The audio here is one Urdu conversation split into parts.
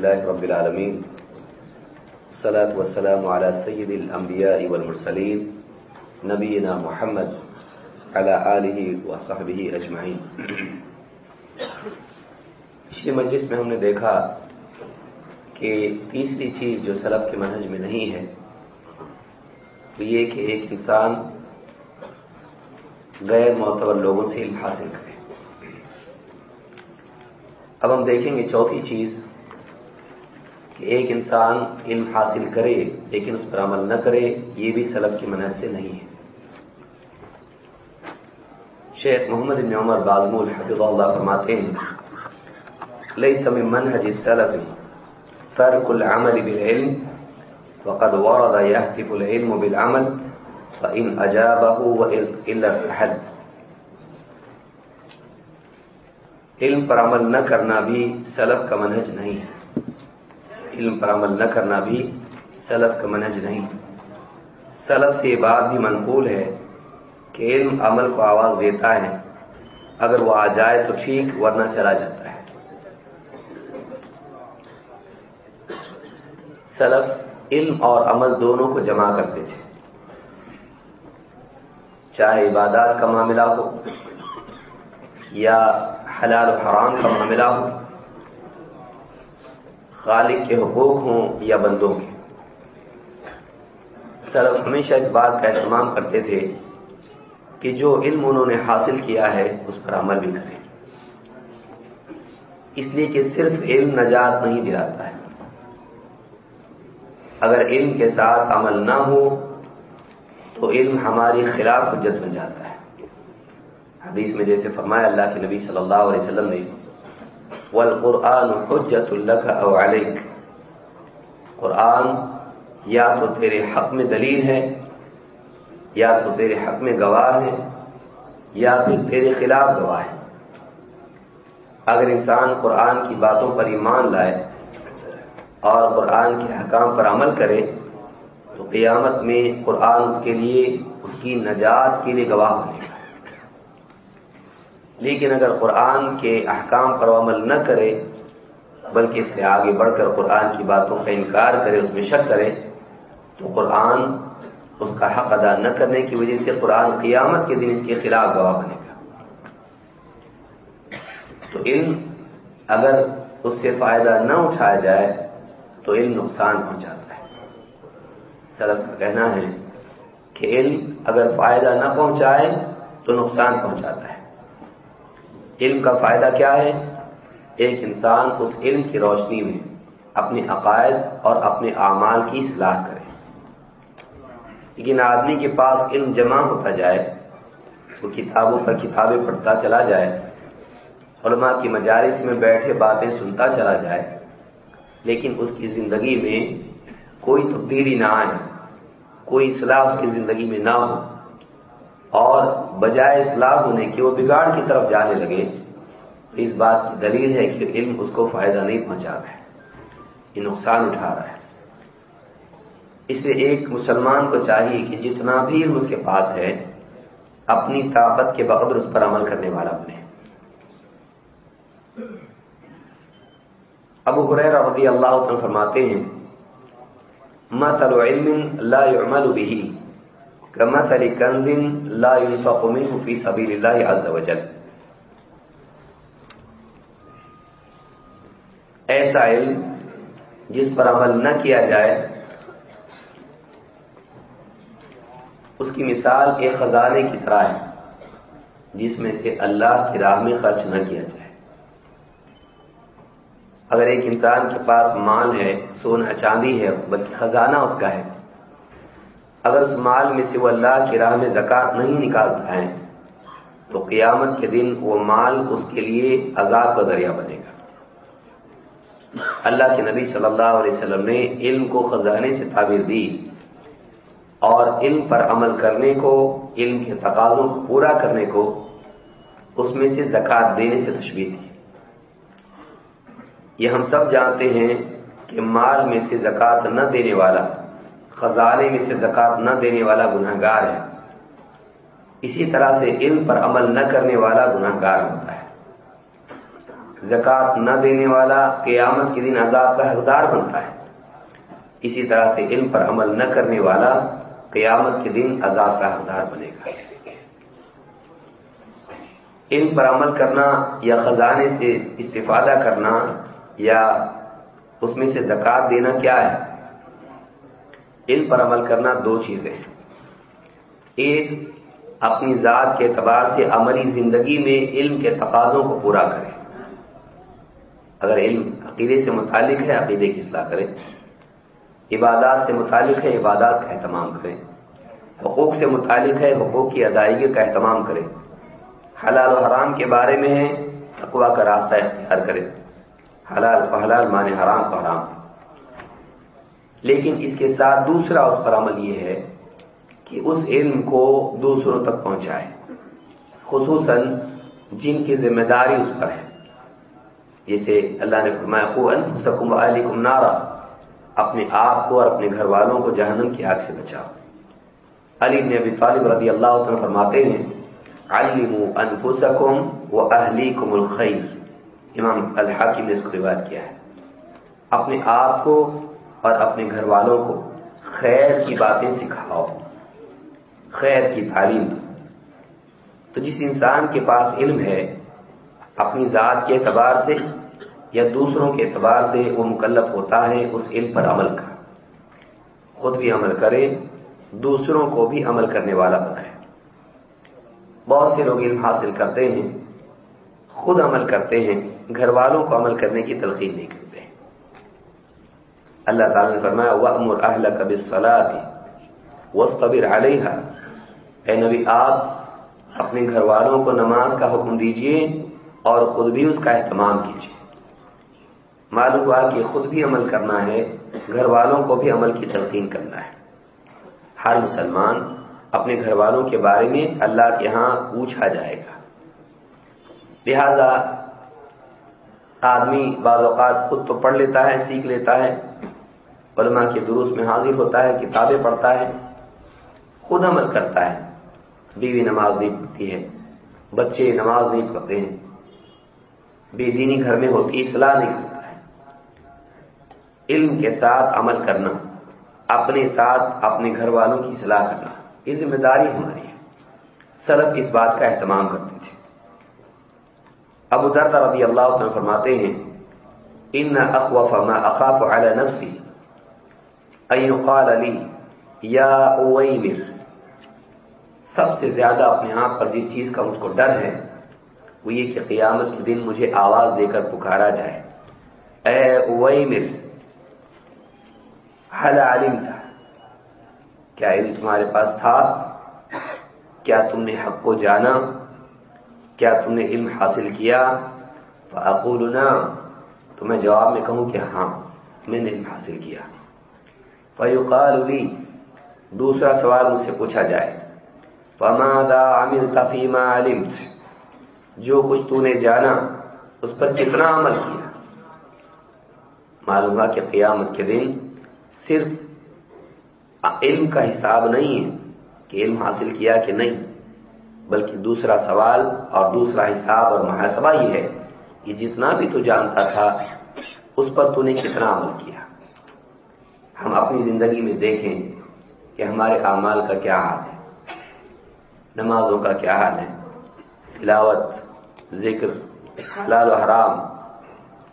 لله رب العالمين الصلاة والسلام على سيد الأنبياء والمرسلين نبينا محمد على آله وصحبه أجمعين پچھلی مجلس میں ہم نے دیکھا کہ تیسری چیز جو سلب کے منہج میں نہیں ہے، وہ یہ کہ ایک انسان غیر معتبر لوگوں سے علم حاصل کرے۔ اب ہم دیکھیں گے چوتھی چیز کہ ایک انسان علم حاصل کرے لیکن اس پر عمل نہ کرے، یہ بھی سلب کی منحص سے نہیں ہے۔ شیخ محمد بن عمر بازمول حفظ اللہ فرماتے ہیں لئی سم منہج سلب ترک العمل بالعلم، وقد ورد يهتف العلم بالعمل، فإن أجابه إلا ارتحل علم پر عمل نہ کرنا بھی سلب کا منہج نہیں ہے۔ علم پر عمل نہ کرنا بھی سلف کا منہج نہیں۔ سلف سے یہ بات بھی منقول ہے کہ علم عمل کو آواز دیتا ہے، اگر وہ آ جائے تو ٹھیک، ورنہ چلا جاتا ہے۔ سلف علم اور عمل دونوں کو جمع کرتے تھے۔ چاہے عبادات کا معاملہ ہو یا حلال و حرام کا معاملہ ہو خالق کے حقوق ہوں یا بندوں کے؟ سلف ہمیشہ اس بات کا اہتمام کرتے تھے کہ جو علم انہوں نے حاصل کیا ہے، اس پر عمل بھی کریں۔ اس لیے کہ صرف علم نجات نہیں دلاتا ہے۔ اگر علم کے ساتھ عمل نہ ہو، تو علم ہماری خلاف حجت بن جاتا ہے۔ حدیث میں جیسے فرمایا، اللہ کے نبی صلی اللہ علیہ وسلم نے والقرآن حجت اللہ او علیک۔ قرآن یا تو تیرے حق میں دلیل ہے، یا تو تیرے حق میں گواہ ہے، یا پھر تیرے خلاف گواہ ہے۔ اگر انسان قرآن کی باتوں پر ایمان لائے اور قرآن کے حکام پر عمل کرے، تو قیامت میں قرآن اس کے لیے، اس کی نجات کے لیے گواہ بنے۔ گا لیکن اگر قرآن کے احکام پر عمل نہ کرے، بلکہ اس سے آگے بڑھ کر قرآن کی باتوں کا انکار کرے، اس میں شک کرے، تو قرآن اس کا حق ادا نہ کرنے کی وجہ سے قرآن قیامت کے دن اس کے خلاف گواہ بنے گا۔ تو علم اگر اس سے فائدہ نہ اٹھایا جائے، تو علم نقصان پہنچاتا ہے۔ سلب کا کہنا ہے کہ علم اگر فائدہ نہ پہنچائے، تو نقصان پہنچاتا ہے۔ علم کا فائدہ کیا ہے؟ ایک انسان اس علم کی روشنی میں اپنے عقائد اور اپنے اعمال کی اصلاح کرے۔ لیکن آدمی کے پاس علم جمع ہوتا جائے، وہ کتابوں پر کتابیں پڑھتا چلا جائے، علماء کی مجالس میں بیٹھے باتیں سنتا چلا جائے، لیکن اس کی زندگی میں کوئی تبدیلی نہ آئے، کوئی اصلاح اس کی زندگی میں نہ ہو۔ اور بجائے اصلاح ہونے کی وہ بگاڑ کی طرف جانے لگے۔ اس بات کی دلیل ہے کہ علم اس کو فائدہ نہیں پہنچا رہا ہے، یہ نقصان اٹھا رہا ہے۔ اس لیے ایک مسلمان کو چاہیے کہ جتنا بھی علم اس کے پاس ہے، اپنی طاقت کے بقدر اس پر عمل کرنے والا بنے۔ ابو حریر رضی اللہ عنہ فرماتے ہیں، مثل علم لا يعمل به۔ كمثل كنز لا ينفق منه في سبيل الله عز وجل. ایسا علم جس پر عمل نہ کیا جائے، اس کی مثال ایک خزانے کی طرح ہے، جس میں سے اللہ کی راہ میں خرچ نہ کیا جائے۔ اگر ایک انسان کے پاس مال ہے، سونا چاندی ہے، بلکہ خزانہ اس کا ہے اگر اس مال میں سے وہ اللہ کی راہ میں زکات نہیں نکالتا ہے، تو قیامت کے دن وہ مال اس کے لیے عذاب کا ذریعہ بنے گا۔ اللہ کے نبی صلی اللہ علیہ وسلم نے علم کو خزانے سے تعبیر دی اور علم پر عمل کرنے کو، علم کے تقاضوں کو پورا کرنے کو اس میں سے زکات دینے سے تشبیح دی۔ یہ ہم سب جانتے ہیں کہ مال میں سے زکات نہ دینے والا خزانے میں سے زکات نہ دینے والا گناہ گار ہے۔ اسی طرح سے علم پر عمل نہ کرنے والا گناہ گار ہوتا ہے۔ زکات نہ دینے والا قیامت کے دن عذاب کا حقدار بنتا ہے۔ اسی طرح سے علم پر عمل نہ کرنے والا قیامت کے دن عذاب کا حقدار بنے گا۔ علم پر عمل کرنا یا خزانے سے استفادہ کرنا یا اس میں سے زکات دینا کیا ہے؟ علم پر عمل کرنا دو چیزیں ہیں۔ ایک، اپنی ذات کے اعتبار سے عملی زندگی میں علم کے تقاضوں کو پورا کرے اگر علم عقیدے سے متعلق ہے، عقیدے کی اصلاح کرے عبادات سے متعلق ہے، عبادات کا اہتمام کرے حقوق سے متعلق ہے، حقوق کی ادائیگی کا اہتمام کرے حلال و حرام کے بارے میں ہے تقوا کا راستہ اختیار کرے حلال کو حلال مانے، حرام کو حرام۔ لیکن اس کے ساتھ دوسرا اس پر عمل یہ ہے کہ اس علم کو دوسروں تک پہنچائے۔ خصوصاً جن کی ذمہ داری اس پر ہے۔ جیسے اللہ نے فرمایا علیکم نارا اپنے آپ کو اور اپنے گھر والوں کو جہنم کی آگ سے بچاؤ۔ علی نے ابی طالب رضی اللہ عنہ فرماتے ہیں، علموا انفسکم و اہلیکم الخیر امام الحاکم نے اس کو روایت کیا ہے۔ اپنے آپ کو اور اپنے گھر والوں کو خیر کی باتیں سکھاؤ، خیر کی تعلیم۔ تو جس انسان کے پاس علم ہے، اپنی ذات کے اعتبار سے یا دوسروں کے اعتبار سے وہ مکلف ہوتا ہے اس علم پر عمل کا۔ خود بھی عمل کرے، دوسروں کو بھی عمل کرنے والا بنائے۔ بہت سے لوگ علم حاصل کرتے ہیں، خود عمل کرتے ہیں، گھر والوں کو عمل کرنے کی تلقین نہیں کرتے۔ اللہ تعالی نے فرمایا، وَأْمُرْ أَهْلَكَ بِالصَّلَاةِ وَاسْتَبِرْ عَلَيْهَا۔ اے نبی، آپ اپنے گھر والوں کو نماز کا حکم دیجیے اور خود بھی اس کا اہتمام کیجیے۔ معلوم ہوا کہ خود بھی عمل کرنا ہے، گھر والوں کو بھی عمل کی تلقین کرنا ہے۔ ہر مسلمان اپنے گھر والوں کے بارے میں اللہ کے ہاں پوچھا جائے گا۔ لہذا آدمی بعض اوقات خود تو پڑھ لیتا ہے، سیکھ لیتا ہے علماء کے دروس میں حاضر ہوتا ہے، کتابیں پڑھتا ہے، خود عمل کرتا ہے۔ بیوی نماز نہیں پڑھتی ہے، بچے نماز نہیں پڑھتے ہیں۔ بے دینی گھر میں ہوتی، اصلاح نہیں کرتا ہے۔ علم کے ساتھ عمل کرنا، اپنے ساتھ اپنے گھر والوں کی اصلاح کرنا، یہ ذمہ داری ہماری ہے۔ سلف اس بات کا اہتمام کرتے تھے۔ ابو درد رضی اللہ عنہ فرماتے ہیں، ان اخوف ما اخاف على نفسی ان يقال لي یا اویمر سب سے زیادہ اپنے آپ پر جس چیز کا مجھ کو ڈر ہے، وہ یہ کہ قیامت کے دن مجھے آواز دے کر پکارا جائے۔ اے اویمر حل علم تھا کیا علم تمہارے پاس تھا؟ کیا تم نے حق کو جانا؟ کیا تم نے علم حاصل کیا؟ فاقول تو میں جواب میں کہوں کہ ہاں میں نے علم حاصل کیا۔ فیقال لی دوسرا سوال مجھ سے پوچھا جائے، فماذا عملت فيما علمت؟ جو کچھ تو نے جانا، اس پر کتنا عمل کیا؟ معلوم کہ قیامت کے دن صرف علم کا حساب نہیں ہے کہ علم حاصل کیا کہ نہیں، بلکہ دوسرا سوال اور دوسرا حساب اور محاسبہ یہ ہے کہ جتنا بھی تو جانتا تھا، اس پر تو نے کتنا عمل کیا؟ ہم اپنی زندگی میں دیکھیں کہ ہمارے اعمال کا کیا حال ہے، نمازوں کا کیا حال ہے، تلاوت، ذکر، حلال و حرام،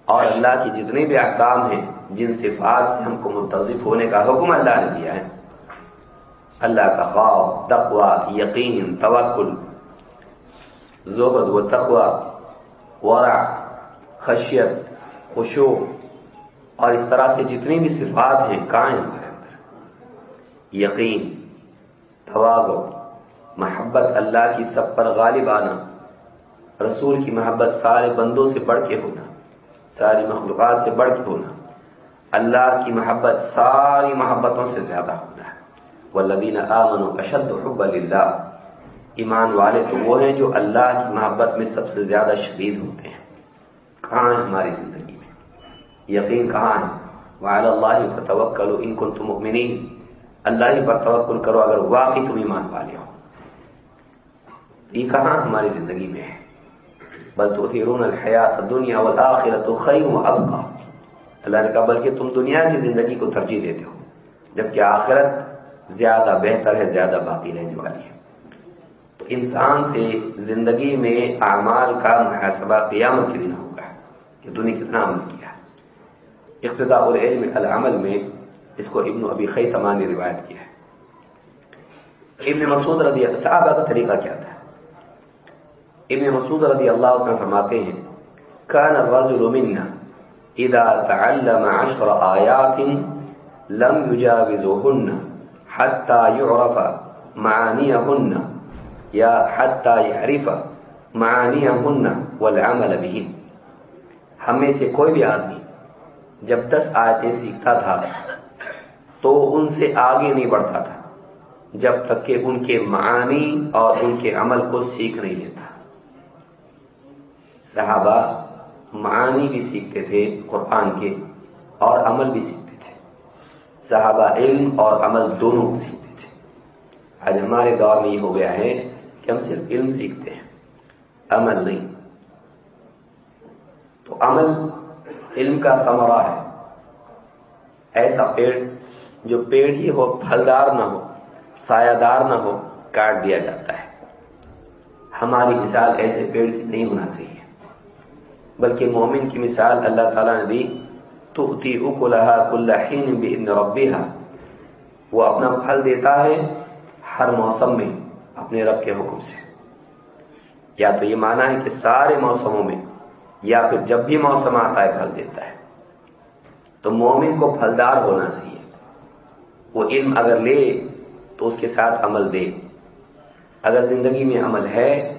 اور اللہ کی جتنے بھی احکام ہیں، جن صفات سے ہم کو متضف ہونے کا حکم اللہ نے دیا ہے۔ اللہ کا خوف تقوا یقین، توکل زبد و تقوا ورع خشیت خوشو اور اس طرح سے جتنی بھی صفات ہیں کائیں ہمارے اندر۔ یقین توازو محبت، اللہ کی سب پر غالب آنا، رسول کی محبت سارے بندوں سے بڑھ کے ہونا، ساری مخلوقات سے بڑھ کے ہونا، اللہ کی محبت ساری محبتوں سے زیادہ ہوتا ہے۔ وہ لبین آمن و اشد حب اللہ ایمان والے تو وہ ہیں جو اللہ کی محبت میں سب سے زیادہ شدید ہوتے ہیں۔ کہاں ہماری زندگی۔ یقین کہاں ہے؟ وعلی اللہ پر توکل ان کو تم اللہ ہی پر توکل کرو اگر واقعی تم ایمان والے ہو۔ یہ کہاں ہماری زندگی میں ہے؟ بل تؤثرون الحیات دنیا والآخرت خیر و ابقا۔ اللہ نے کہا، بلکہ تم دنیا کی زندگی کو ترجیح دیتے ہو، جبکہ آخرت زیادہ بہتر ہے، زیادہ باقی رہنے والی ہے۔ تو انسان سے زندگی میں اعمال کا محاسبہ قیامت کے دن ہوگا، کہ تم نے کتنا عمل کیا اقتداء العلم العمل میں اس کو ابن ابی خی نے روایت کیا ہے۔ ابن مسعود رضی اللہ صحابہ کا طریقہ کیا تھا؟ ابن مسعود رضی اللہ عنہ فرماتے ہیں كان الرجل منا اذا تعلم عشر آیات لم يجاوزهن حتى يعرف معانيهن یا حتی يعرف معانيهن والعمل بهن۔ ہم میں سے کوئی بھی آدمی جب دس آیتیں سیکھتا تھا تو ان سے آگے نہیں بڑھتا تھا، جب تک کہ ان کے معانی اور ان کے عمل کو سیکھ نہیں لیتا۔ صحابہ معانی بھی سیکھتے تھے قرآن کے اور عمل بھی سیکھتے تھے۔ صحابہ علم اور عمل دونوں کو سیکھتے تھے۔ آج ہمارے دور میں یہ ہو گیا ہے کہ ہم صرف علم سیکھتے ہیں، عمل نہیں۔ تو عمل علم کا ثمرہ ہے۔ ایسا پیڑ جو پیڑ ہی ہو، پھلدار نہ ہو سایہ دار نہ ہو، کاٹ دیا جاتا ہے۔ ہماری مثال ایسے پیڑ کی نہیں ہونا چاہیے۔ بلکہ مومن کی مثال اللہ تعالیٰ نے دی تو وہ اپنا پھل دیتا ہے ہر موسم میں اپنے رب کے حکم سے۔ یا تو یہ مانا ہے کہ سارے موسموں میں یا پھر جب بھی موسم آتا ہے پھل دیتا ہے۔ تو مومن کو پھلدار ہونا چاہیے۔ وہ علم اگر لے تو اس کے ساتھ عمل دے۔ اگر زندگی میں عمل ہے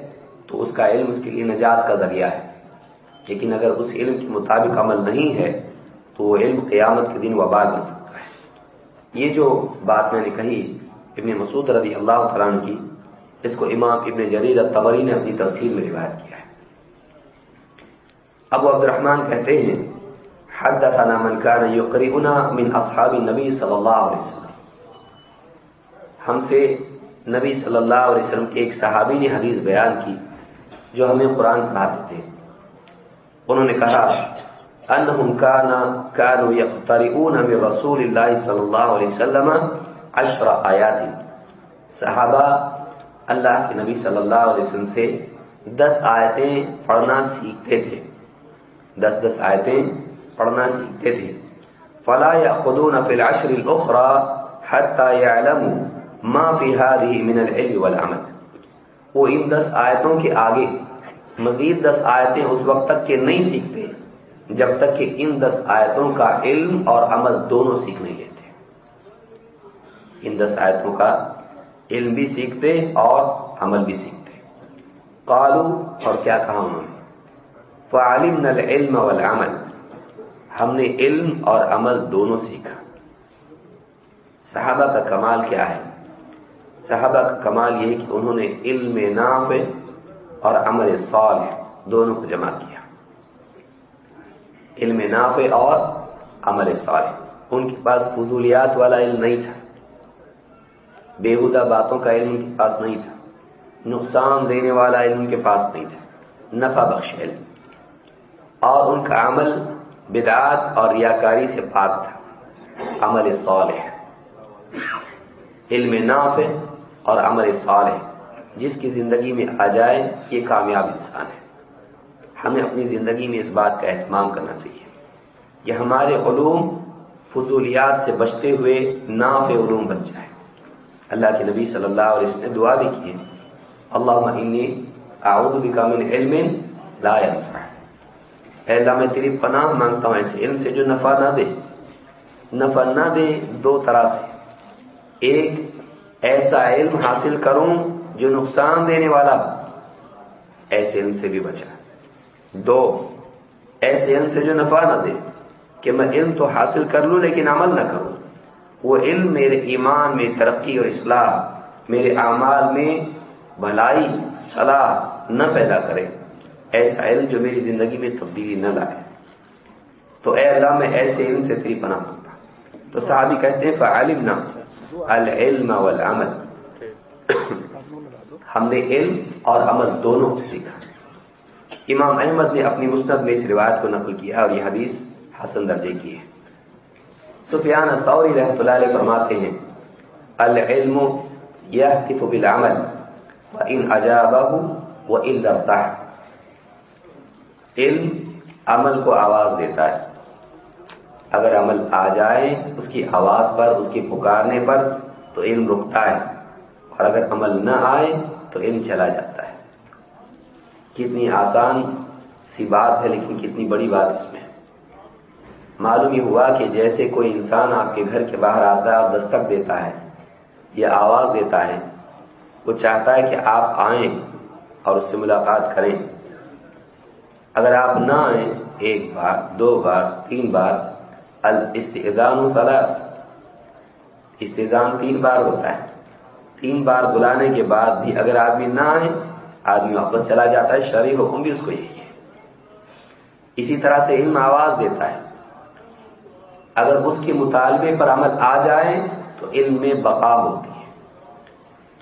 تو اس کا علم اس کے لیے نجات کا ذریعہ ہے۔ لیکن اگر اس علم کے مطابق عمل نہیں ہے تو وہ علم قیامت کے دن وبال بن سکتا ہے۔ یہ جو بات میں نے کہی ابن مسعود رضی اللہ تعالیٰ کی، اس کو امام ابن جریر تبری نے اپنی تفصیل میں روایت کیا ابو عبد الرحمن کہتے ہیں، حدثنا من كان يقرئنا من اصحاب النبي صلی اللہ علیہ وسلم۔ ہم سے نبی صلی اللہ علیہ وسلم کے ایک صحابی نے حدیث بیان کی جو ہمیں قرآن پڑھاتے تھے انہوں نے کہا، انہم کانا کانو یقترعون من رسول اللہ صلی اللہ علیہ وسلم عشر آیات۔ صحابہ، اللہ کے نبی صلی اللہ علیہ وسلم سے دس آیتیں پڑھنا سیکھتے تھے۔ دس دس آیتیں پڑھنا سیکھتے تھے۔ فلا یاخذون فی العشر الاخرى حتى يعلموا ما في هذه من العلم والعمل۔ وہ ان دس آیتوں کے آگے، مزید دس آیتیں اس وقت تک کہ نہیں سیکھتے، جب تک کہ ان دس آیتوں کا علم اور عمل دونوں سیکھ نہیں لیتے۔ ان دس آیتوں کا علم بھی سیکھتے اور عمل بھی سیکھتے۔ قالو اور کیا کہا انہوں نے؟ فعلم نل علم والعمل۔ ہم نے علم اور عمل دونوں سیکھا۔ صحابہ کا کمال کیا ہے؟ صحابہ کا کمال یہ ہے کہ انہوں نے علم نافع اور عمل صالح دونوں کو جمع کیا۔ علم نافع اور عمل صالح۔ ان کے پاس فضولیات والا علم نہیں تھا۔ بےحدہ باتوں کا علم ان کے پاس نہیں تھا۔ نقصان دینے والا علم ان کے پاس نہیں تھا۔ نفع بخش علم۔ اور ان کا عمل بدعات اور ریاکاری سے پاک تھا۔ عمل صالح۔ علم نافع اور عمل صالح۔ جس کی زندگی میں آ جائے، یہ کامیاب انسان ہے۔ ہمیں اپنی زندگی میں اس بات کا اہتمام کرنا چاہیے کہ ہمارے علوم فضولیات سے بچتے ہوئے ناف علوم بن جائے۔ اللہ کے نبی صلی اللہ علیہ وسلم نے دعا بھی کی ہے۔ اللہ اعوذ بک من علم لا اے اللہ میں تیری پناہ مانگتا ہوں، ایسے علم سے جو نفع نہ دے۔ نفع نہ دے، دو طرح سے۔ ایک، ایسا علم حاصل کروں جو نقصان دینے والا ایسے علم سے بھی بچا۔ دو، ایسے علم سے جو نفع نہ دے کہ میں علم تو حاصل کر لوں لیکن عمل نہ کروں۔ وہ علم میرے ایمان میں ترقی اور اصلاح، میرے اعمال میں بھلائی، صلاح نہ پیدا کرے۔ ایسا علم جو میری زندگی میں تبدیلی نہ لائے۔ تو اے اللہ، میں ایسے علم سے تیری پناہ مانگتا تو صحابی کہتے ہیں فعلم نہ العلم والعمل۔ ہم نے علم اور عمل دونوں کو سیکھا۔ امام احمد نے اپنی مسند میں اس روایت کو نقل کیا اور یہ حدیث حسن درجے کی ہے۔ سفیان الطوری رحمۃ اللہ علیہ فرماتے ہیں، العلم يهتف بالعمل وان اجابه وان لم علم عمل کو آواز دیتا ہے۔ اگر عمل آ جائے اس کی آواز پر، اس کی پکارنے پر، تو علم رکتا ہے۔ اور اگر عمل نہ آئے، تو علم چلا جاتا ہے۔ کتنی آسان سی بات ہے، لیکن کتنی بڑی بات اس میں۔ معلوم یہ ہوا کہ جیسے کوئی انسان آپ کے گھر کے باہر آتا ہے اور دستک دیتا ہے یا آواز دیتا ہے، وہ چاہتا ہے کہ آپ آئیں اور اس سے ملاقات کریں۔ اگر آپ نہ آئیں، ایک بار، دو بار، تین بار استعدان و استعدان تین بار ہوتا ہے۔ تین بار بلانے کے بعد بھی اگر آدمی نہ آئے آدمی واپس چلا جاتا ہے شرح حکم بھی اس کو یہی ہے۔ اسی طرح سے علم آواز دیتا ہے۔ اگر اس کے مطالبے پر عمل آ جائے، تو علم میں بقا ہوتی ہے۔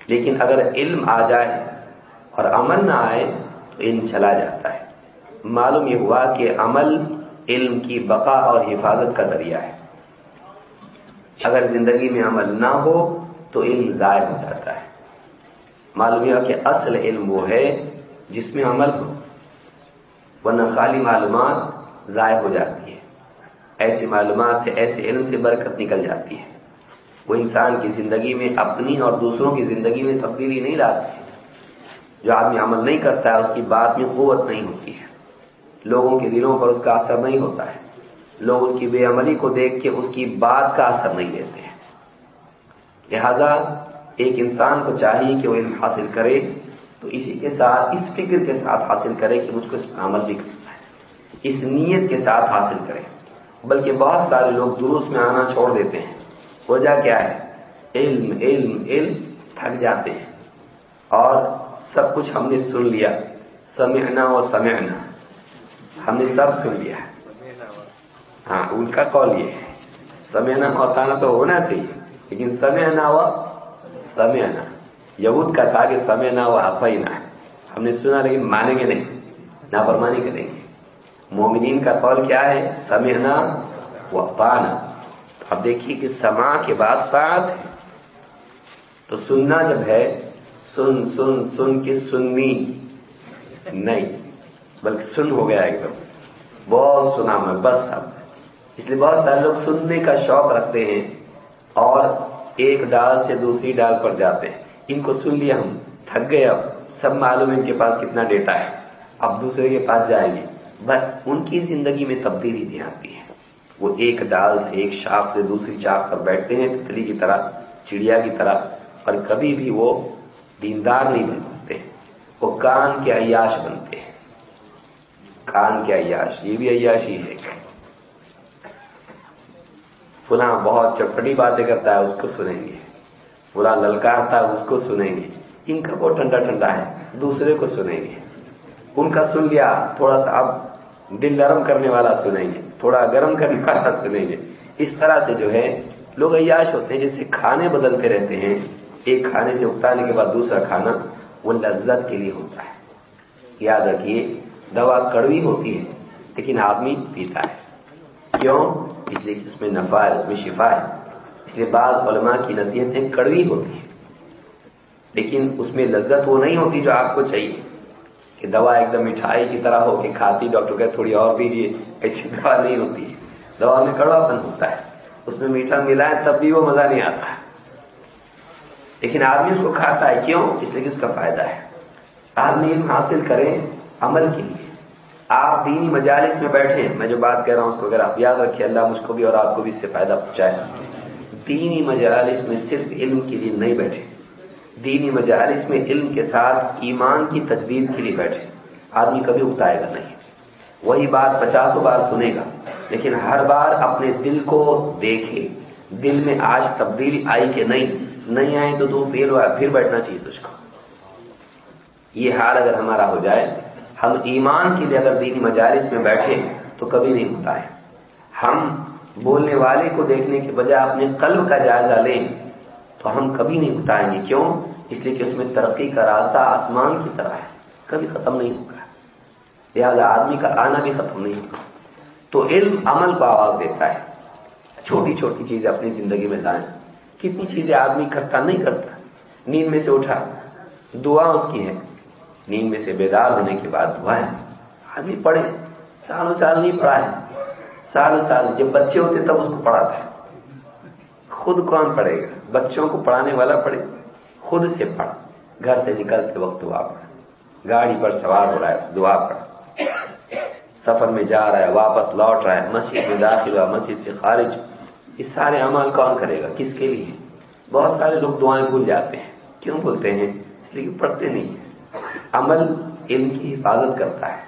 لیکن اگر علم آ جائے اور عمل نہ آئے، تو علم چلا جاتا ہے۔ معلوم یہ ہوا کہ عمل علم کی بقا اور حفاظت کا ذریعہ ہے۔ اگر زندگی میں عمل نہ ہو تو علم ضائع ہو جاتا ہے۔ معلوم یہ کہ اصل علم وہ ہے جس میں عمل ہو، ورنہ خالی معلومات ضائع ہو جاتی ہے۔ ایسی معلومات سے، ایسے علم سے برکت نکل جاتی ہے۔ وہ انسان کی زندگی میں اپنی اور دوسروں کی زندگی میں تبدیلی نہیں لاتی، جو آدمی عمل نہیں کرتا ہے، اس کی بات میں قوت نہیں ہوتی ہے۔ لوگوں کے دلوں پر اس کا اثر نہیں ہوتا ہے۔ لوگ اس کی بے عملی کو دیکھ کے اس کی بات کا اثر نہیں دیتے ہیں۔ لہذا ایک انسان کو چاہیے کہ وہ علم حاصل کرے، تو اسی کے ساتھ، اس فکر کے ساتھ حاصل کرے کہ مجھ کو اس پر عمل بھی کرنا ہے۔ اس نیت کے ساتھ حاصل کرے۔ بلکہ بہت سارے لوگ دروس میں آنا چھوڑ دیتے ہیں۔ وجہ کیا ہے؟ علم علم علم تھک جاتے ہیں۔ اور سب کچھ ہم نے سن لیا۔ سمعنا و سمعنا۔ ہم نے سب سن لیا ہاں ان کا کال یہ ہے۔ سمعنا اور تانا تو ہونا چاہیے، لیکن سمعنا و سمعنا۔ یہود کا تھا کہ سمعنا و افینا ہم نے سنا لیکن مانیں گے نہیں، نافرمانی کریں گے۔ مومنین کا قول کیا ہے؟ سمعنا و پانا اب دیکھیے کہ سما کے بعد ساتھ ہے۔ تو سننا جب ہے، سن سن سن کے سننی نہیں۔ بلکہ سن ہو گیا ایک دم۔ بہت سنا میں، بس اب۔ اس لیے بہت سارے لوگ سننے کا شوق رکھتے ہیں اور ایک ڈال سے دوسری ڈال پر جاتے ہیں۔ ان کو سن لیا ہم، تھک گئے اب۔ سب معلوم ان کے پاس کتنا ڈیٹا ہے۔ اب دوسرے کے پاس جائیں گے۔ بس ان کی زندگی میں تبدیلی نہیں آتی ہے۔ وہ ایک ڈال سے ایک شاخ سے دوسری چاک پر بیٹھتے ہیں تتلی کی طرح، چڑیا کی طرح۔ اور کبھی بھی وہ دیندار نہیں بن پاتے وہ کان کے عیاش بنتے ہیں۔ کان کے عیاش یہ بھی عیاشی ہے۔ فلاں بہت چٹپٹی باتیں کرتا ہے، اس کو سنیں گے۔ فلاں للکارتا ہے، اس کو سنیں گے۔ ان کا وہ ٹھنڈا ٹھنڈا ہے، دوسرے کو سنیں گے۔ ان کا سن لیا، تھوڑا سا اب دل نرم کرنے والا سنیں گے، تھوڑا گرم کرنے والا سنیں گے۔ اس طرح سے جو ہے، لوگ عیاش ہوتے ہیں، جیسے کھانے بدلتے رہتے ہیں۔ ایک کھانے سے اگتانے کے بعد دوسرا کھانا وہ لذت کے لیے ہوتا ہے۔ یاد رکھیے دوا کڑوی ہوتی ہے، لیکن آدمی پیتا ہے۔ کیوں؟ اس لیے اس میں نفع ہے، اس میں شفا ہے۔ اس لیے بعض علماء کی نصیحتیں کڑوی ہوتی ہیں۔ لیکن اس میں لذت وہ نہیں ہوتی جو آپ کو چاہیے۔ کہ دوا ایک دم مٹھائی کی طرح ہو کہ کھاتی، ڈاکٹر کہ تھوڑی اور دیجیے ایسی دوا نہیں ہوتی ہے۔ دوا میں کڑوا پن ہوتا ہے۔ اس میں میٹھا ملا ہے تب بھی وہ مزہ نہیں آتا ہے۔ لیکن آدمی اس کو کھاتا ہے، کیوں؟ اس لیے کہ اس کا فائدہ ہے۔ آدمی علم حاصل کریں عمل کے لیے۔ آپ دینی مجالس میں بیٹھے، میں جو بات کہہ رہا ہوں اس کو اگر آپ یاد رکھیں، اللہ مجھ کو بھی اور آپ کو بھی اس سے فائدہ پہنچائے۔ دینی مجالس میں صرف علم کے لیے نہیں بیٹھے۔ دینی مجالس میں علم کے ساتھ ایمان کی تجویز کے لیے بیٹھے۔ آدمی کبھی اگتائے گا نہیں۔ وہی بات پچاسوں بار سنے گا۔ لیکن ہر بار اپنے دل کو دیکھے، دل میں آج تبدیلی آئی کہ نہیں نہیں آئی تو تو فیل ہوا پھر بیٹھنا چاہیے تجھ کو۔ یہ حال اگر ہمارا ہو جائے ہم ایمان کے لیے اگر دینی مجالس میں بیٹھے تو کبھی نہیں ہوتا ہے۔ ہم بولنے والے کو دیکھنے کے بجائے اپنے قلب کا جائزہ لیں تو ہم کبھی نہیں بتائیں گے کیوں؟ اس لیے کہ اس میں ترقی کا راستہ آسمان کی طرح ہے۔ کبھی ختم نہیں ہوگا۔ لہذا آدمی کا آنا بھی ختم نہیں ہوگا۔ تو علم عمل کو آواز دیتا ہے۔ چھوٹی چھوٹی چیزیں اپنی زندگی میں لائیں۔ کتنی چیزیں آدمی کرتا نہیں کرتا؟ نیند میں سے اٹھا۔ دعا اس کی ہے۔ نیند میں سے بیدار ہونے کے بعد دعا ہے۔ آدمی پڑھے، سالوں سال نہیں پڑھا ہے۔ سالوں سال جب بچے ہوتے تب اس کو پڑھاتا ہے۔ خود کون پڑھے گا؟ بچوں کو پڑھانے والا پڑھے، خود سے پڑھ۔ گھر سے نکلتے وقت دعا پڑھ۔ گاڑی پر سوار ہو رہا ہے، دعا پڑھ۔ سفر میں جا رہا ہے، واپس لوٹ رہا ہے، مسجد میں داخل ہوا، مسجد سے خارج۔ یہ سارے عمل کون کرے گا؟ کس کے لیے؟ بہت سارے لوگ دعائیں بھول جاتے ہیں۔ کیوں بولتے ہیں؟ اس لیے کہ پڑھتے نہیں۔ عمل علم کی حفاظت کرتا ہے۔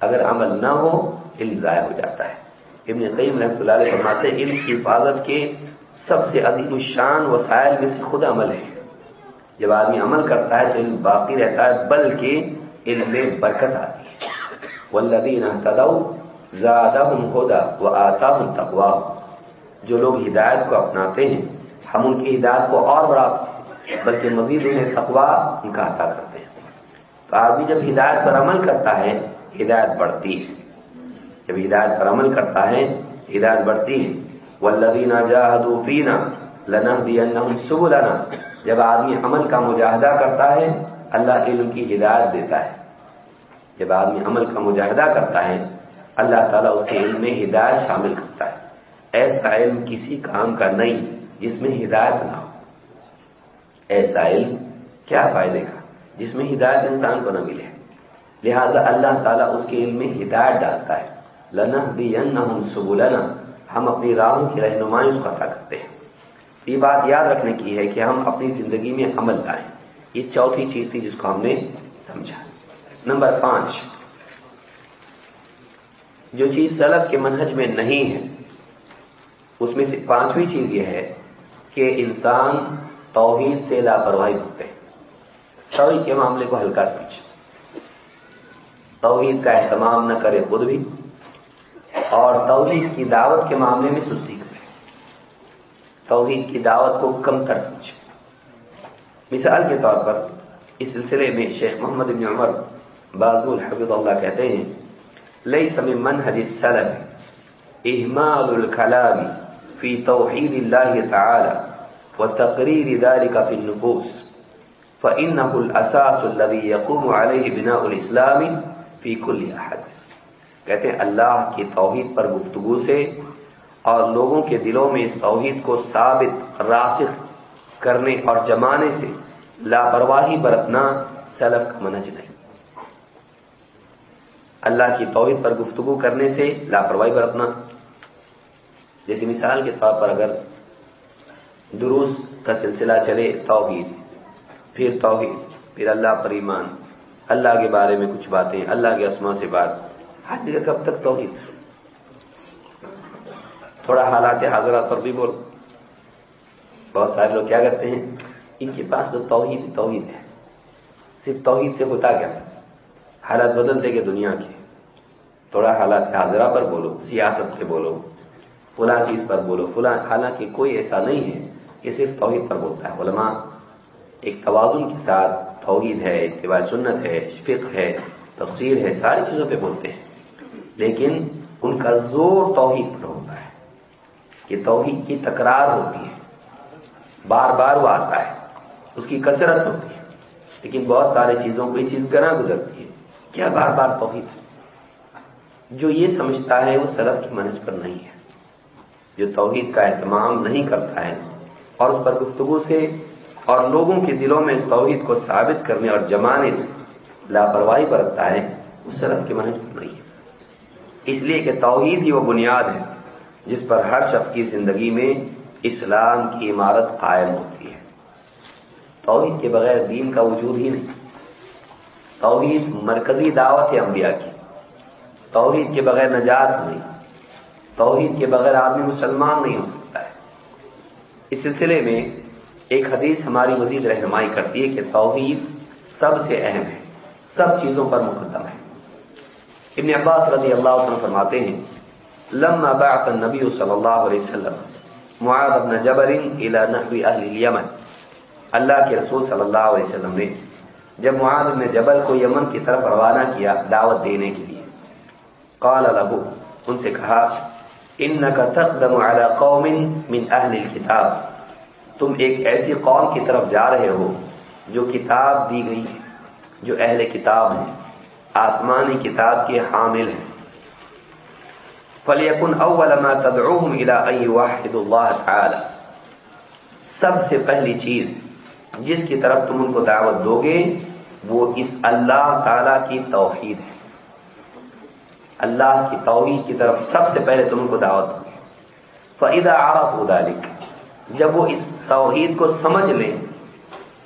اگر عمل نہ ہو، علم ضائع ہو جاتا ہے۔ ابن قیم رحمۃ اللہ علیہ فرماتے ہیں، علم کی حفاظت کے سب سے عظیم الشان وسائل میں سے خود عمل ہے۔ جب آدمی عمل کرتا ہے تو علم باقی رہتا ہے، بلکہ علم میں برکت آتی ہے۔ والذین اهتدوا زادهم هدى وآتاهم تقوا جو لوگ ہدایت کو اپناتے ہیں، ہم ان کی ہدایت کو اور بڑھاتے ہیں، بلکہ مزید انہیں تقوا ان کا عطا کرتے ہیں۔ تو آدمی جب ہدایت پر عمل کرتا ہے، ہدایت بڑھتی ہے۔ جب ہدایت پر عمل کرتا ہے، ہدایت بڑھتی ہے۔ والذین جاہدوا فینا لنہدینہم سبلنا۔ جب آدمی عمل کا مجاہدہ کرتا ہے، اللہ علم کی ہدایت دیتا ہے۔ جب آدمی عمل کا مجاہدہ کرتا ہے، اللہ تعالیٰ اس کے علم میں ہدایت شامل کرتا ہے۔ ایسا علم کسی کام کا نہیں جس میں ہدایت نہ ہو۔ ایسا علم کیا فائدے کا؟ جس میں ہدایت انسان کو نہ ملے۔ لہذا اللہ تعالیٰ اس کے علم میں ہدایت ڈالتا ہے۔ لنا بھی سبولنا ہم اپنی راہوں کی رہنمائی اس کو عطا کرتے ہیں۔ یہ بات یاد رکھنے کی ہے کہ ہم اپنی زندگی میں عمل لائیں۔ یہ چوتھی چیز تھی جس کو ہم نے سمجھا۔ نمبر پانچ، جو چیز سلب کے منہج میں نہیں ہے، اس میں سے پانچویں چیز یہ ہے کہ انسان توحید سے لاپرواہی ہوتے ہیں۔ توحید کے معاملے کو ہلکا سمجھ توحید کا اہتمام نہ کرے خود بھی اور توحید کی دعوت کے معاملے میں سستی کرے۔ توحید کی دعوت کو کم کر سمجھے مثال کے طور پر اس سلسلے میں شیخ محمد بن عمر بازو الحفظ اللہ کہتے ہیں لئی سم منحج السلم احمال الکلام فی توحید اللہ تعالی و تقریر ذلك فی النفوس۔ فإنه الأساس الذي يقوم عليه بناء الإسلام في كل أحد. کہتے ہیں اللہ کی توحید پر گفتگو سے اور لوگوں کے دلوں میں اس توحید کو ثابت، راسخ کرنے اور جمانے سے لاپرواہی برتنا سلب کا منج نہیں۔ اللہ کی توحید پر گفتگو کرنے سے لاپرواہی برتنا۔ جیسے مثال کے طور پر اگر دروس کا سلسلہ چلے توحید پھر توحید، پھر اللہ پر ایمان، اللہ کے بارے میں کچھ باتیں، اللہ کے اسما سے بات جگہ کب تک توحید؟ تھوڑا حالات حاضرات پر بھی بول۔ بہت سارے لوگ کیا کرتے ہیں؟ ان کے پاس تو توحید توحید ہے۔ صرف توحید سے ہوتا کیا؟ حالات بدلتے کہ دنیا کے۔ تھوڑا حالات حاضرہ پر بولو، سیاست پہ بولو، فلاں چیز پر بولو۔ فلاں، حالانکہ کوئی ایسا نہیں ہے کہ صرف توحید پر بولتا ہے۔ علماء ایک توازن کے ساتھ توحید ہے، اتباع سنت ہے، فقہ ہے، تفسیر ہے، ساری چیزوں پہ بولتے ہیں۔ لیکن ان کا زور توحید پر ہوتا ہے کہ توحید کی تکرار ہوتی ہے۔ بار بار وہ آتا ہے، اس کی کثرت ہوتی ہے۔ لیکن بہت سارے چیزوں کو یہ چیز گنا گزرتی ہے۔ کیا بار بار توحید جو یہ سمجھتا ہے وہ سرد کی منج پر نہیں ہے۔ جو توحید کا اہتمام نہیں کرتا ہے اور اس پر گفتگو سے اور لوگوں کے دلوں میں اس توحید کو ثابت کرنے اور جمانے سے لاپرواہی برتتا ہے وہ سرد کی منج پر نہیں ہے۔ اس لیے کہ توحید ہی وہ بنیاد ہے جس پر ہر شخص کی زندگی میں اسلام کی عمارت قائم ہوتی ہے۔ توحید کے بغیر دین کا وجود ہی نہیں۔ توحید مرکزی دعوت ہے انبیاء کی۔ توحید کے بغیر نجات نہیں۔ توحید کے بغیر آدمی مسلمان نہیں ہو سکتا ہے۔ اس سلسلے میں ایک حدیث ہماری مزید رہنمائی کرتی ہے کہ توحید سب سے اہم ہے، سب چیزوں پر مقدم ہے۔ ابن عباس رضی اللہ عنہ فرماتے ہیں، لما بعث النبی صلی اللہ علیہ وسلم معاذ بن جبر الى نحو اہل الیمن اللہ کے رسول صلی اللہ علیہ وسلم نے جب معاذ بن جبل کو یمن کی طرف روانہ کیا دعوت دینے کے لیے۔ قال له، ان سے کہا انك تقدم على قوم من اهل الكتاب۔ تم ایک ایسی قوم کی طرف جا رہے ہو جو کتاب دی گئی جو اہل کتاب ہیں۔ آسمانی کتاب کے حامل ہیں۔ فلیکن اول ما تدعوهم الى ان يوحدوا تعالی سب سے پہلی چیز جس کی طرف تم ان کو دعوت دو گے، وہ اس اللہ تعالی کی توحید ہے۔ اللہ کی توحید کی طرف سب سے پہلے تم ان کو دعوت دو گے۔ فعدہ عرف ذلك جب وہ اس توحید کو سمجھ لیں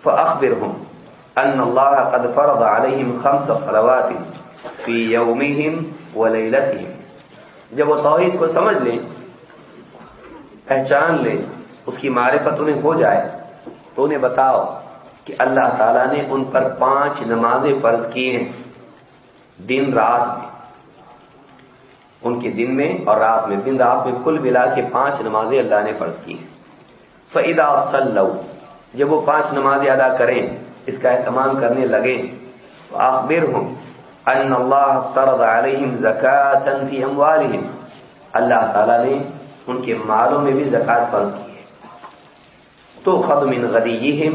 فاخبرهم ان اللہ قد فرض علیہم خمس صلوات فی یومہم ولیلتہم جب وہ توحید کو سمجھ لیں، پہچان لیں، اس کی معرفت انہیں ہو جائے، تو انہیں بتاؤ کہ اللہ تعالیٰ نے ان پر پانچ نمازیں فرض کی ہیں، دن رات میں۔ ان کے دن میں اور رات میں، دن رات میں کل ملا کے پانچ نمازیں اللہ نے فرض کی ہیں۔ فعدا صلو جب وہ پانچ نمازیں ادا کریں، اس کا اہتمام کرنے لگے تو آخبر ہوں ان اللہ فرض علیہم زکاة فی اموالہم اللہ تعالیٰ نے ان کے مالوں میں بھی زکات فرض کی ہے تو خد من غنیہم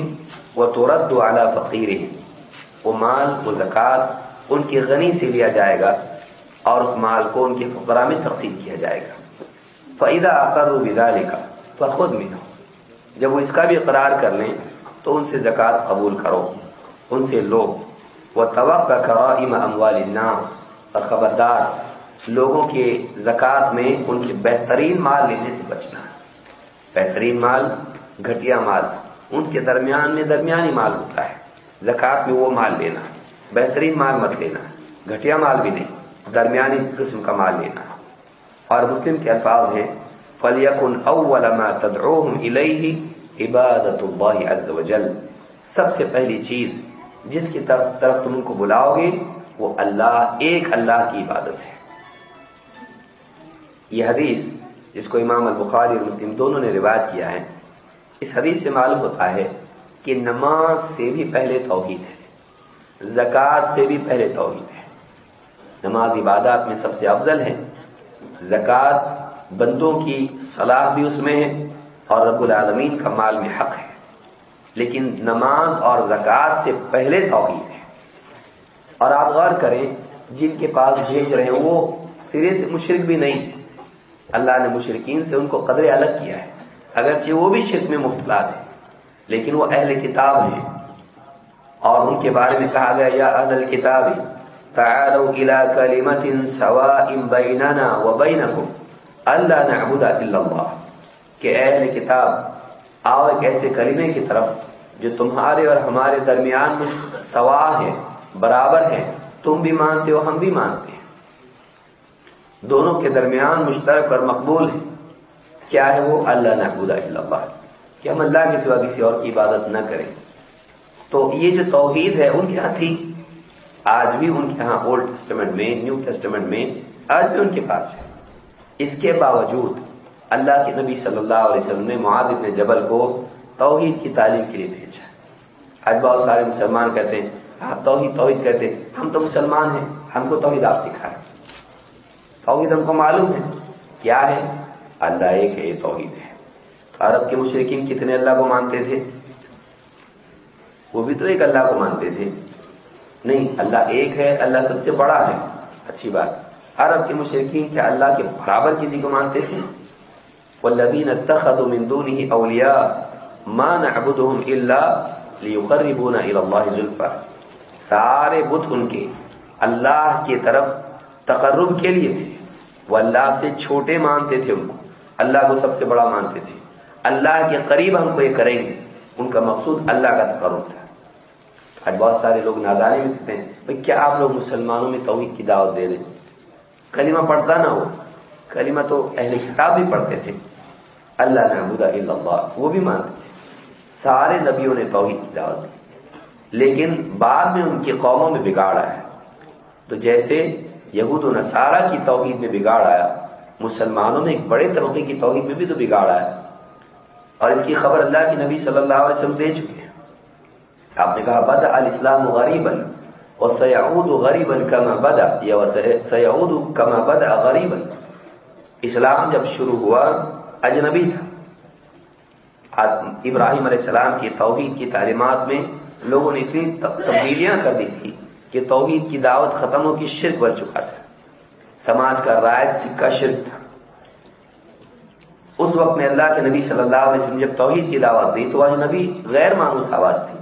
و ترد علی فقیرہم وہ مال، وہ زکات ان کے غنی سے لیا جائے گا اور اس مال کو ان کے فقراء میں تقسیم کیا جائے گا۔ فَإِذَا أَقَرُّوا بِذَلِكَ فَخُذْ مِنْهُ جب وہ اس کا بھی اقرار کر لیں تو ان سے زکوٰۃ قبول کرو۔ ان سے لو وہ توقع کرو اموال الناس۔ اور خبردار، لوگوں کے زکوٰۃ میں ان کے بہترین مال لینے سے بچنا۔ ہے بہترین مال، گھٹیا مال۔ ان کے درمیان میں درمیانی مال ہوتا ہے۔ زکوٰۃ میں وہ مال لینا۔ بہترین مال مت لینا۔ گھٹیا مال بھی نہیں، درمیانی قسم کا مال لینا۔ اور مسلم کے الفاظ ہیں فلیکن اول ما تدعوهم الیہ عبادت اللہ عز و جل سب سے پہلی چیز جس کی طرف طرف تم ان کو بلاؤ گے، وہ اللہ ایک اللہ کی عبادت ہے۔ یہ حدیث جس کو امام البخاری اور مسلم دونوں نے روایت کیا ہے، اس حدیث سے معلوم ہوتا ہے کہ نماز سے بھی پہلے توحید ہے، زکوٰۃ سے بھی پہلے توحید ہے۔ نماز عبادات میں سب سے افضل ہے، زکوٰۃ بندوں کی صلاح بھی اس میں ہے اور رب العالمین کا مال میں حق ہے۔ لیکن نماز اور زکوٰۃ سے پہلے توحید ہے۔ اور آپ غور کریں، جن کے پاس بھیج رہے ہیں، وہ سرے سے مشرق بھی نہیں۔ اللہ نے مشرقین سے ان کو قدرے الگ کیا ہے۔ اگرچہ وہ بھی شرک میں مبتلا تھے، لیکن وہ اہل کتاب ہیں۔ اور ان کے بارے میں کہا گیا، یا اہل کتاب تعالوا الى كلمه سواء بيننا وبينكم الا نعبد الا الله. کہ اہل کتاب، آؤ ایک ایسے کلمے کی طرف جو تمہارے اور ہمارے درمیان میں سوا ہے برابر ہے تم بھی مانتے ہو، ہم بھی مانتے ہیں۔ دونوں کے درمیان مشترک اور مقبول ہے کیا ہے وہ؟ اللہ نقبود اللہ کہ ہم اللہ کے سوا کسی اور کی عبادت نہ کریں۔ تو یہ جو توحید ہے، ان کے یہاں تھی۔ آج بھی ان کے یہاں اولڈ ٹیسٹمنٹ میں نیو ٹیسٹمنٹ میں، آج بھی ان کے پاس ہے۔ اس کے باوجود اللہ کے نبی صلی اللہ علیہ وسلم نے معاذ ابن جبل کو توحید کی تعلیم کے لیے بھیجا آج بہت سارے مسلمان کہتے ہیں آپ توحید توحید کہتے ہیں۔ ہم تو مسلمان ہیں، ہم کو توحید آپ سکھائے توحید ہم کو معلوم ہے۔ کیا ہے؟ اللہ ایک ہے، یہ توحید ہے۔ عرب کے مشرقین کتنے اللہ کو مانتے تھے؟ وہ بھی تو ایک اللہ کو مانتے تھے۔ نہیں، اللہ ایک ہے، اللہ سب سے بڑا ہے۔ اچھی بات۔ عرب کے مشرقین کیا اللہ کے برابر کسی کو مانتے تھے۔ والذین اتخذوا من دونه اولیاء ما نعبدهم الا ليقربونا الى الله زلفا سارے بت ان کے اللہ کی طرف تقرب کے لیے تھے۔ وہ اللہ سے چھوٹے مانتے تھے ان کو۔ اللہ کو سب سے بڑا مانتے تھے۔ اللہ کے قریب ہم کو یہ کریں گے۔ ان کا مقصود اللہ کا تقرب تھا۔ آج بہت سارے لوگ نادانے میں کہتے ہیں، بھائی، کیا آپ لوگ مسلمانوں میں توحید کی دعوت دے دیں کلمہ پڑھتا نہ ہو، کلمہ تو اہل کتاب بھی پڑھتے تھے۔ اللہ نعبد الا اللہ، وہ بھی مانتے تھے۔ سارے نبیوں نے توحید کی دعوت دی۔ لیکن بعد میں ان کی قوموں میں بگاڑ آیا۔ تو جیسے یہود و نصارہ کی توحید میں بگاڑ آیا، مسلمانوں میں ایک بڑے طبقے کی توحید میں بھی تو بگاڑ آیا۔ اور اس کی خبر اللہ کی نبی صلی اللہ علیہ وسلم دے چکے ہیں۔ آپ نے کہا بد الاسلام غریب اور سیاود غریب کما بدا یا سیاود کما بدا غریب اسلام جب شروع ہوا اجنبی تھا ابراہیم علیہ السلام کی توحید کی تعلیمات میں لوگوں نے اتنی تبدیلیاں کر دی تھی کہ توحید کی دعوت ختم ہو کی شرک بن چکا تھا سماج کا رائے سکہ شرک تھا اس وقت میں اللہ کے نبی صلی اللہ علیہ وسلم جب توحید کی دعوت دی، تو آج نبی غیر مانوس آواز تھی.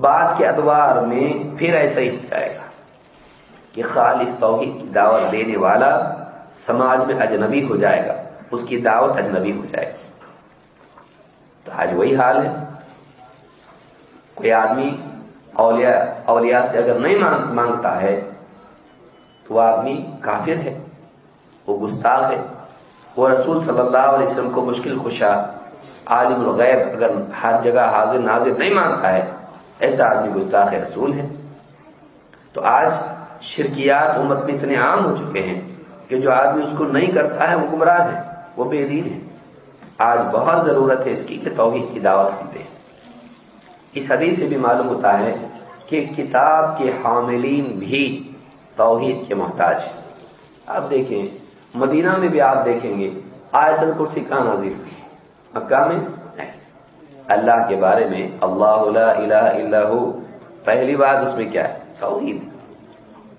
بعد کے ادوار میں پھر ایسا ہی جائے گا کہ خالص توحید کی دعوت دینے والا سماج میں اجنبی ہو جائے گا، اس کی دعوت اجنبی ہو جائے گی۔ تو آج وہی حال ہے۔ کوئی آدمی اولیاء اولیاء سے اگر نہیں مانگتا ہے، تو وہ آدمی کافر ہے، وہ گستاخ ہے۔ وہ رسول صلی اللہ علیہ وسلم کو مشکل خوشا عالم الغیب، اگر ہر جگہ حاضر ناظر نہیں مانتا ہے ایسا آدمی گستاخ رسول ہے۔ تو آج شرکیات امت میں اتنے عام ہو چکے ہیں کہ جو آدمی اس کو نہیں کرتا ہے، وہ گمراہ ہے، وہ بے دین ہے۔ آج بہت ضرورت ہے اس کی کہ توحید کی دعوت ہم دیں اس حدیث سے بھی معلوم ہوتا ہے کہ کتاب کے حاملین بھی توحید کے محتاج ہیں۔ آپ دیکھیں، مدینہ میں بھی آپ دیکھیں گے، آیت الکرسی کہاں نازل ہوئی؟ مکہ میں۔ اللہ کے بارے میں اللہ لا الہ الا ہو، پہلی بات اس میں کیا ہے؟ توحید۔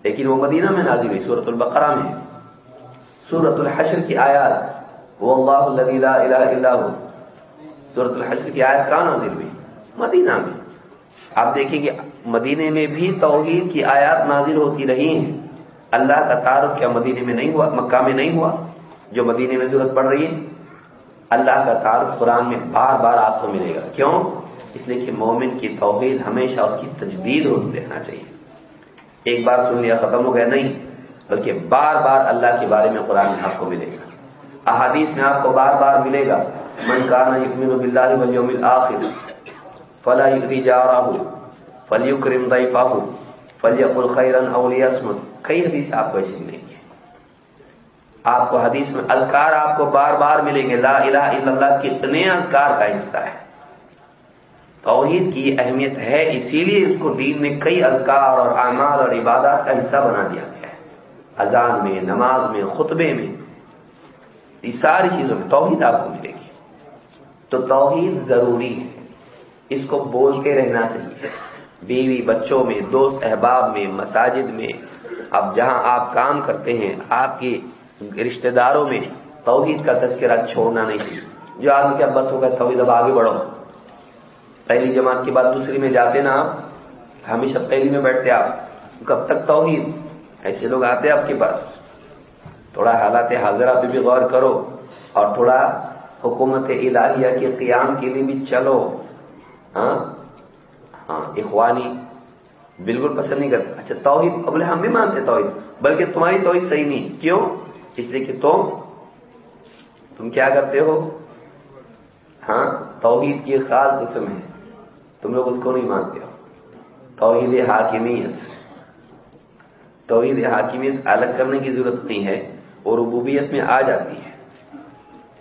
لیکن وہ مدینہ میں نازل ہوئی سورت البقرہ میں۔ سورت الحشر کی آیات وہ اللہ لا الہ الا ہو۔ سورت الحشر کی آیت کہاں نازل ہوئی؟ مدینہ میں۔ آپ دیکھیں گے مدینے میں بھی توحید کی آیات نازل ہوتی رہی ہیں۔ اللہ کا تعارف کیا مدینے میں نہیں ہوا، مکہ میں نہیں ہوا؟ جو مدینے میں ضرورت پڑ رہی ہے۔ اللہ کا تعارف قرآن میں بار بار آپ کو ملے گا۔ کیوں؟ اس لیے کہ مومن کی توحید ہمیشہ اس کی تجدید ہوتی رہنا چاہیے۔ ایک بار سن لیا، ختم ہو گیا۔ نہیں، بلکہ بار بار اللہ کے بارے میں قرآن میں آپ کو ملے گا۔ احادیث میں آپ کو بار بار ملے گا۔ من کانا یکمن باللہ والیوم الاخر فلا یکری جارہ، فلیکرم ضیفہ فلیقل خیرا او لیسمت کئی حدیث آپ کو ایسی ملیں آپ کو حدیث میں اذکار آپ کو بار بار ملیں گے، لا الہ الا اللہ کتنے اذکار کا حصہ ہے۔ توحید کی اہمیت ہے، اسی لیے اس کو دین میں کئی اذکار اور اعمال اور عبادات کا حصہ بنا دیا گیا ہے۔ اذان میں، نماز میں، خطبے میں، یہ ساری چیزوں میں توحید آپ کو ملے گی۔ تو توحید ضروری ہے۔ اس کو بولتے رہنا چاہیے۔ بیوی، بچوں میں، دوست احباب میں، مساجد میں، اب جہاں آپ کام کرتے ہیں، آپ کے رشتہ داروں میں توحید کا تذکرہ چھوڑنا نہیں چاہیے۔ جو آدمی کیا بس ہوگا توحید اب آگے بڑھو۔ پہلی جماعت کے بعد دوسری میں جاتے نا آپ، ہمیشہ پہلی میں بیٹھتے آپ۔ کب تک توحید؟ ایسے لوگ آتے آپ کے پاس۔ تھوڑا حالات حاضرہ پہ بھی غور کرو اور تھوڑا حکومت الہیہ کے قیام کے لیے بھی چلو۔ ہاں؟ ہاں اخوانی، بالکل پسند نہیں کرتا اچھا توحید بولے ہم بھی مانتے توحید، بلکہ تمہاری توحید صحیح نہیں۔ کیوں؟ اس لیے کہ تم تم کیا کرتے ہو؟ ہاں توحید کی خاص قسم ہے۔ تم لوگ اس کو نہیں مانتے ہو۔ توحید حاکمیت۔ توحید حاکمیت الگ کرنے کی ضرورت نہیں ہے اور ربوبیت میں آ جاتی ہے۔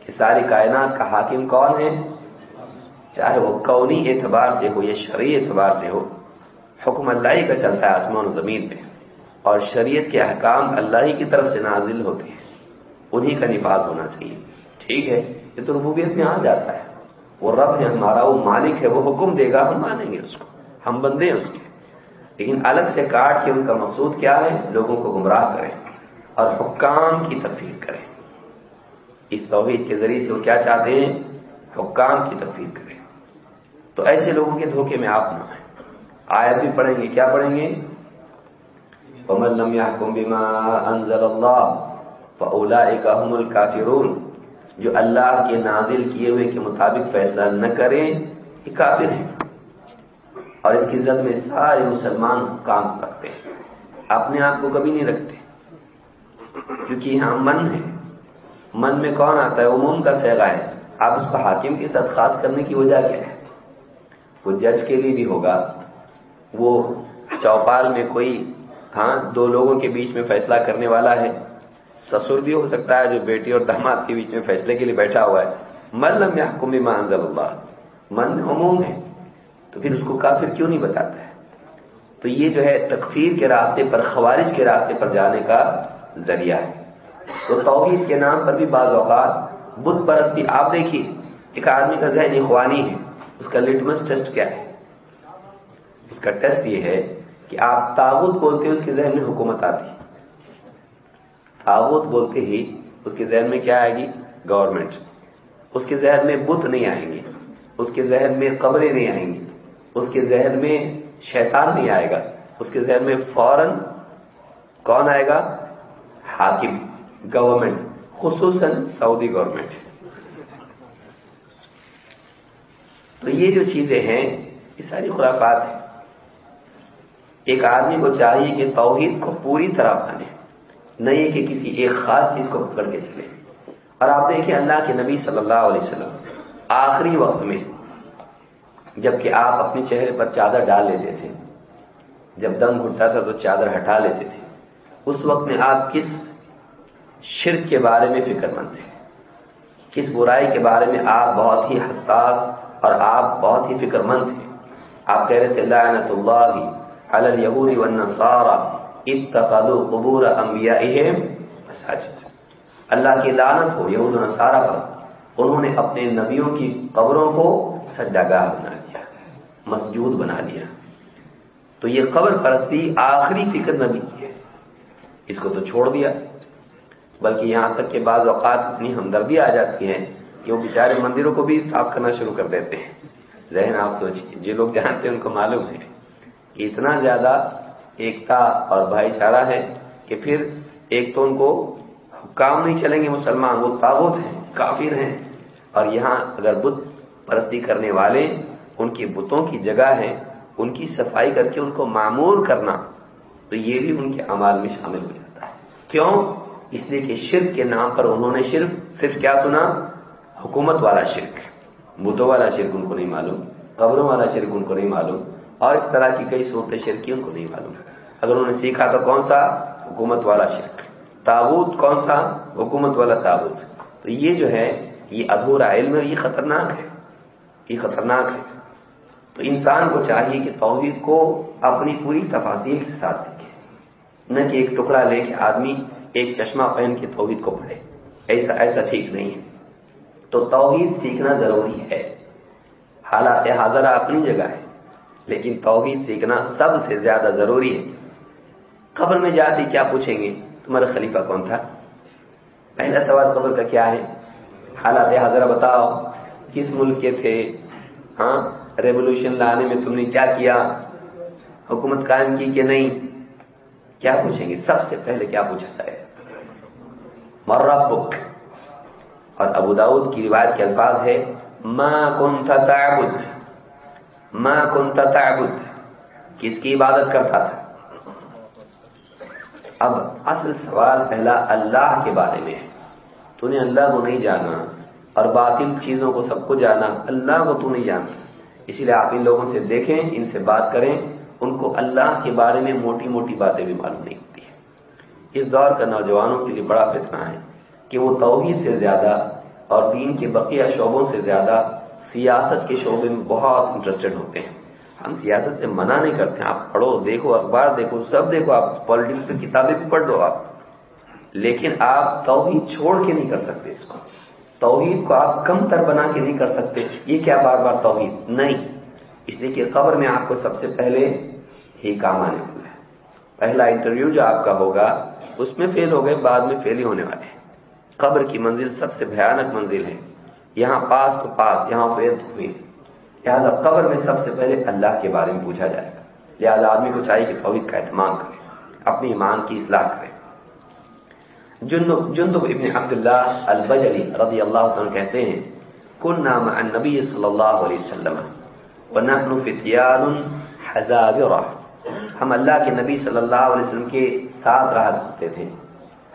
کہ ساری کائنات کا حاکم کون ہے؟ چاہے وہ قونی اعتبار سے ہو یا شرعی اعتبار سے ہو، حکم اللہ ہی کا چلتا ہے آسمان و زمین میں اور شریعت کے احکام اللہ ہی کی طرف سے نازل ہوتے ہیں۔ انہی کا نفاذ ہونا چاہیے۔ ٹھیک ہے، یہ تو ربوبیت میں آ جاتا ہے۔ وہ رب ہے ہمارا، وہ مالک ہے، وہ حکم دے گا، ہم مانیں گے اس کو۔ ہم بندے ہیں اس کے۔ لیکن الگ سے کاٹ کے ان کا مقصود کیا ہے؟ لوگوں کو گمراہ کریں اور حکام کی تفریح کریں۔ اس توحید کے ذریعے سے وہ کیا چاہتے ہیں؟ حکام کی تفریح کریں۔ تو ایسے لوگوں کے دھوکے میں آپ نہ آئیں۔ آیت بھی پڑھیں گے، کیا پڑھیں گے؟ بما انزل الله فاولئك هم الكافرون جو اللہ کے نازل کیے ہوئے کے مطابق فیصلہ نہ کریں، یہ کافر ہیں۔ اور اس کی زد میں سارے مسلمان کام کرتے ہیں۔ اپنے آپ کو کبھی نہیں رکھتے۔ کیونکہ یہاں من ہے۔ من میں کون آتا ہے؟ عموم کا سیگا ہے۔ آپ اس کو حاکم کے ساتھ خاص کرنے کی وجہ کیا ہے؟ وہ جج کے لیے بھی ہوگا۔ وہ چوپال میں کوئی ہاں دو لوگوں کے بیچ میں فیصلہ کرنے والا ہے۔ سسر بھی ہو سکتا ہے جو بیٹی اور داماد کے بیچ میں فیصلے کے لیے بیٹھا ہوا ہے۔ من لم يحكم بما انزل اللہ۔ من عموم ہے۔ تو پھر اس کو کافر کیوں نہیں بتاتا ہے؟ تو یہ جو ہے تکفیر کے راستے پر، خوارج کے راستے پر جانے کا ذریعہ ہے۔ تو توحید کے نام پر بھی بعض اوقات بت پرستی، آپ دیکھیے، ایک آدمی کا ذہن اخوانی ہے۔ اس کا لٹمس ٹیسٹ کیا ہے؟ اس کا ٹیسٹ یہ ہے کہ آپ تابوت بولتے اس کے ذہن میں حکومت آتی ہے۔ تابوت بولتے ہی اس کے ذہن میں کیا آئے گی؟ گورنمنٹ اس کے ذہن میں بت نہیں آئیں گے، اس کے ذہن میں قبریں نہیں آئیں گی، اس کے ذہن میں شیطان نہیں آئے گا، اس کے ذہن میں فوراً کون آئے گا؟ حاکم گورنمنٹ خصوصاً سعودی گورنمنٹ تو یہ جو چیزیں ہیں، یہ ساری خرافات ہیں۔ ایک آدمی کو چاہیے کہ توحید کو پوری طرح مانے۔ نہیں کہ کسی ایک خاص چیز کو پکڑ کے چلے۔ اور آپ دیکھیں اللہ کے نبی صلی اللہ علیہ وسلم آخری وقت میں جبکہ آپ اپنے چہرے پر چادر ڈال لیتے تھے، جب دم گھٹتا تھا تو چادر ہٹا لیتے تھے۔ اس وقت میں آپ کس شرک کے بارے میں فکر مند تھے؟ کس برائی کے بارے میں آپ بہت ہی حساس اور آپ بہت ہی فکر مند تھے؟ آپ کہہ رہے تھے، لعنت اللہ علی الیہود والنصارى۔ اتخذوا قبور انبیائهم مساجد۔ اللہ کی لعنت ہو، یہود و نصارہ پر انہوں نے اپنے نبیوں کی قبروں کو سجاگاہ بنا لیا، مسجود بنا لیا۔ تو یہ قبر پرستی آخری فکر نبی کی ہے۔ اس کو تو چھوڑ دیا۔ بلکہ یہاں تک کہ بعض اوقات اتنی ہمدردی آ جاتی ہے کہ وہ بیچارے مندروں کو بھی صاف کرنا شروع کر دیتے ہیں۔ ذہن آپ سوچیے جو لوگ جانتے ہیں ان کو معلوم ہے کہ اتنا زیادہ ایکتا اور بھائی چارہ ہے کہ پھر ایک تو ان کو کام نہیں چلیں گے مسلمان، وہ تابوت ہیں، کافر ہیں۔ اور یہاں اگر بت پرستی کرنے والے ان کی بتوں کی جگہ ہے ان کی صفائی کر کے ان کو معمور کرنا، تو یہ بھی ان کے امال میں شامل ہو جاتا ہے۔ کیوں؟ اس لیے کہ شرک کے نام پر انہوں نے صرف صرف کیا سنا؟ حکومت والا شرک۔ بتوں والا شرک ان کو نہیں معلوم، قبروں والا شرک ان کو نہیں معلوم، اور اس طرح کی کئی صورتیں شرکی ان کو نہیں معلوم۔ اگر انہوں نے سیکھا تو کون سا؟ حکومت والا شرک۔ تابوت کون سا؟ حکومت والا تابوت۔ تو یہ جو ہے، یہ ادھورا علم ہے، یہ خطرناک ہے۔ یہ خطرناک ہے۔ تو انسان کو چاہیے کہ توحید کو اپنی پوری تفاصیل کے ساتھ سیکھے نہ کہ ایک ٹکڑا لے کے آدمی ایک چشمہ پہن کے توحید کو پڑھے۔ ایسا ایسا ٹھیک نہیں ہے۔ تو توحید سیکھنا ضروری ہے۔ حالات حاضرہ اپنی جگہ ہے، لیکن توحید سیکھنا سب سے زیادہ ضروری ہے۔ قبر میں جاتے کیا پوچھیں گے؟ تمہارا خلیفہ کون تھا؟ پہلا سوال قبر کا کیا ہے؟ حالات حاضرہ بتاؤ، کس ملک کے تھے؟ ہاں ریولیوشن لانے میں تم نے کیا کیا؟ حکومت قائم کی کہ نہیں؟ کیا پوچھیں گے؟ سب سے پہلے کیا پوچھا ہے؟ مربک اور ابو داود کی روایت کے الفاظ ہے، ما کنت تعبد۔ ما کنت تعبد۔ کس کی عبادت کرتا تھا؟ اب اصل سوال پہلا اللہ کے بارے میں ہے۔ تو نے اللہ کو نہیں جانا اور باطل چیزوں کو سب کو جانا اللہ کو تو نہیں جانتا اسی لیے آپ ان لوگوں سے دیکھیں، ان سے بات کریں۔ ان کو اللہ کے بارے میں موٹی موٹی باتیں بھی معلوم نہیں ہوتی ہے اس دور کا نوجوانوں کے لیے بڑا فتنہ ہے کہ وہ توحید سے زیادہ اور دین کے بقیہ شعبوں سے زیادہ سیاست کے شعبے میں بہت انٹرسٹڈ ہوتے ہیں۔ ہم سیاست سے منع نہیں کرتے، آپ پڑھو، دیکھو، اخبار دیکھو، سب دیکھو، آپ پالیٹکس پہ، کتابیں بھی پڑھ لو آپ۔ لیکن آپ توحید چھوڑ کے نہیں کر سکتے اس کو۔ توحید کو آپ کم تر بنا کے نہیں کر سکتے۔ یہ کیا بار بار توحید؟ نہیں۔ اس لیے کہ قبر میں آپ کو سب سے پہلے ہی کام آنے والا ہے۔ پہلا انٹرویو جو آپ کا ہوگا، اس میں فیل ہو گئے، بعد میں فیل ہی ہونے والے ہیں۔ قبر کی منزل سب سے بھیانک منزل ہے۔ یہاں پاس تو پاس، یہاں فیل ہوئی لہٰذا قبر میں سب سے پہلے اللہ کے بارے میں پوچھا جائے گا۔ لہٰذا آدمی کو چاہیے کہ توحید کا اہتمام کرے، اپنی ایمان کی اصلاح کرے۔ جندب ابن عبداللہ البجلی رضی اللہ عنہ کہتے ہیں کن نام نبی صلی اللہ علیہ وسلم ونحن ہم اللہ کے نبی صلی اللہ علیہ وسلم کے ساتھ رہا کرتے تھے،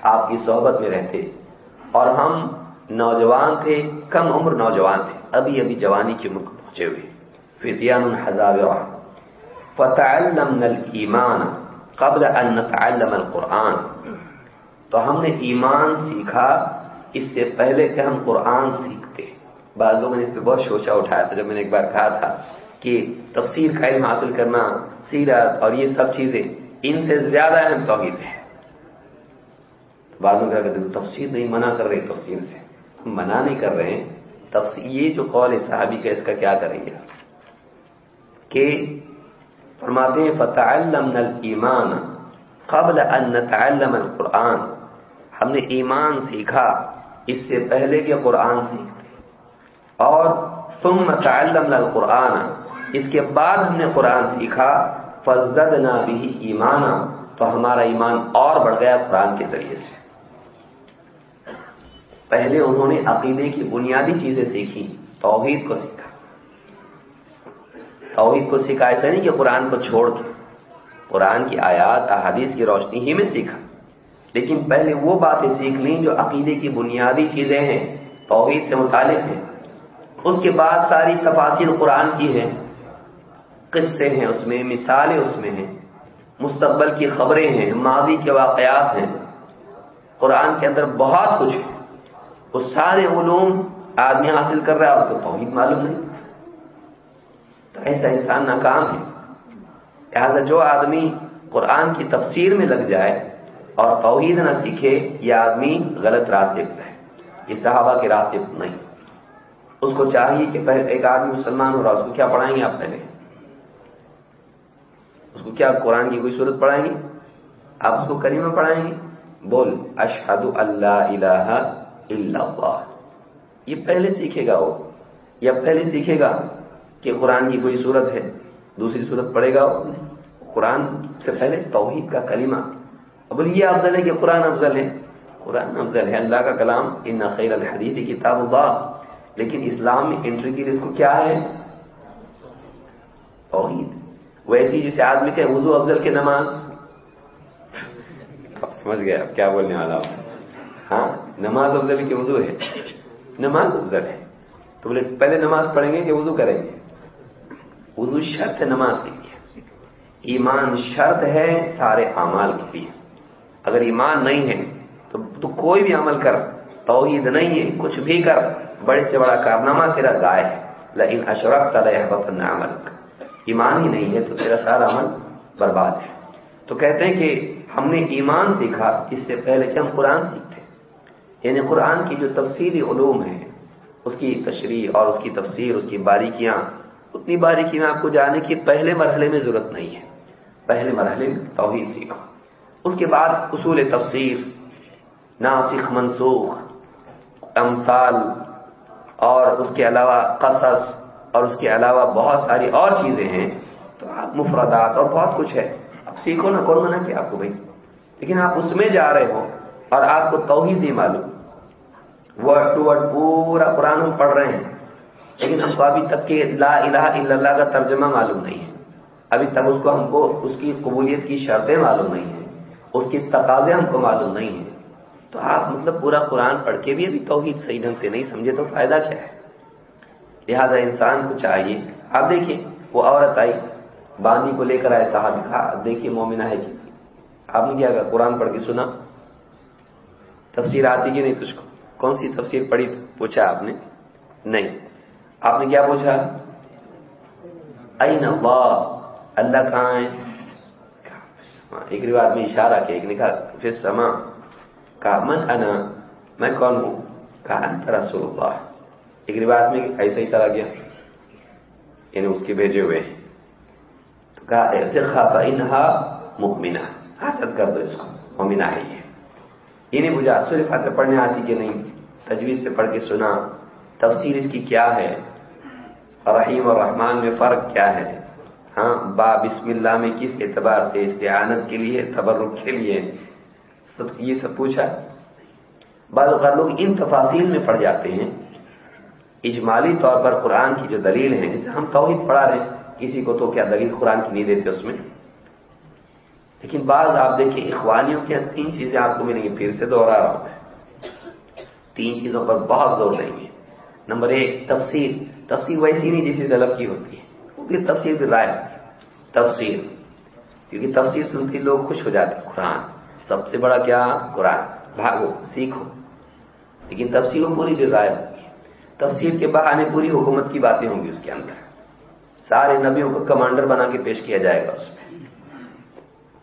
آپ کی صحبت میں رہتے۔ اور ہم نوجوان تھے، کم عمر نوجوان تھے، ابھی ابھی جوانی کی عمر کو پہنچے ہوئے فتیان حزابرہ فتعلمنا الایمان قبل ان نتعلم القرآن. تو ہم نے ایمان سیکھا، اس سے پہلے کہ ہم قرآن سیکھتے. بعض لوگوں نے اس پہ بہت شوشا اٹھایا تھا جب میں نے ایک بار کہا تھا کہ تفسیر کا علم حاصل کرنا، سیرت اور یہ سب چیزیں، ان سے زیادہ اہم توحید ہے. بعد میں کہتے تفسیر نہیں منع کر رہے تفسیر سے. منع نہیں کر رہے ہیں یہ جو قول ہے صحابی کا، اس کا کیا کریں گے؟ کہ فرماتے ہیں فتح المان قبل ان نتعلم القرآن. ہم نے ایمان سیکھا، اس سے پہلے کہ قرآن سیکھتے۔ اور ثم تعلمنا القرآن، اس کے بعد ہم نے قرآن سیکھا فزدنا بھی ایمانا، تو ہمارا ایمان اور بڑھ گیا قرآن کے ذریعے سے۔ پہلے انہوں نے عقیدے کی بنیادی چیزیں سیکھی، توحید کو سیکھا۔ توحید کو سیکھا ایسا نہیں کہ قرآن کو چھوڑ کے قرآن کی آیات، احادیث کی روشنی ہی میں سیکھا۔ لیکن پہلے وہ باتیں سیکھ لیں جو عقیدے کی بنیادی چیزیں ہیں، توحید سے متعلق ہیں۔ اس کے بعد ساری تفاصر قرآن کی ہیں۔ قصے ہیں اس میں، مثالیں اس میں ہیں۔ مستقبل کی خبریں ہیں، ماضی کے واقعات ہیں۔ قرآن کے اندر بہت کچھ ہے۔ وہ سارے علوم آدمی حاصل کر رہا ہے، اس کو توحید معلوم نہیں۔ تو ایسا انسان ناکام ہے۔ لہٰذا جو آدمی قرآن کی تفسیر میں لگ جائے اور توحید نہ سیکھے، یہ آدمی غلط راستے پر ہے۔ یہ صحابہ کے راستے پر نہیں۔ اس کو چاہیے کہ ایک آدمی مسلمان ہو رہا اس کو کیا پڑھائیں گے آپ پہلے؟ اس کو کیا قرآن کی کوئی صورت پڑھائیں گے؟ آپ اس کو کریمہ پڑھائیں گے؟ بول اشہد اللہ الہ اللہ۔ یہ پہلے سیکھے گا وہ۔ یا پہلے سیکھے گا کہ قرآن کی کوئی صورت ہے، دوسری صورت پڑھے گا قرآن سے پہلے توحید کا کلمہ۔ اب یہ افضل ہے کہ قرآن افضل ہے؟ قرآن افضل ہے۔ اللہ کا کلام، ان خیر الحدیث کتاب اللہ۔ لیکن اسلام میں انٹری کے لیے اس کو کیا ہے؟ توحید۔ ویسی جسے آدمی کہ وضو افضل کے نماز؟ اب سمجھ گئے، اب کیا بولنے والا ہوں؟ ہاں؟ نماز افضل کے وضو ہے۔ نماز افضل ہے۔ تو بولے، پہلے نماز پڑھیں گے کہ وضو کریں گے؟ وضو شرط ہے نماز کے لیے۔ ایمان شرط ہے سارے اعمال کے لیے۔ اگر ایمان نہیں ہے، تو تو کوئی بھی عمل کر، توحید نہیں ہے، کچھ بھی کر، بڑے سے بڑا کارنامہ تیرا گائے ہے۔ لیکن اشرف کا عمل ایمان ہی نہیں ہے تو تیرا سارا عمل برباد ہے۔ تو کہتے ہیں کہ ہم نے ایمان سیکھا اس سے پہلے کہ ہم قرآن سیکھتے یعنی قرآن کی جو تفصیلی علوم ہے اس کی تشریح اور اس کی تفسیر، اس کی باریکیاں، اتنی باریکی میں آپ کو جانے کی پہلے مرحلے میں ضرورت نہیں ہے۔ پہلے مرحلے میں توحید سیکھو۔ اس کے بعد اصول تفسیر، ناسخ، منسوخ، امثال، اور اس کے علاوہ قصص، اور اس کے علاوہ بہت ساری اور چیزیں ہیں۔ تو آپ مفردات اور بہت کچھ ہے۔ اب سیکھو نا کون منع کیا آپ کو بھائی؟ لیکن آپ اس میں جا رہے ہو اور آپ کو توحید نہیں معلوم۔ ورڈ ٹو ورڈ پورا قرآن ہم پڑھ رہے ہیں۔ لیکن ہم کو ابھی تک کہ لا الہ الا اللہ کا ترجمہ معلوم نہیں ہے۔ ابھی تک اس کو ہم کو اس کی قبولیت کی شرطیں معلوم نہیں ہیں۔ اس کی تقاضے ہم کو معلوم نہیں ہیں۔ تو آپ مطلب پورا قرآن پڑھ کے بھی ابھی توحید صحیح ڈھنگ سے نہیں سمجھے تو فائدہ کیا ہے؟ لہذا انسان کو چاہیے، آپ دیکھیے، وہ عورت آئی، باندھی کو لے کر آئے صاحب، کہا دیکھیے مومنہ ہے کہ آپ نے کیا کہا قرآن پڑھ کے سنا تفسیر آتی کہ نہیں تجھ کو۔ کون سی تفسیر پڑھی پوچھا آپ نے؟ نہیں۔ آپ نے کیا پوچھا؟ این اللہ اللہ کہاں ہے؟ ایک روایت میں اشارہ کیا، ایک نے کہا پھر سما کہا، من انا؟ میں کون ہوں؟ کہا، انت رسول اللہ۔ ایک روایت میں ایسا اشارہ کیا یعنی اس کے بھیجے ہوئے تو کہا ارتخاب انہا مؤمنہ حاصل کر دو اس کو، مؤمنہ ہے یہ۔ انہیں بجھا سورہ فاتح پڑھنے آتی کہ نہیں؟ تجویز سے پڑھ کے سنا، تفسیر اس کی کیا ہے؟ رحیم اور رحمان میں فرق کیا ہے؟ ہاں با بسم اللہ میں کس اعتبار سے استعانت کے لیے، تبرک کے لیے؟ سب یہ سب پوچھا؟ بعض اوقات لوگ ان تفاصیل میں پڑ جاتے ہیں۔ اجمالی طور پر قرآن کی جو دلیل ہے جسے ہم توحید پڑھا رہے ہیں۔ کسی کو تو کیا دلیل قرآن کی نہیں دیتے اس میں؟ لیکن بعض آپ دیکھیں، اخوانیوں کے تین چیزیں آپ کو ملیں گی پھر سے دوہرا رہا ہوں۔ تین چیزوں پر بہت زور دیں گے۔ نمبر ایک، تفسیر۔ تفسیر ویسی نہیں جیسی طلب کی ہوتی ہے۔ وہ تفسیر کی رائے تفسیر۔ کیونکہ تفسیر سنتی لوگ خوش ہو جاتے قرآن۔ سب سے بڑا کیا؟ قرآن۔ بھاگو، سیکھو۔ لیکن تفسیر پوری دل رائے ہوگی تفسیر کے بہانے پوری حکومت کی باتیں ہوں گی اس کے اندر۔ سارے نبیوں کو کمانڈر بنا کے پیش کیا جائے گا اس میں۔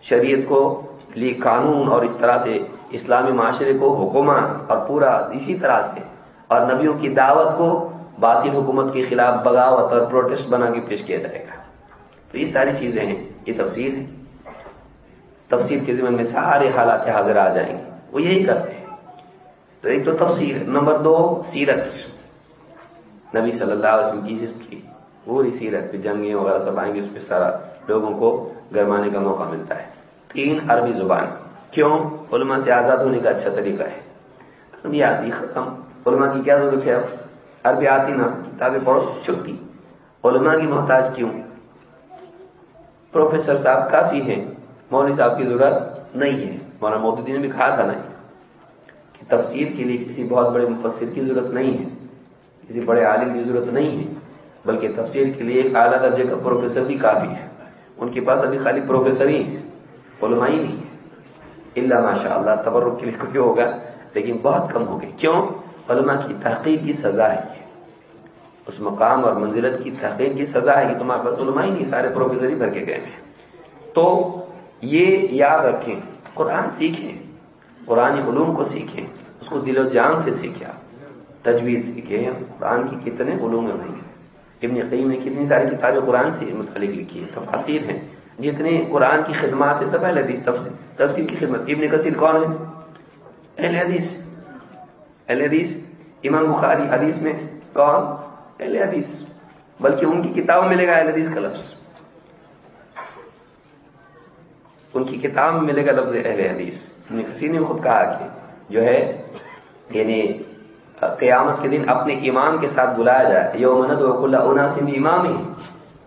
شریعت کو لیے قانون اور اس طرح سے اسلامی معاشرے کو حکومت اور پورا اسی طرح سے اور نبیوں کی دعوت کو باطل حکومت کے خلاف بغاوت اور پروٹیسٹ بنا کے پیش کیا جائے گا۔ تو یہ ساری چیزیں ہیں، یہ تفصیل ہے۔ تفصیل کے ذمن میں سارے حالات حاضر آ جائیں گے۔ وہ یہی کرتے ہیں۔ تو ایک تو تفصیل نمبر دو، سیرت۔ نبی صلی اللہ علیہ وسلم کی ہسٹری پوری سیرت پہ جنگیں وغیرہ سب آئیں گے، اس پہ سارا لوگوں کو گرمانے کا موقع ملتا ہے۔ تین عربی زبان۔ کیوں؟ علماء سے آزاد ہونے کا اچھا طریقہ ہے۔ عربی آتی، ختم۔ علماء کی کیا ضرورت ہے اب؟ عربی آتی نا، کتابیں پڑھو چھٹی علماء کی محتاج کیوں؟ پروفیسر صاحب کافی ہیں، مولوی صاحب کی ضرورت نہیں ہے۔ مولانا مودودی نے بھی کہا تھا نا کہ تفسیر کے لیے کسی بہت بڑے مفسر کی ضرورت نہیں ہے، کسی بڑے عالم کی ضرورت نہیں ہے، بلکہ تفسیر کے لیے ایک اعلیٰ درجے کا پروفیسر بھی کافی ہے ان کے پاس ابھی خالی پروفیسر ہی علماء ہی نہیں۔ اللہ ماشاء اللہ، تبرک کے لیے کچھ ہوگا، لیکن بہت کم ہو گئے کیوں؟ علماء کی تحقیق کی سزا ہے۔ اس مقام اور منزلت کی تحقیق کی سزا ہے کہ تمہارے پاس علماء ہی نہیں، سارے پروفیسر ہی بھر کے گئے ہیں۔ تو یہ یاد رکھیں، قرآن سیکھیں، قرآن علوم کو سیکھیں، اس کو دل و جان سے سیکھیں۔ تجویز سیکھیں، قرآن کی کتنے علوم میں بھائی۔ ابن قیم نے کتنی ساری کتابیں قرآن سے متعلق لکھی ہیں، تفاصیر ہیں۔ جتنے قرآن کی خدمات ہے سب اہل حدیث تفصیل تفسیر کی خدمت۔ ابن کثیر کون ہے؟ اہل حدیث۔ اہل حدیث، امام بخاری حدیث میں کون؟ اہل حدیث۔ بلکہ ان کی کتاب ملے گا اہل حدیث کا لفظ۔ ان کی کتاب میں ملے گا لفظ اہل حدیث۔ ابن کثیر نے خود کہا کہ جو ہے یعنی قیامت کے دن اپنے امام کے ساتھ بلایا جائے۔ یومند وک اللہ عنا سن امام ہی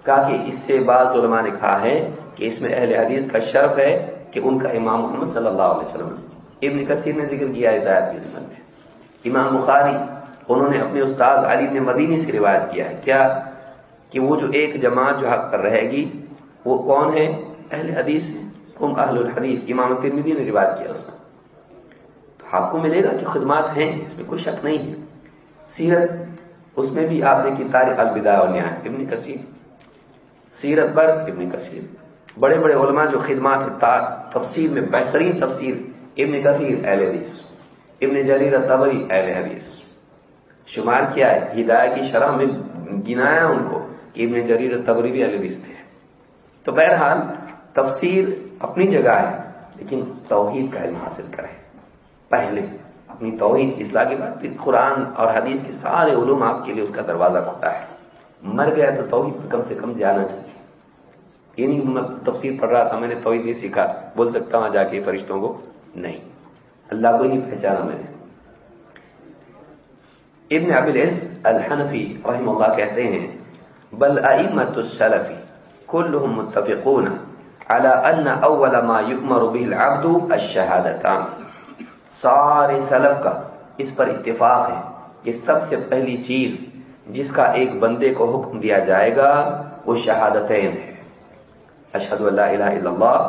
کہا کہ اس سے بعض علماء نے کہا ہے کہ اس میں اہل حدیث کا شرف ہے۔ کہ ان کا امام محمد صلی اللہ علیہ وسلم ابن کثیر نے ذکر کیا ہدایت کی زمن میں۔ امام بخاری، انہوں نے اپنے استاد علی نے مدینی سے روایت کیا ہے۔ کیا؟ کہ وہ جو ایک جماعت جو حق پر رہے گی، وہ کون ہے؟ اہل حدیث کم اہل الحدیث۔ امام ترمیدی نے روایت کیا اس تو آپ کو ملے گا کہ خدمات ہیں، اس میں کوئی شک نہیں ہے۔ سیرت، اس میں بھی آپ نے کی تاریخ الوداع اور نیا ابن کثیر۔ سیرت پر ابن کثیر۔ بڑے بڑے علماء جو خدمات تفسیر میں بہترین تفسیر ابن کثیر اہل حدیث، ابن جریر تبری اہل حدیث۔ شمار کیا ہے، ہدایہ کی شرح میں گنایا ان کو کہ ابن جریر تبری بھی اہل حدیث تھے۔ تو بہرحال تفسیر اپنی جگہ ہے، لیکن توحید کا علم حاصل کرے۔ پہلے اپنی توحید، اصلاح کے بعد پھر قرآن اور حدیث کے سارے علوم آپ کے لیے اس کا دروازہ کھلتا ہے۔ مر گیا تو توحید کم سے کم جانا چاہیے۔ یہ نہیں میں تفسیر پڑھ رہا تھا، میں نے توحید نہیں سیکھا۔ بول سکتا ہوں جا کے فرشتوں کو؟ نہیں۔ اللہ کو نہیں پہچانا میں نے۔ ابن عبل الحنفی رحم اللہ کہتے ہیں، بل ائمت السلفی كلهم متفقون على ان اول ما يؤمر به العبد الشهادتان سارے سلف کا اس پر اتفاق ہے کہ سب سے پہلی چیز جس کا ایک بندے کو حکم دیا جائے گا، وہ شہادتین ہے۔ اشہد اللہ الہ الا اللہ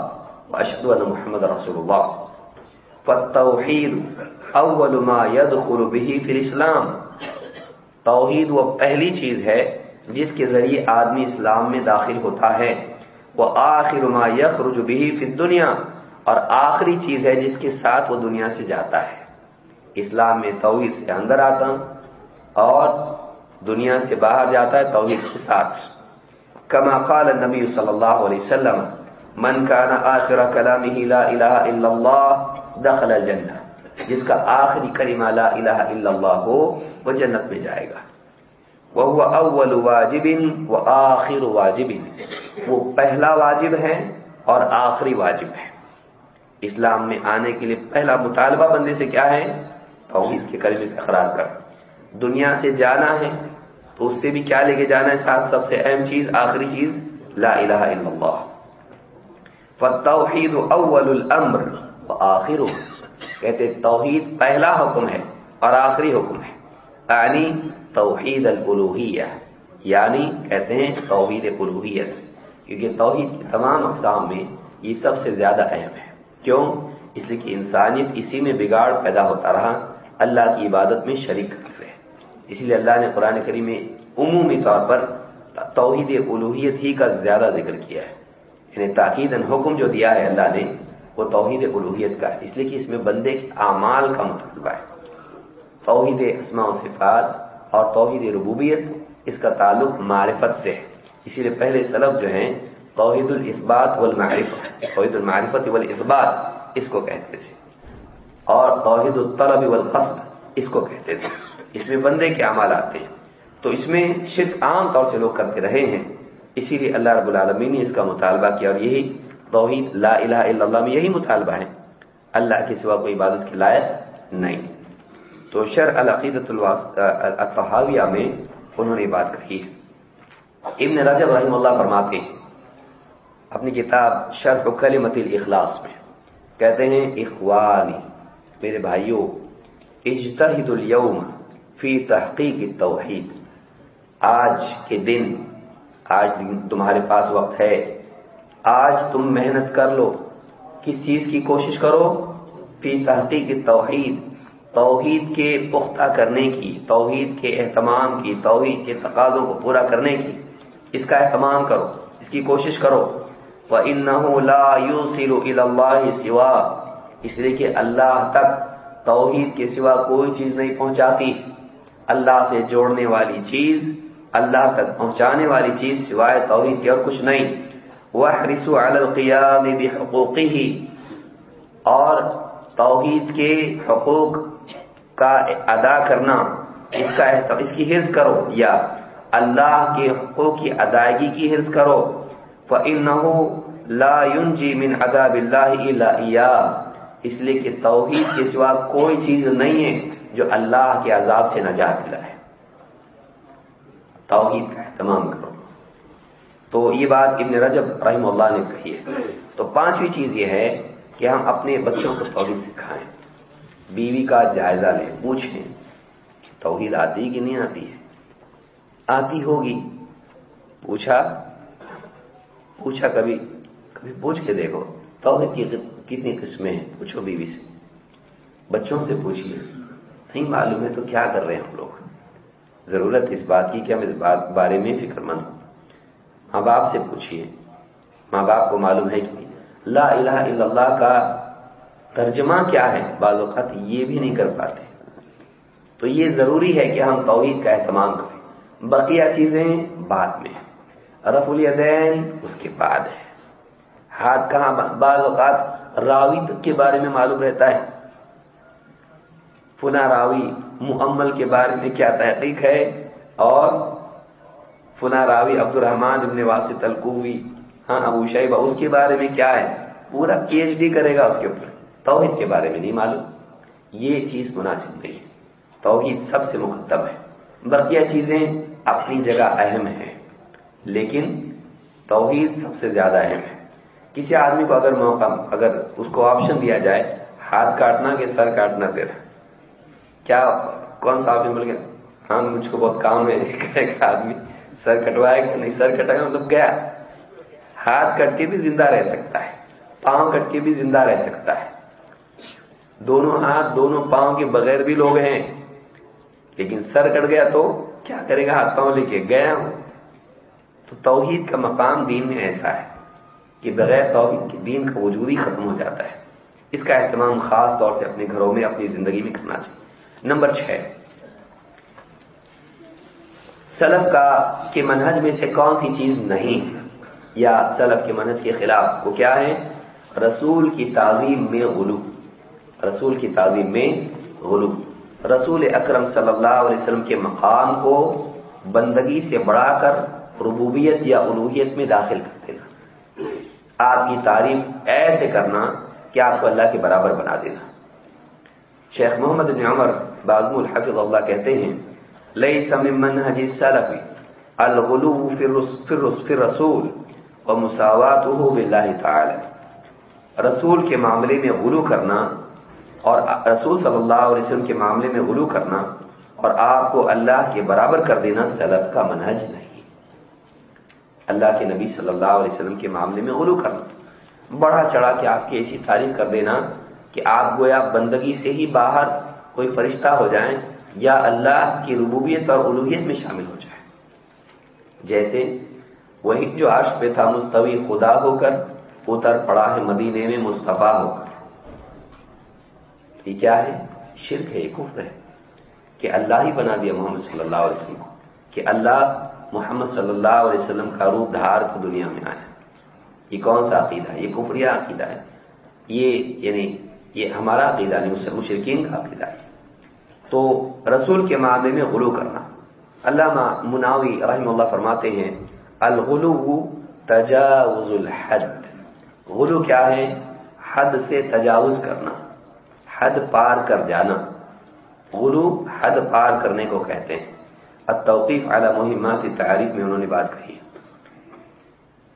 و ان محمد رسول اللہ فالتوحید اول ما يدخل به في الاسلام توحید وہ پہلی چیز ہے جس کے ذریعے آدمی اسلام میں داخل ہوتا ہے. وہ آخر ما یخرج به فی الدنیا اور آخری چیز ہے جس کے ساتھ وہ دنیا سے جاتا ہے. اسلام میں توحید سے اندر آتا ہوں اور دنیا سے باہر جاتا ہے توحید کے ساتھ. کما قال النبی صلی اللہ علیہ وسلم، من كان آخر كلامه لا الہ الا اللہ دخل الجنہ جس کا آخری کلمہ لا الہ الا اللہ ہو، وہ جنت میں جائے گا۔ وہ اول واجب و آخر واجب۔ وہ پہلا واجب ہے اور آخری واجب ہے۔ اسلام میں آنے کے لیے پہلا مطالبہ بندے سے کیا ہے؟ توحید کے کلمے کا اقرار کر۔ دنیا سے جانا ہے۔ تو اس سے بھی کیا لے کے جانا ہے ساتھ سب سے اہم چیز، آخری چیز، لا الہ الا اللہ۔ فتوحید اول الامر و آخر کہتے توحید پہلا حکم ہے اور آخری حکم ہے۔ یعنی توحید الالوحیہ یعنی کہتے ہیں توحید الوحیت کیونکہ توحید کی تمام اقسام میں یہ سب سے زیادہ اہم ہے۔ کیوں؟ اس لیے کہ انسانیت اسی میں بگاڑ پیدا ہوتا رہا، اللہ کی عبادت میں شریک۔ کر رہے اس لیے اللہ نے قرآن کریم میں عمومی طور پر توحید الوحیت ہی کا زیادہ ذکر کیا ہے۔ یعنی تاکید حکم جو دیا ہے اللہ نے، وہ توحید الوحیت کا ہے۔ اس لیے کہ اس میں بندے کے اعمال کا مطالبہ ہے۔ توحید اسماء و صفات اور توحید ربوبیت اس کا تعلق معرفت سے ہے۔ اسی لیے پہلے سلب جو ہیں، توحید الاثبات والمعرفت، توحید المعرفت والاثبات اس کو کہتے تھے۔ اور توحید الطلب والقصد اس کو کہتے تھے۔ اس میں بندے کے اعمال آتے ہیں۔ تو اس میں شرک عام طور سے لوگ کرتے رہے ہیں۔ اسی لیے اللہ رب العالمین نے اس کا مطالبہ کیا اور یہی توحید لا الہ الا اللہ میں یہی مطالبہ ہے۔ اللہ کے سوا کوئی عبادت کے لائق نہیں۔ تو شر العقیدت الطحاویہ میں انہوں نے بات کہی ہے ابن رجب رحم اللہ فرماتے ہیں، اپنی کتاب شرف کلمت الاخلاص میں کہتے ہیں، اخوانی، میرے بھائیوں اجتہد اليوم فی تحقیق التوحید آج کے دن، آج تمہارے پاس وقت ہے۔ آج تم محنت کر لو۔ کس چیز کی کوشش کرو؟ فی تحقیق توحید۔ توحید کے پختہ کرنے کی، توحید کے اہتمام کی، توحید کے تقاضوں کو پورا کرنے کی۔ اس کا اہتمام کرو، اس کی کوشش کرو۔ وَإِنَّهُ لَا يُوصِلُ إِلَى اللَّهِ سِوَا اس لیے کہ اللہ تک توحید کے سوا کوئی چیز نہیں پہنچاتی۔ اللہ سے جوڑنے والی چیز، اللہ تک پہنچانے والی چیز سوائے توحید کی اور کچھ نہیں۔ وہ القیام بحقوقه۔ اور توحید کے حقوق کا ادا کرنا، اس کا اس کی حرص کرو یا اللہ کے حقوق کی ادائیگی کی حرص کرو۔ فَإِنَّهُ لَا يُنْجِي مِنْ عَذَابِ اللَّهِ إِلَّا إِيَّا اس لیے کہ توحید کے سوا کوئی چیز نہیں ہے۔ جو اللہ کے عذاب سے نجات دلائے توحید کا اہتمام کرو۔ تو یہ بات ابن رجب رحم اللہ نے کہی ہے۔ تو پانچویں چیز یہ ہے کہ ہم اپنے بچوں کو توحید سکھائیں۔ بیوی کا جائزہ لیں، پوچھیں توحید آتی کہ نہیں آتی ہے۔ آتی ہوگی۔ پوچھا؟ پوچھا کبھی؟ کبھی پوچھ کے دیکھو۔ توحید کی کتنی قسمیں ہیں، پوچھو بیوی سے۔ بچوں سے پوچھیے نہیں معلوم ہے تو کیا کر رہے ہیں ہم لوگ؟ ضرورت اس بات کی کہ ہم اس بات بارے میں فکر مند ہوں۔ ماں باپ سے پوچھیے ماں باپ کو معلوم ہے کہ لا الہ الا اللہ کا ترجمہ کیا ہے؟ بعض اوقات یہ بھی نہیں کر پاتے۔ تو یہ ضروری ہے کہ ہم توحید کا اہتمام کریں۔ بقیہ چیزیں بعد میں۔ رف الدین اس کے بعد ہے۔ ہاتھ کہاں؟ بعض اوقات راوی کے بارے میں معلوم رہتا ہے۔ فنا راوی محمل کے بارے میں کیا تحقیق ہے؟ اور فنا راوی عبد الرحمان ابن واسط القوی ہاں ابو شیبہ، اس کے بارے میں کیا ہے؟ پورا پی ایچ ڈی کرے گا اس کے اوپر۔ توحید کے بارے میں نہیں معلوم۔ یہ چیز مناسب نہیں ہے۔ توحید سب سے مقدم ہے۔ بقیہ چیزیں اپنی جگہ اہم ہیں، لیکن توحید سب سے زیادہ اہم ہے۔ کسی آدمی کو اگر موقع، اگر اس کو آپشن دیا جائے، ہاتھ کاٹنا کہ سر کاٹنا تیرا۔ کیا کون سا آدمی بول گیا؟ ہاں مجھ کو بہت کام ہے۔ آدمی سر کٹوائے گا، نہیں سر کٹائے گا مطلب گیا۔ ہاتھ کٹ کے بھی زندہ رہ سکتا ہے، پاؤں کٹ کے بھی زندہ رہ سکتا ہے۔ دونوں ہاتھ، دونوں پاؤں کے بغیر بھی لوگ ہیں۔ لیکن سر کٹ گیا تو کیا کرے گا؟ ہاتھ پاؤں لے کے گیا۔ ہوں تو توحید کا مقام دین میں ایسا ہے کہ بغیر توحید کے دین کا وجود ہی ختم ہو جاتا ہے۔ اس کا اہتمام خاص طور سے اپنے گھروں میں، اپنی زندگی میں کرنا چاہیے۔ نمبر چھ سلف کا کے منہج میں سے کون سی چیز نہیں یا سلف کے منہج کے خلاف وہ کیا ہے؟ رسول کی تعظیم میں غلو۔ رسول کی تعظیم میں غلو۔ رسول اکرم صلی اللہ علیہ وسلم کے مقام کو بندگی سے بڑھا کر ربوبیت یا الوحیت میں داخل کر دینا آپ کی تعریف ایسے کرنا کہ آپ کو اللہ کے برابر بنا دینا۔ شیخ محمد بن عمر بازم الحفظ اللہ کہتے ہیں لئی سمن حجیز سلف الغلو فر رسول و مساوات باللہ تعالی۔ رسول کے معاملے میں غلو کرنا اور رسول صلی اللہ علیہ وسلم کے معاملے میں غلو کرنا اور آپ کو اللہ کے برابر کر دینا سلف کا منہج نہیں۔ اللہ کے نبی صلی اللہ علیہ وسلم کے معاملے میں غلو کرنا۔ بڑا چڑھا کہ آپ کی ایسی تعریف کر دینا کہ آپ گویا بندگی سے ہی باہر کوئی فرشتہ ہو جائیں یا اللہ کی ربوبیت اور الوحیت میں شامل ہو جائیں۔ جیسے وہی جو عرش پہ تھا، مستوی خدا ہو کر اتر پڑا ہے مدینے میں، مصطفیٰ ہو کر۔ یہ کیا ہے؟ شرک ہے، یہ کفر ہے کہ اللہ ہی بنا دیا محمد صلی اللہ علیہ وسلم کو، کہ اللہ محمد صلی اللہ علیہ وسلم کا روپ دھار کو دنیا میں آیا۔ یہ کون سا عقیدہ ہے؟ یہ کفریہ عقیدہ ہے۔ یہ یعنی یہ ہمارا عقیدہ نہیں مشرقین کا عقیدہ ہے۔ تو رسول کے معاملے میں غلو کرنا۔ علامہ مناوی رحم اللہ فرماتے ہیں، الغلو تجاوز الحد غلو کیا ہے؟ حد سے تجاوز کرنا، حد پار کر جانا۔ غلو حد پار کرنے کو کہتے ہیں۔ التوقیف علی مہمات تعریف میں انہوں نے بات کہی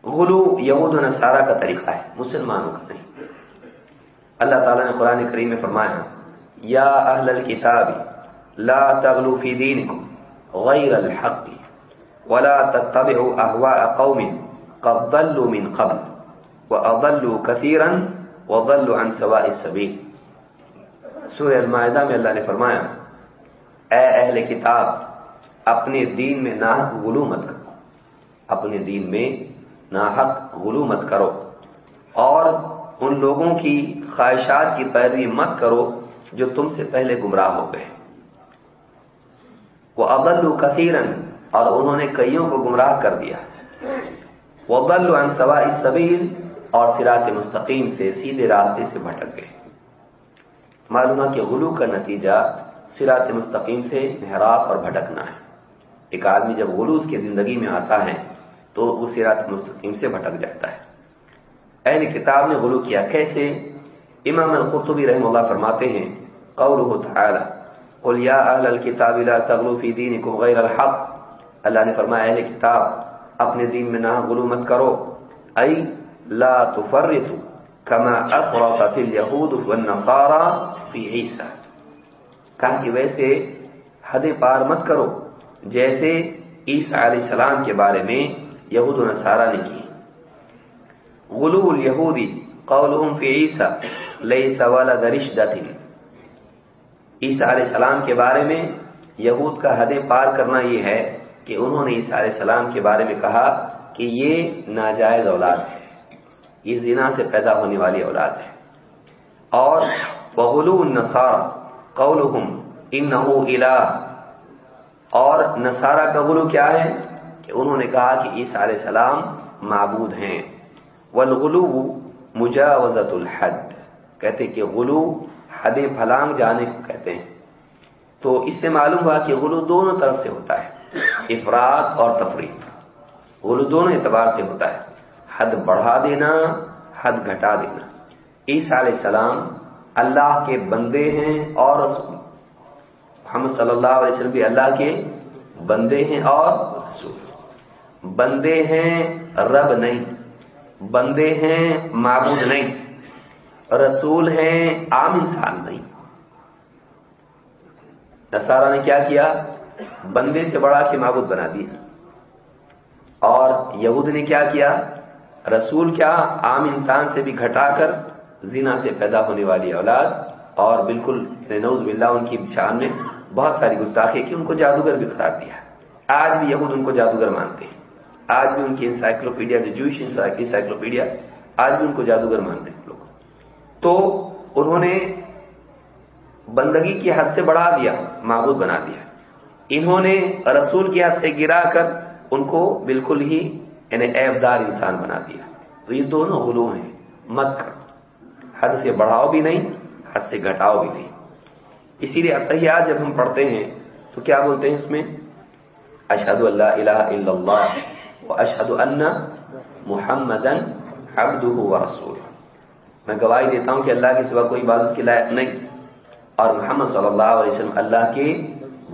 غلو یہود و نصارہ کا طریقہ ہے، مسلمانوں کا نہیں۔ اللہ تعالیٰ نے قرآن کریم میں فرمایا، یا اہل الكتاب لا تغلو فی دینکم غیر الحق ولا تتبعوا اهواء قوم قد ضلوا من قبل واضلوا كثيرا وضلوا عن سواء السبيل. سورہ المائدہ میں اللہ نے فرمایا، اے اہل کتاب، اپنے دین میں ناحق غلو مت کرو۔ اپنے دین میں ناحق غلو مت کرو۔ اور ان لوگوں کی خواہشات کی پیروی مت کرو جو تم سے پہلے گمراہ ہو گئے۔ وہ ابل کثیرن اور انہوں نے کئیوں کو گمراہ کر دیا۔ وہ ابل سوا سبیل اور سرات مستقیم سے سیدھے راستے سے بھٹک گئے۔ معلوم کہ غلو کا نتیجہ سرات مستقیم سے محراف اور بھٹکنا ہے۔ ایک آدمی جب غلو اس کی زندگی میں آتا ہے تو وہ سرات مستقیم سے بھٹک جاتا ہے۔ اہل کتاب نے غلو کیا۔ کیسے؟ امام القرطبی رحم اللہ فرماتے ہیں، قوله تعالی قل یا اہل الكتاب لا تغلو فی دینکم غیر الحق. اللہ نے فرمایا، اہل کتاب، اپنے دین میں نہ غلو مت کرو۔ ای لا تفرطوا كما افرطت اليهود والنصارى فی عیسیٰ کہا کہ ویسے حد پار مت کرو، جیسے عیسیٰ علیہ السلام کے بارے میں یہود و نصارہ نے کی۔ غلو الیہودی قولهم فی عیسیٰ لیس ولد رشدت عیسیٰ علیہ السلام کے بارے میں یہود کا حد پار کرنا یہ ہے کہ انہوں نے عیسیٰ علیہ السلام کے بارے میں کہا کہ یہ ناجائز اولاد ہے۔ یہ زنا سے پیدا ہونے والی اولاد ہے۔ اور وغلو النصارى قولهم انه الہ اور نصارہ کا غلو کیا ہے؟ کہ انہوں نے کہا کہ عیسیٰ علیہ السلام معبود ہیں۔ والغلو مجاوزت الحد۔ کہتے کہ غلو حد پھلانگ جانے کو کہتے ہیں۔ تو اس سے معلوم ہوا کہ غلو دونوں طرف سے ہوتا ہے۔ افراد اور تفریح غلو دونوں اعتبار سے ہوتا ہے۔ حد بڑھا دینا، حد گھٹا دینا۔ عیسیٰ علیہ السلام اللہ کے بندے ہیں اور رسول۔ محمد صلی اللہ علیہ وسلم بھی اللہ کے بندے ہیں اور رسول۔ بندے ہیں رب نہیں۔ بندے ہیں معبود نہیں۔ رسول ہیں عام انسان نہیں۔ نسارا نے کیا کیا؟ بندے سے بڑا کے معبود بنا دیا اور یہود نے کیا کیا؟ رسول کیا؟ عام انسان سے بھی گھٹا کر زنا سے پیدا ہونے والی اولاد۔ اور بالکل یعنی نوز باللہ، ان کی شان میں بہت ساری گستاخی کی، ان کو جادوگر بھی قرار دیا۔ آج بھی یہود ان کو جادوگر مانتے ہیں۔ آج بھی ان کی انسائکلوپیڈیا، جو جوش انسائکلوپیڈیا، آج بھی ان کو جادوگر مانتے ہیں۔ تو انہوں نے بندگی کی حد سے بڑھا دیا، معبود بنا دیا۔ انہوں نے رسول کی حد سے گرا کر ان کو بالکل ہی یعنی ایبدار انسان بنا دیا۔ تو یہ دونوں غلو ہیں۔ مت کر حد سے بڑھاؤ بھی نہیں، حد سے گھٹاؤ بھی نہیں۔ اسی لیے اتحیات جب ہم پڑھتے ہیں، تو کیا بولتے ہیں اس میں؟ اشہد اللہ الہ الا اللہ و اشہد ان محمد رسول میں گواہی دیتا ہوں کہ اللہ کے سوا کوئی عبادت کے لائق نہیں۔ اور محمد صلی اللہ علیہ وسلم اللہ کے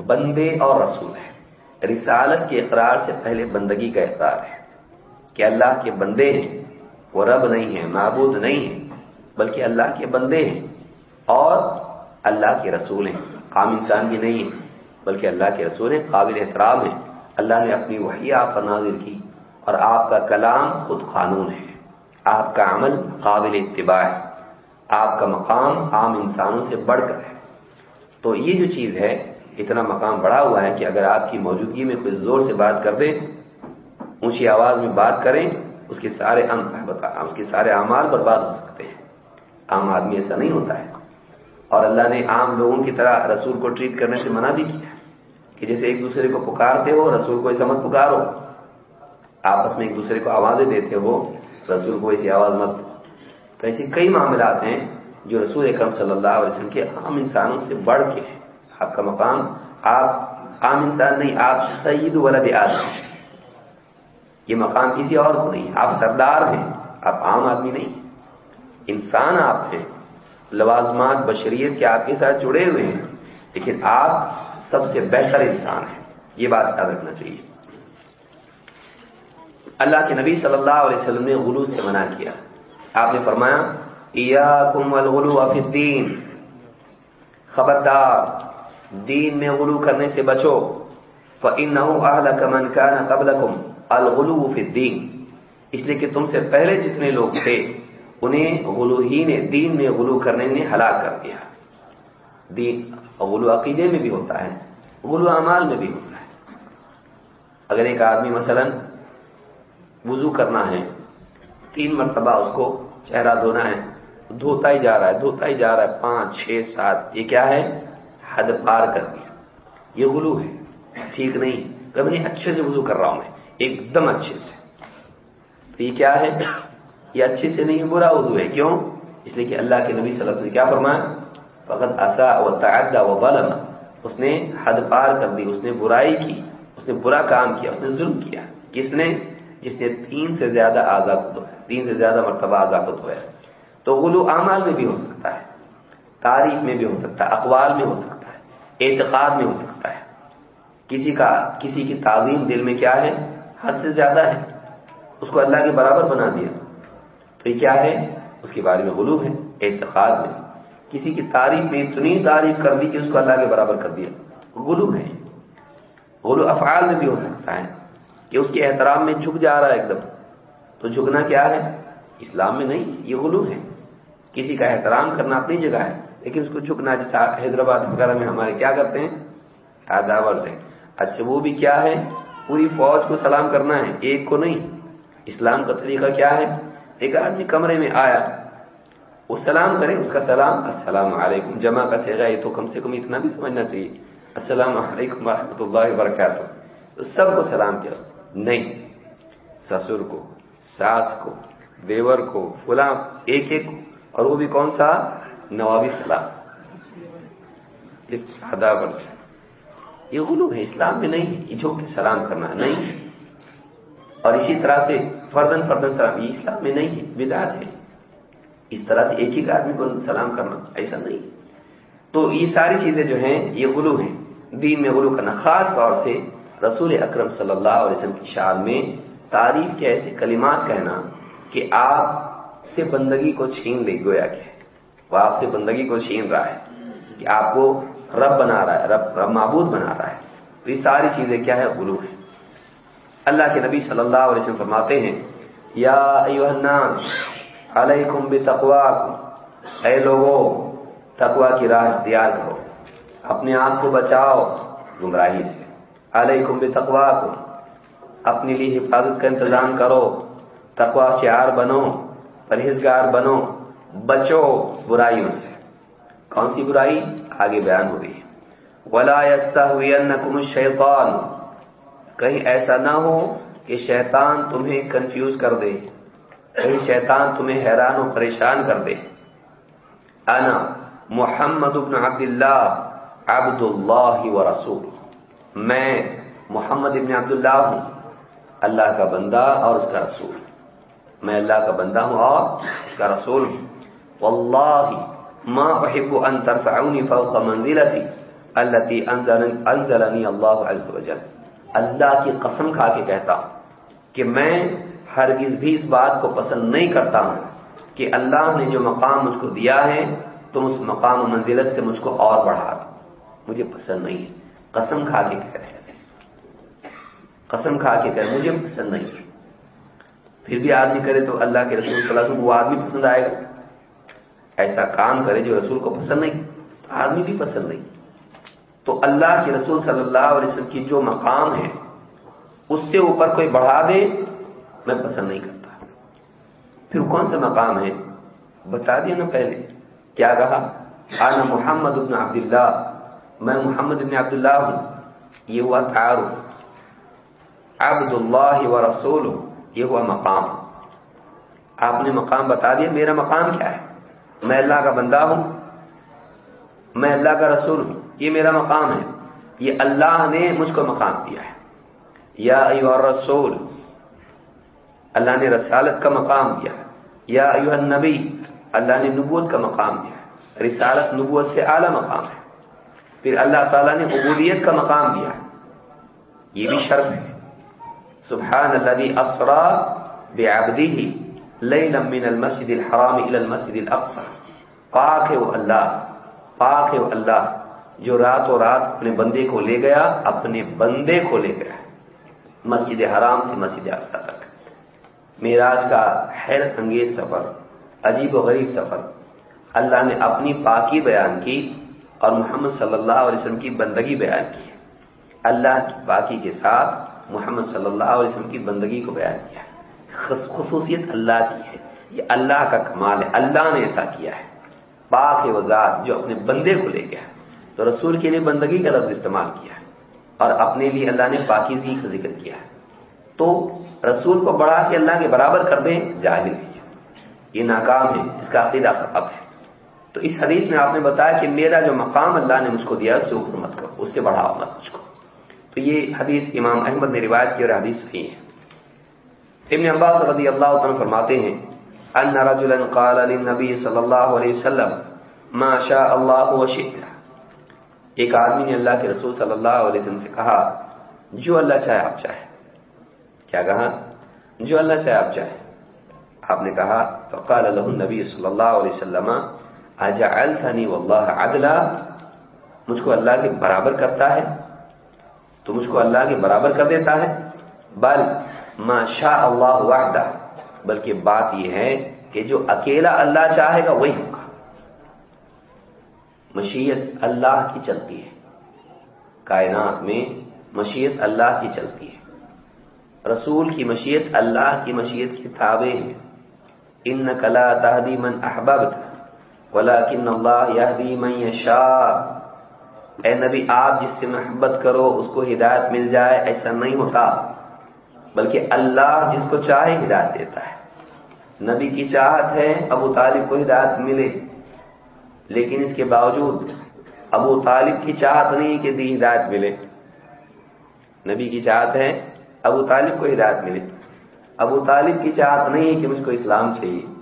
بندے اور رسول ہے رسالت کے اقرار سے پہلے بندگی کا اقرار ہے کہ اللہ کے بندے ہیں۔ وہ رب نہیں ہے معبود نہیں ہے بلکہ اللہ کے بندے ہیں اور اللہ کے رسول ہیں۔ عام انسان بھی نہیں ہے بلکہ اللہ کے رسول ہیں، قابل احترام ہیں۔ اللہ نے اپنی وحی آپ پر نازل کی اور آپ کا کلام خود قانون ہے۔ آپ کا عمل قابل اتباع ہے، آپ کا مقام عام انسانوں سے بڑھ کر ہے۔ تو یہ جو چیز ہے، اتنا مقام بڑھا ہوا ہے کہ اگر آپ کی موجودگی میں کوئی زور سے بات کر دے اونچی آواز میں بات کریں، اس کے سارے اس کے سارے اعمال برباد ہو سکتے ہیں۔ عام آدمی ایسا نہیں ہوتا ہے۔ اور اللہ نے عام لوگوں کی طرح رسول کو ٹریٹ کرنے سے منع بھی کیا کہ جیسے ایک دوسرے کو پکارتے ہو، رسول کو ایسا مت پکارو۔ آپس میں ایک دوسرے کو آوازیں دیتے ہو رسول کو ایسی آواز مت تو ایسے کئی معاملات ہیں جو رسول اکرم صلی اللہ علیہ وسلم کے عام انسانوں سے بڑھ کے ہیں۔ آپ کا مقام، آپ عام انسان نہیں، آپ سعید ولد آدمی یہ مقام کسی اور کو نہیں، آپ سردار ہیں، آپ عام آدمی نہیں۔ انسان آپ ہیں، لوازمات بشریت کے آپ کے ساتھ جڑے ہوئے ہیں، لیکن آپ سب سے بہتر انسان ہیں۔ یہ بات یاد رکھنا چاہیے۔ اللہ کے نبی صلی اللہ علیہ وسلم نے غلو سے منع کیا۔ آپ نے فرمایا الغلو فی الدین خبردار، دین میں غلو کرنے سے بچو۔ فَإِنَّهُ أَهْلَكَ مَنْ كَانَ قَبْلَكُمْ۔ الْغُلُوُ فِي الدِّينِ۔ اس لیے کہ تم سے پہلے جتنے لوگ تھے، انہیں غلو ہی نے دین میں غلو کرنے نے ہلاک کر دیا۔ دین، غلو عقیدے میں بھی ہوتا ہے، غلو اعمال میں بھی ہوتا ہے۔ اگر ایک آدمی مثلا وضو کرنا ہے۔ تین مرتبہ اس کو چہرہ دھونا ہے۔ دھوتا ہی جا رہا ہے، دھوتا ہی جا رہا ہے۔ پانچ، چھ، سات، یہ کیا ہے؟ حد پار کر دیا۔ یہ غلو ہے۔ ٹھیک نہیں۔ کبھی نہیں اچھے سے وضو کر رہا ہوں میں۔ ایک دم اچھے سے۔ تو یہ کیا ہے؟ یہ اچھے سے نہیں، برا وضو ہے۔ کیوں؟ اس لیے کہ اللہ کے نبی صلی اللہ علیہ وسلم کیا فرمایا؟ فقط اصا و تعدہ و بلم اس نے حد پار کر دی، اس نے برائی کی، اس نے برا کام کیا، اس نے ظلم کیا۔ کس نے؟ جس نے تین سے زیادہ آزاد دھویا تین سے زیادہ مرتبہ آزاد دھویا تو غلو اعمال میں بھی ہو سکتا ہے، تاریخ میں بھی ہو سکتا ہے، اقوال میں ہو سکتا ہے، اعتقاد میں ہو سکتا ہے۔ کسی کا کسی کی تعظیم دل میں کیا ہے؟ حد سے زیادہ ہے۔ اس کو اللہ کے برابر بنا دیا۔ تو یہ کیا ہے؟ اس کے بارے میں غلو ہے، اعتقاد میں کسی کی تعریف میں اتنی تعریف کر دی کہ اس کو اللہ کے برابر کر دیا۔ غلو ہے۔ غلو افعال میں بھی ہو سکتا ہے۔ کہ اس کے احترام میں جھک جا رہا ہے ایک دم۔ تو جھکنا کیا ہے؟ اسلام میں نہیں، یہ غلو ہے۔ کسی کا احترام کرنا اپنی جگہ ہے، لیکن اس کو جھکنا جیسا حیدرآباد وغیرہ میں ہمارے کیا کرتے ہیں؟ آداور سے۔ اچھا وہ بھی کیا ہے؟ پوری فوج کو سلام کرنا ہے، ایک کو نہیں۔ اسلام کا طریقہ کیا ہے؟ ایک آدمی کمرے میں آیا، وہ سلام کرے، اس کا سلام، السلام علیکم، جمع کا سیگا یہ تو کم سے کم اتنا بھی سمجھنا چاہیے۔ السلام علیکم ورحمۃ اللہ وبرکاتہ۔ تو سب کو سلام کیا نہیں۔ سسر کو، ساس کو، دیور کو، فلاں، ایک ایک اور وہ بھی کون سا؟ نوابی سلام یہ غلو ہے، اسلام میں نہیں، یہ جھوک کے سلام کرنا نہیں۔ اور اسی طرح سے فردن فردن سلام، یہ اسلام میں نہیں ہے بدعت ہے۔ اس طرح سے ایک ہی آدمی کو سلام کرنا ایسا نہیں۔ تو یہ ساری چیزیں جو ہیں، یہ غلو ہیں۔ دین میں غلو کرنا، خاص طور سے رسول اکرم صلی اللہ علیہ وسلم کی شان میں تعریف کے ایسے کلمات کہنا کہ آپ سے بندگی کو چھین لے، گویا کہ وہ آپ سے بندگی کو چھین رہا ہے کہ آپ کو رب بنا رہا ہے، رب رب معبود بنا رہا ہے۔ تو یہ ساری چیزیں کیا ہے غلو ہے اللہ کے نبی صلی اللہ علیہ وسلم فرماتے ہیں، یا ایوہ الناس، علیکم بتقواکم۔ اے لوگوں تقوا کی راہ اختیار کرو۔ اپنے آپ کو بچاؤ، گمراہی سے۔ علیکم بتقواکم۔ اپنے لیے حفاظت کا انتظام کرو تقوا شعار بنو، پرہیزگار بنو، بچو برائیوں سے۔ کون سی برائی؟ آگے بیان ہو رہی ہے۔ ولا يستهوينكم الشيطان۔ کہیں ایسا نہ ہو کہ شیطان تمہیں کنفیوز کر دے۔ کہیں شیطان تمہیں حیران و پریشان کر دے۔ انا محمد ابن عبد اللہ عبد اللہ و رسول۔ میں محمد ابن عبد اللہ ہوں، اللہ کا بندہ اور اس کا رسول۔ میں اللہ کا بندہ ہوں اور اس کا رسول ہوں۔ واللہ ما احب ان ترفعونی فوق منزلتی التي انزلنی اللہ عز وجل اللہ کی قسم کھا کے کہتا ہوں کہ میں ہرگز بھی اس بات کو پسند نہیں کرتا ہوں کہ اللہ نے جو مقام مجھ کو دیا ہے، تم اس مقام و منزلت سے مجھ کو اور بڑھا دو۔ مجھے پسند نہیں ہے۔ قسم کھا کے کہہ رہے قسم کھا کے کہہ مجھے پسند نہیں ہے۔ پھر بھی آدمی کرے تو اللہ کے رسول صلی اللہ علیہ وسلم، وہ آدمی پسند آئے گا۔ ایسا کام کرے جو رسول کو پسند نہیں، تو آدمی بھی پسند نہیں۔ تو اللہ کے رسول صلی اللہ علیہ وسلم کی جو مقام ہے، اس سے اوپر کوئی بڑھا دے، میں پسند نہیں کرتا۔ پھر کون سا مقام ہے؟ بتا دیا نا پہلے۔ کیا کہا؟ آنا محمد ابن عبداللہ۔ میں محمد ابن عبداللہ ہوں۔ یہ ہوا تعارف عبد اللہ و رسول یہ ہوا مقام۔ آپ نے مقام بتا دیا، میرا مقام کیا ہے؟ میں اللہ کا بندہ ہوں، میں اللہ کا رسول ہوں، یہ میرا مقام ہے۔ یہ اللہ نے مجھ کو مقام دیا ہے۔ یا ایوہ الرسول، اللہ نے رسالت کا مقام دیا یا ایوہ النبی، اللہ نے نبوت کا مقام دیا ہے۔ رسالت نبوت سے اعلی مقام ہے۔ پھر اللہ تعالیٰ نے عبودیت کا مقام دیا۔ یہ بھی شرف ہے۔ سبحان اللہ اسرا بعبدہ لیلا من المسجد الحرام الى المسجد الاقصى پاک ہے وہ اللہ، پاک ہے وہ اللہ جو رات و رات اپنے بندے کو لے گیا، اپنے بندے کو لے گیا۔ مسجد حرام سے مسجد اقصا تک۔ میراج کا حیرت انگیز سفر، عجیب و غریب سفر۔ اللہ نے اپنی پاکی بیان کی۔ اور محمد صلی اللہ علیہ وسلم کی بندگی بیان کی ہے۔ اللہ کی پاکی کے ساتھ محمد صلی اللہ علیہ وسلم کی بندگی کو بیان کیا ہے۔ خصوصیت اللہ کی ہے۔ یہ اللہ کا کمال ہے۔ اللہ نے ایسا کیا ہے۔ پاک ہے ذات جو اپنے بندے کو لے گیا تو رسول کے لیے بندگی کا لفظ استعمال کیا ہے۔ اور اپنے لیے اللہ نے پاکیزگی کا ذکر کیا ہے۔ تو رسول کو بڑھا کے اللہ کے برابر کر دیں جاہل ہے یہ ناکام ہے اس کا عقیدہ خراب ہے۔ تو اس حدیث میں آپ نے بتایا کہ میرا جو مقام اللہ نے مجھ کو دیا اس سے اوپر مت کرو، اس سے بڑھاؤ مت مجھ کو۔ تو یہ حدیث امام احمد نے روایت کی اور حدیث صحیح ہے۔ ابن عباس رضی اللہ عنہ فرماتے ہیں، ان رجلا قال للنبي صلی اللہ علیہ وسلم، ما شاء اللہ وشئت ایک آدمی نے اللہ کے رسول صلی اللہ علیہ وسلم سے کہا، جو اللہ چاہے آپ چاہے۔ کیا کہا؟ جو اللہ چاہے آپ چاہے۔ آپ نے کہا، فقال له النبي صلی اللہ علیہ وسلم اجعلتني والله عدلا، مجھ کو اللہ کے برابر کرتا ہے، تو مجھ کو اللہ کے برابر کر دیتا ہے۔ بل ما شاء اللہ وحدہ، بلکہ بات یہ ہے کہ جو اکیلا اللہ چاہے گا وہی ہوگا۔ مشیت اللہ کی چلتی ہے۔ کائنات میں مشیت اللہ کی چلتی ہے۔ رسول کی مشیت اللہ کی مشیت کے تابع ہے۔ ان کلا تحدی من احباب ولیکن اللہ یہدی من یشاء اے نبی، آپ جس سے محبت کرو، اس کو ہدایت مل جائے، ایسا نہیں ہوتا۔ بلکہ اللہ جس کو چاہے ہدایت دیتا ہے۔ نبی کی چاہت ہے، ابو طالب کو ہدایت ملے۔ لیکن اس کے باوجود، ابو طالب کی چاہت نہیں کہ دی ہدایت ملے۔ نبی کی چاہت ہے، ابو طالب کو ہدایت ملے۔ ابو طالب کی چاہت نہیں کہ مجھ کو اسلام چاہیے۔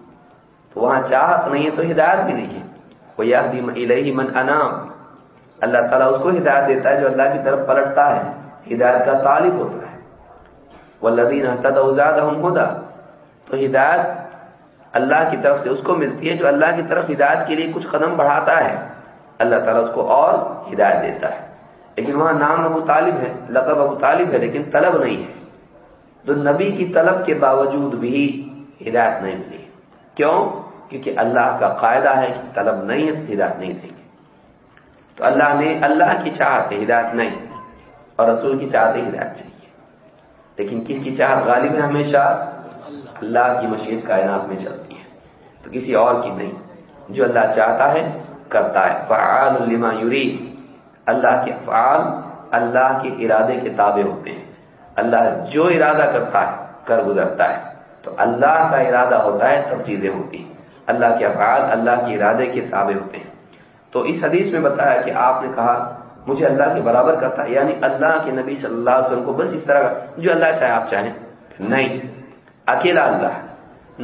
تو وہاں چاہت نہیں ہے تو ہدایت بھی نہیں ہے۔ وہ من انام اللہ تعالیٰ اس کو ہدایت دیتا ہے جو اللہ کی طرف پلٹتا ہے۔ ہدایت کا طالب ہوتا ہے۔ وہ لدین حتاد ہودا تو ہدایت اللہ کی طرف سے اس کو ملتی ہے جو اللہ کی طرف ہدایت کے لیے کچھ قدم بڑھاتا ہے۔ اللہ تعالیٰ اس کو اور ہدایت دیتا ہے۔ لیکن وہاں نام ابو طالب ہے، لقب ابو طالب ہے، لیکن طلب نہیں ہے۔ تو نبی کی طلب کے باوجود بھی ہدایت نہیں ملی۔ کیوں؟ کیونکہ اللہ کا قاعدہ ہے کہ طلب نہیں ہے ہدایت نہیں دیں گے۔ تو اللہ نے، اللہ کی چاہتے ہدایت نہیں، اور رسول کی چاہتے ہدایت چاہیے۔ لیکن کس کی چاہت؟ غالب ہے ہمیشہ۔ اللہ کی مشیت کائنات میں چلتی ہے۔ تو کسی اور کی نہیں۔ جو اللہ چاہتا ہے، کرتا ہے۔ فعال لما یرید۔ اللہ کے فعال اللہ کے ارادے کے تابع ہوتے ہیں۔ اللہ جو ارادہ کرتا ہے، کر گزرتا ہے۔ تو اللہ کا ارادہ ہوتا ہے سب چیزیں ہوتی ہیں۔ اللہ کے افعال، اللہ کے ارادے کے تابع ہوتے ہیں۔ تو اس حدیث میں بتایا کہ آپ نے کہا، مجھے اللہ کے برابر کرتا ہے یعنی اللہ کے نبی صلی اللہ علیہ وسلم کو بس اس طرح جو اللہ چاہے آپ چاہیں۔ نہیں، اکیلا اللہ۔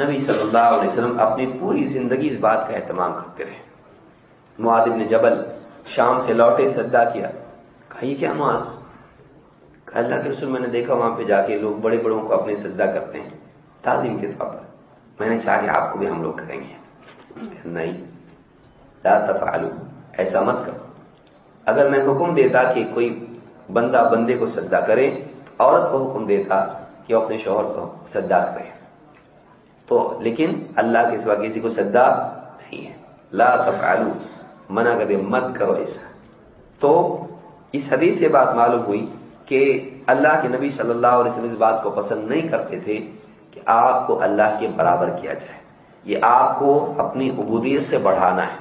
نبی صلی اللہ علیہ وسلم اپنی پوری زندگی اس بات کا اہتمام کرتے رہے۔ معاذ نے جبل شام سے لوٹے، سجدہ کیا۔ کہا کیا معاذ؟ اللہ کے رسول، میں نے دیکھا وہاں پہ جا کے لوگ بڑے بڑوں کو اپنے سجدہ کرتے ہیں۔ تعظیم کے طور پر۔ میں نے چاہا کہ آپ کو بھی ہم لوگ کریں گے۔ نہیں، لا تفعلوا، ایسا مت کرو۔ اگر میں حکم دیتا کہ کوئی بندہ بندے کو سجدہ کرے، عورت کو حکم دیتا کہ وہ اپنے شوہر کو سجدہ کرے۔ تو لیکن اللہ کے سوا کسی کو سجدہ نہیں ہے۔ لا تفعلوا، منع کر دے مت کرو ایسا تو اس حدیث سے بات معلوم ہوئی کہ اللہ کے نبی صلی اللہ علیہ وسلم اس بات کو پسند نہیں کرتے تھے کہ آپ کو اللہ کے برابر کیا جائے۔ یہ آپ کو اپنی عبودیت سے بڑھانا ہے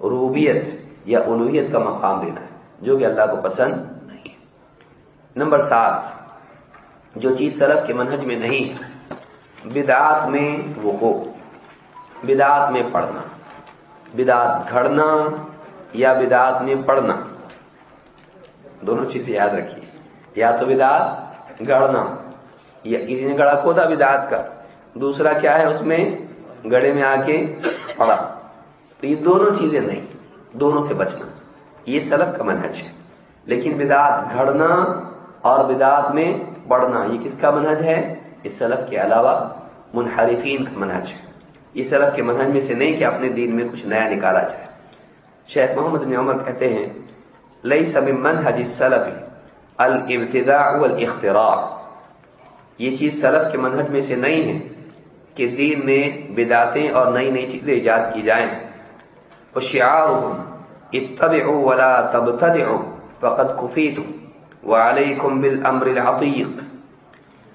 روبیت یا الوحیت کا مقام دینا ہے، جو کہ اللہ کو پسند نہیں ہے۔ نمبر سات، جو چیز سلف کے منہج میں نہیں، بدعات میں وہ بدعات میں پڑھنا۔ بدعات گھڑنا یا بدعات میں پڑھنا۔ دونوں چیزیں یاد رکھیے۔ یا تو بدعات گڑنا یا کسی نے گڑا کھودا بدعات کا، دوسرا کیا ہے اس میں گڑے میں آ کے پڑا۔ تو یہ دونوں چیزیں نہیں، دونوں سے بچنا۔ یہ سلب کا منہج ہے۔ لیکن بدعات گھڑنا اور بدعات میں پڑھنا یہ کس کا منہج ہے؟ اس سلب کے علاوہ منحرفین کا منہج ہے۔ یہ سلب کے منہج میں سے نہیں کہ اپنے دین میں کچھ نیا نکالا جائے۔ شیخ محمد بن عمر کہتے ہیں لئی سب منہج سلبی الابتداء والاختراع یہ چیز سلف کے منہج میں سے نہیں ہے کہ دین میں بداتیں اور نئی نئی چیزیں ایجاد کی جائیں۔ اتبعوا ولا تبتدعوا، فقد كفيتم، وعليكم بالامر العطيق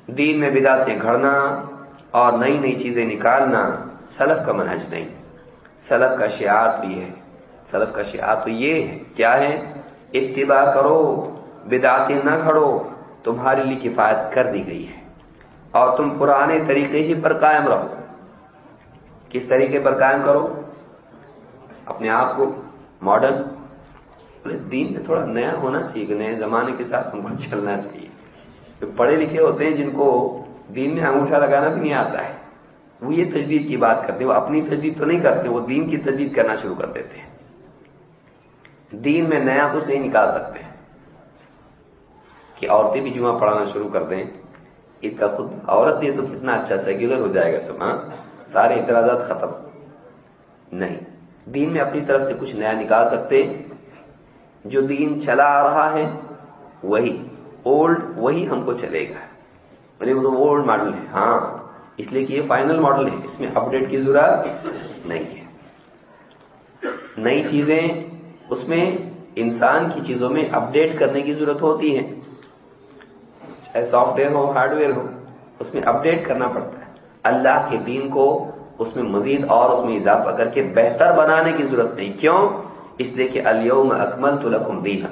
دین میں بداتیں گھڑنا اور نئی نئی چیزیں نکالنا سلف کا منہج نہیں۔ سلف کا شعار تو یہ ہے۔ سلف کا شعار تو یہ ہے، کیا ہے؟ اتباع کرو، بدعتیں نہ کھڑو تمہارے لیے کفایت کر دی گئی ہے۔ اور تم پرانے طریقے ہی پر قائم رہو۔ کس طریقے پر قائم کرو؟ اپنے آپ کو ماڈرن دین میں تھوڑا نیا ہونا چاہیے، کہ نئے زمانے کے ساتھ ہم کو چلنا چاہیے۔ جو پڑھے لکھے ہوتے ہیں، جن کو دین میں انگوٹھا لگانا بھی نہیں آتا ہے، وہ یہ تجدید کی بات کرتے ہیں۔ وہ اپنی تجدید تو نہیں کرتے، وہ دین کی تجدید کرنا شروع کر دیتے ہیں۔ دین میں نیا کچھ نہیں نکال سکتے کہ عورتیں بھی جمعہ پڑھانا شروع کر دیں۔ اس کا خود عورت یہ تو کتنا اچھا سیکولر ہو جائے گا سب ہاں سارے اعتراضات ختم۔ نہیں۔ دین میں اپنی طرف سے کچھ نیا نکال سکتے جو دین چلا آ رہا ہے، وہی۔ اولڈ وہی ہم کو چلے گا۔ وہ تو اولڈ ماڈل ہے۔ ہاں۔ اس لیے کہ یہ فائنل ماڈل ہے۔ اس میں اپڈیٹ کی ضرورت نہیں ہے۔ نئی چیزیں، اس میں انسان کی چیزوں میں اپڈیٹ کرنے کی ضرورت ہوتی ہے۔ چاہے سافٹ ویئر ہو ہارڈ ویئر ہو، اس میں اپڈیٹ کرنا پڑتا ہے۔ اللہ کے دین کو اس میں مزید اور اس میں اضافہ کر کے بہتر بنانے کی ضرورت نہیں۔ کیوں؟ اس لیے کہ الیوم اکمل تو لکم دین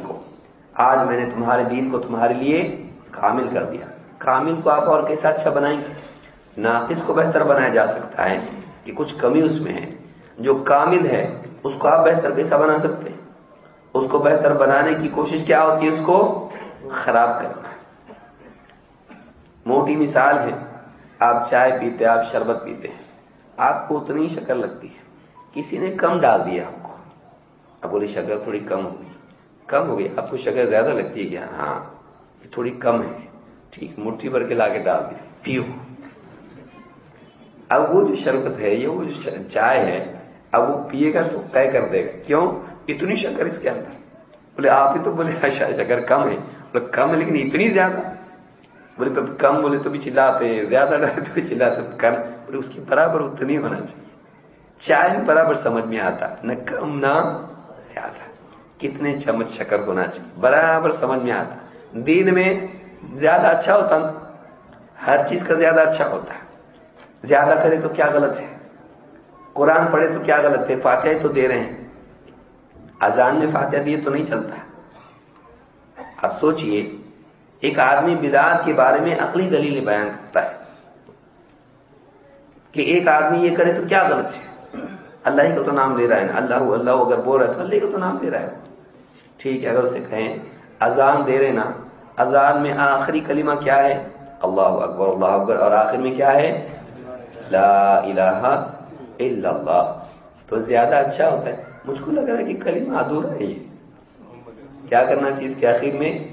آج میں نے تمہارے دین کو تمہارے لیے کامل کر دیا۔ کامل کو آپ اور کیسا اچھا بنائیں گے۔ ناقص کو بہتر بنایا جا سکتا ہے کہ کچھ کمی اس میں ہے۔ جو کامل ہے، اس کو آپ بہتر کیسا بنا سکتے ہیں؟ اس کو بہتر بنانے کی کوشش کیا ہوتی ہے؟ اس کو خراب کرنا موٹی مثال ہے، آپ چائے پیتے، آپ شربت پیتے ہیں۔ آپ کو اتنی شکر لگتی ہے۔ کسی نے کم ڈال دیا آپ کو۔ اب بولی شکر تھوڑی کم ہو گئی۔ کم ہو گئی آپ کو شکر زیادہ لگتی ہے کیا؟ ہاں یہ تھوڑی کم ہے۔ ٹھیک، مٹھی بھر کے لا کے ڈال دی پیو۔ اب وہ جو شربت ہے یہ وہ جو چائے ہے، اب وہ پیے گا تو طے کر دے گا۔ کیوں؟ اتنی شکر اس کے اندر۔ بولے، آپ ہی تو بولے اچھا، شکر کم ہے۔ بولے، کم ہے لیکن اتنی زیادہ۔ بولے کبھی کم بولے تو بھی چلاتے زیادہ ڈرے تو بھی چلاتے کم بولے اس کی برابر اتنی ہونا چاہیے۔ چائے برابر سمجھ میں آتا، نہ کم نہ زیادہ۔ کتنے چمچ شکر ہونا چاہیے، برابر سمجھ میں آتا۔ دین میں زیادہ اچھا ہوتا نا ہر چیز کا زیادہ اچھا ہوتا۔ ہے زیادہ کرے تو کیا غلط ہے؟ قرآن پڑھے تو کیا غلط ہے؟ فاتحہ تو دے رہے ہیں۔ اذان میں فاتحہ دیے تو نہیں چلتا۔ اب سوچئے ایک آدمی بدعات کے بارے میں عقلی دلیل بیان کرتا ہے کہ ایک آدمی یہ کرے تو کیا غلط ہے؟ اللہ ہی کا تو نام لے رہا ہے نا۔ اللہ اللہ اگر بول رہا ہے تو اللہ کا تو نام لے رہا ہے۔ ٹھیک ہے، اگر اسے کہیں اذان دے رہے نا، اذان میں آخری کلمہ کیا ہے؟ اللہ اکبر اللہ اکبر، اور آخر میں کیا ہے؟ لا الہ الا اللہ۔ تو زیادہ اچھا ہوتا ہے۔ مجھ کو لگ رہا ہے کہ کلمہ ادھورا ہے یہ۔ کیا کرنا چاہیے اس کے آخر میں؟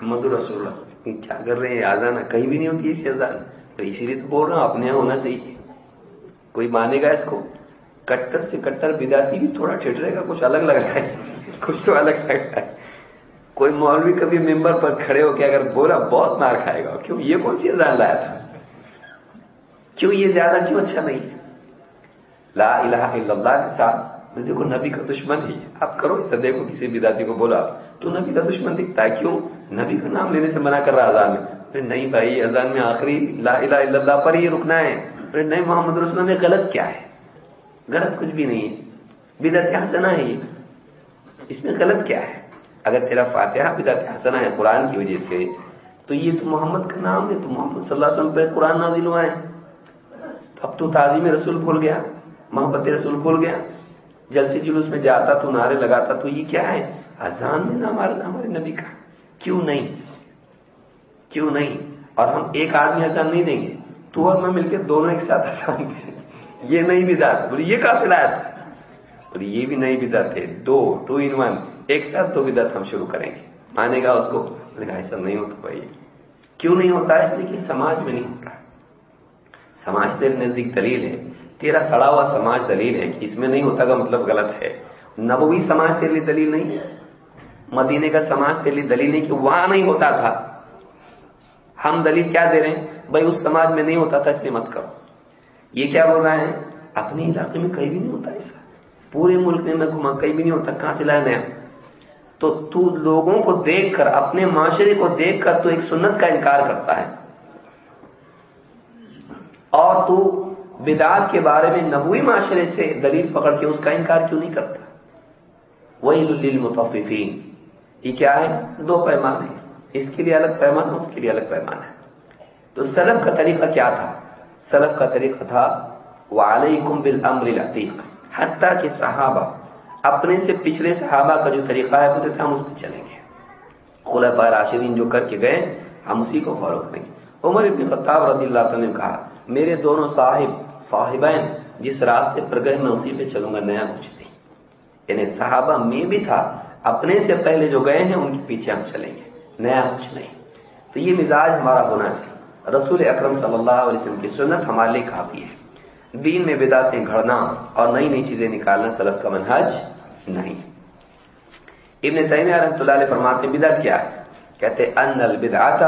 محمد رسول اللہ۔ کیا کر رہے ہیں؟ آزان کہیں بھی نہیں ہوتی اس اذان۔ تو اسی لیے تو بول رہا ہوں، اپنے یہاں ہونا چاہیے۔ کوئی مانے گا اس کو؟ کٹر سے کٹر بداتی بھی تھوڑا ٹھٹرے گا، کچھ الگ لگ رہا ہے۔ کچھ تو الگ لگ رہا ہے۔ کوئی مولوی کبھی ممبر پر کھڑے ہو کے اگر بولا، بہت مار کھائے گا۔ کیوں؟ یہ کون سی اذان لایا تھا؟ کیوں یہ زیادہ، کیوں اچھا نہیں؟ لا الہ الا اللہ کے ساتھ۔ دیکھو، نبی کا دشمن ہی۔ آپ کرو اسے دیکھو کسی بداتی کو بولا۔ تو نبی کا دشمن دکھتا ہے۔ کیوں؟ نبی کا نام لینے سے منع کر رہا اذان میں۔ نہیں بھائی، اذان میں آخری لا الہ الا اللہ پر ہی رکنا ہے۔ نہیں محمد رسول میں غلط کیا ہے؟ غلط کچھ بھی نہیں ہے۔ بدعت حسنا ہے یہ۔ اس میں غلط کیا ہے؟ اگر تیرا فاتحہ بدعت حسنا ہے قرآن کی وجہ سے، تو یہ تو محمد کا نام ہے، تو محمد صلی اللہ علیہ وسلم پہ قرآن نازل ہوا ہے۔ اب تو تعظیم رسول بھول گیا، محبت رسول بھول گیا۔ جلسی جلوس میں جاتا تو نعرے لگاتا تو یہ کیا ہے؟ اذان میں نہ ہمارے ہمارے نبی کا۔ کیوں نہیں؟ کیوں نہیں؟ اور ہم ایک آدمی اذان نہیں دیں گے۔ تو اور میں مل کے دونوں ایک ساتھ اذان دیں یہ نہیں بھی بولے، یہ کا سلایت بولے، یہ بھی نہیں بھی ہے۔ دو ٹو ان ون۔ ایک ساتھ دو بدعت ہم شروع کریں گے۔ مانے گا اس کو۔ ایسا نہیں ہوتا بھائی۔ کیوں نہیں ہوتا؟ اس لیے کہ سماج میں نہیں ہوتا۔ سماج تیرے نزدیک دلیل ہے۔ تیرا کھڑا ہوا سماج دلیل ہے کہ اس میں نہیں ہوتا کا مطلب غلط ہے۔ نبوی سماج تیرے لیے دلیل نہیں ہے۔ مدینے کا سماج تیرے لیے دلیل نہیں کہ وہاں نہیں ہوتا تھا۔ ہم دلیل کیا دے رہے ہیں؟ بھائی، اس سماج میں نہیں ہوتا تھا، اس لیے مت کرو۔ یہ کیا بول رہا ہے؟ اپنے علاقے میں کہیں بھی نہیں ہوتا ایسا۔ پورے ملک میں میں گھما کہیں بھی نہیں ہوتا، کہاں سے لایا نیا؟ تو تو لوگوں کو دیکھ کر، اپنے معاشرے کو دیکھ کر تو ایک سنت کا انکار کرتا ہے۔ اور تو بدعات کے بارے میں نبوی معاشرے سے دلیل پکڑ کے اس کا انکار کیوں نہیں کرتا؟ وہی للمطففین۔ یہ کیا ہے؟ دو پیمان ہیں۔ اس کے لیے الگ پیمان ہے اس کے لیے الگ پیمان ہے تو سلب کا طریقہ کیا تھا؟ سلب کا طریقہ تھا، وعلیکم بالامر العتیق۔ حتیٰ کہ صحابہ، اپنے سے پچھلے صحابہ کا جو طریقہ ہے، وہ ہم اس پہ چلیں گے۔ خلفاء راشدین جو کر کے گئے، ہم اسی کو فالو کریں گے۔ عمر ابن خطاب رضی اللہ عنہ نے کہا، میرے دونوں صاحب، صاحبین، جس راستے پر گئے، میں اسی پہ چلوں گا، نیا کچھ نہیں۔ یعنی صحابہ میں بھی تھا اپنے سے پہلے جو گئے ہیں، ان کے پیچھے ہم چلیں گے۔ نیا کچھ نہیں۔ تو یہ مزاج ہمارا ہونا چاہیے۔ رسول اکرم صلی اللہ علیہ وسلم کی سنت ہمارے لیے کافی ہے۔ دین میں بداتیں گھڑنا اور نئی نئی چیزیں نکالنا سلف کا منہج نہیں۔ ابن تیمیہ رحمۃ اللہ علیہ فرماتے بدعت کیا ہے؟ کہتے ان البدعات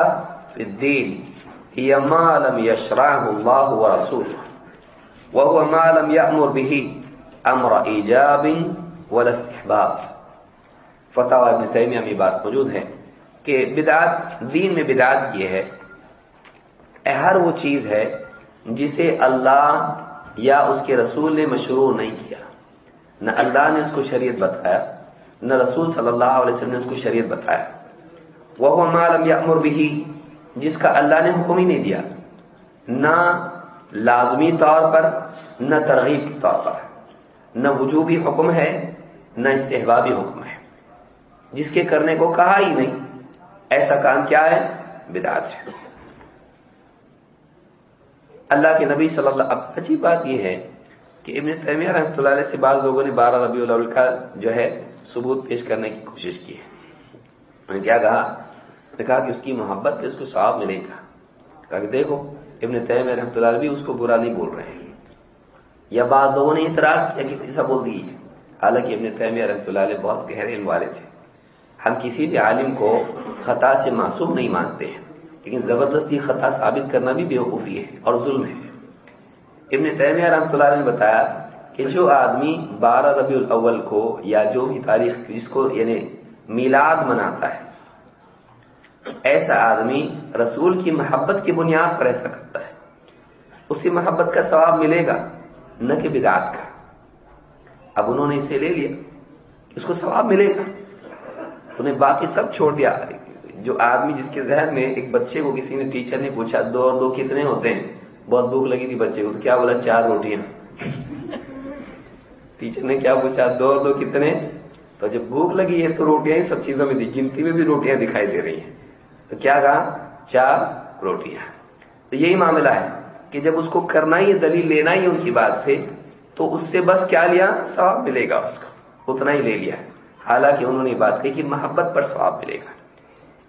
فی الدین هي ما لم يشرعه الله ورسوله وهو ما لم يأمر به امر ایجاب ولا استحباب۔ فتح ابن تیمیہ میں بات موجود ہے کہ بدعات دین میں بدعات یہ ہے ہر وہ چیز ہے جسے اللہ یا اس کے رسول نے مشروع نہیں کیا۔ نہ اللہ نے اس کو شریعت بتایا، نہ رسول صلی اللہ علیہ وسلم نے اس کو شریعت بتایا۔ وہ مالم یا امر بھی جس کا اللہ نے حکم ہی نہیں دیا۔ نہ لازمی طور پر، نہ ترغیب کے طور پر۔ نہ وجوبی حکم ہے، نہ استحبابی حکم جس کے کرنے کو کہا ہی نہیں۔ ایسا کام کیا ہے؟ بدعت ہے۔ اللہ کے نبی صلی اللہ اب اچھی بات یہ ہے کہ ابن تیمیہ رحمۃ اللہ علیہ سے بعض لوگوں نے بارہ ربیع الاول کا جو ہے ثبوت پیش کرنے کی کوشش کی ہے۔ انہوں نے کیا کہا؟ نے کہا کہ اس کی محبت پہ اس کو صاف ملے گا۔ کہا کہ دیکھو، ابن تیمیہ رحمۃ اللہ بھی اس کو برا نہیں بول رہے ہیں۔ یا بعض لوگوں نے اعتراض کیا کہ ایسا بول دی۔ ہے حالانکہ ابن تیمیہ رحمۃ اللہ علیہ بہت گہرے علم والے تھے۔ ہم کسی بھی عالم کو خطا سے معصوم نہیں مانتے ہیں، لیکن زبردستی خطا ثابت کرنا بھی بیوقوفی ہے اور ظلم ہے۔ ابن تیمیہ رحمۃ اللہ نے بتایا کہ جو آدمی بارہ ربیع الاول کو یا جو بھی تاریخ جس کو یعنی میلاد مناتا ہے، ایسا آدمی رسول کی محبت کی بنیاد پر ایسا کرتا ہے۔ اسی محبت کا ثواب ملے گا، نہ کہ بدعات کا۔ اب انہوں نے اسے لے لیا، اس کو ثواب ملے گا۔ انہیں باقی سب چھوڑ دیا۔ جو آدمی جس کے ذہن میں ایک بچے کو کسی نے ٹیچر نے پوچھا، دو اور دو کتنے ہوتے ہیں؟ بہت بھوک لگی تھی بچے کو۔ تو کیا بولا؟ چار روٹیاں۔ ٹیچر نے کیا پوچھا؟ دو اور دو کتنے؟ تو جب بھوک لگی ہے تو روٹیاں ہی سب چیزوں میں دی، گنتی میں بھی روٹیاں دکھائی دے رہی ہیں۔ تو کیا کہا؟ چار روٹیاں۔ تو یہی معاملہ ہے کہ جب اس کو کرنا ہی دلیل لینا ہی ان کی بات سے، تو اس سے بس کیا لیا؟ ثواب ملے گا اس کو۔ اتنا ہی لے لیا۔ حالانکہ انہوں نے بات کہی کہ محبت پر ثواب ملے گا۔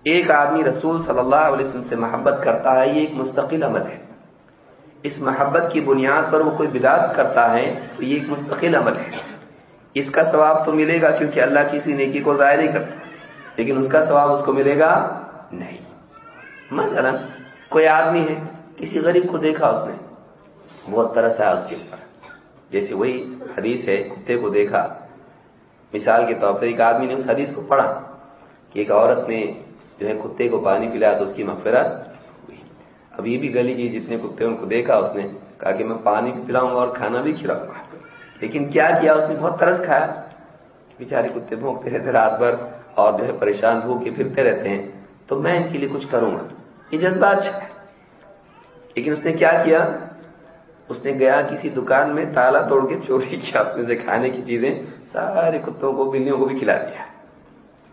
ایک آدمی رسول صلی اللہ علیہ وسلم سے محبت کرتا ہے، یہ ایک مستقل عمل ہے۔ اس محبت کی بنیاد پر وہ کوئی بدعت کرتا ہے تو یہ ایک مستقل عمل ہے۔ اس کا ثواب تو ملے گا کیونکہ اللہ کسی نیکی کو ظاہر نہیں کرتا، لیکن اس کا ثواب اس کو ملے گا نہیں۔ مثلا کوئی آدمی ہے، کسی غریب کو دیکھا اس نے، بہت طرح سے اس کے اوپر۔ جیسے وہی حدیث ہے، کتے کو دیکھا مثال کے طور پر ایک آدمی نے اس حدیث کو پڑھا کہ ایک عورت نے جو ہے کتے کو پانی پلایا تو اس کی مغفرت ہوئی۔ اب یہ بھی گلی کی جتنے کتے ان کو دیکھا اس نے، کہا کہ میں پانی بھی پلاؤں گا اور کھانا بھی کھلاؤں گا۔ لیکن کیا کیا؟ اس نے بہت ترس کھایا۔ بیچارے کتے بھونکتے رہتے رات بھر اور جو ہے پریشان بھوک کے پھرتے رہتے ہیں۔ تو میں ان کے لیے کچھ کروں گا۔ یہ جذبہ اچھا ہے لیکن اس نے کیا کیا؟ اس نے گیا کسی دکان میں تالا توڑ کے چوری کیا۔ اس میں سے کھانے کی چیزیں سارے کتوں کو، بلیوں کو بھی کھلا دیا۔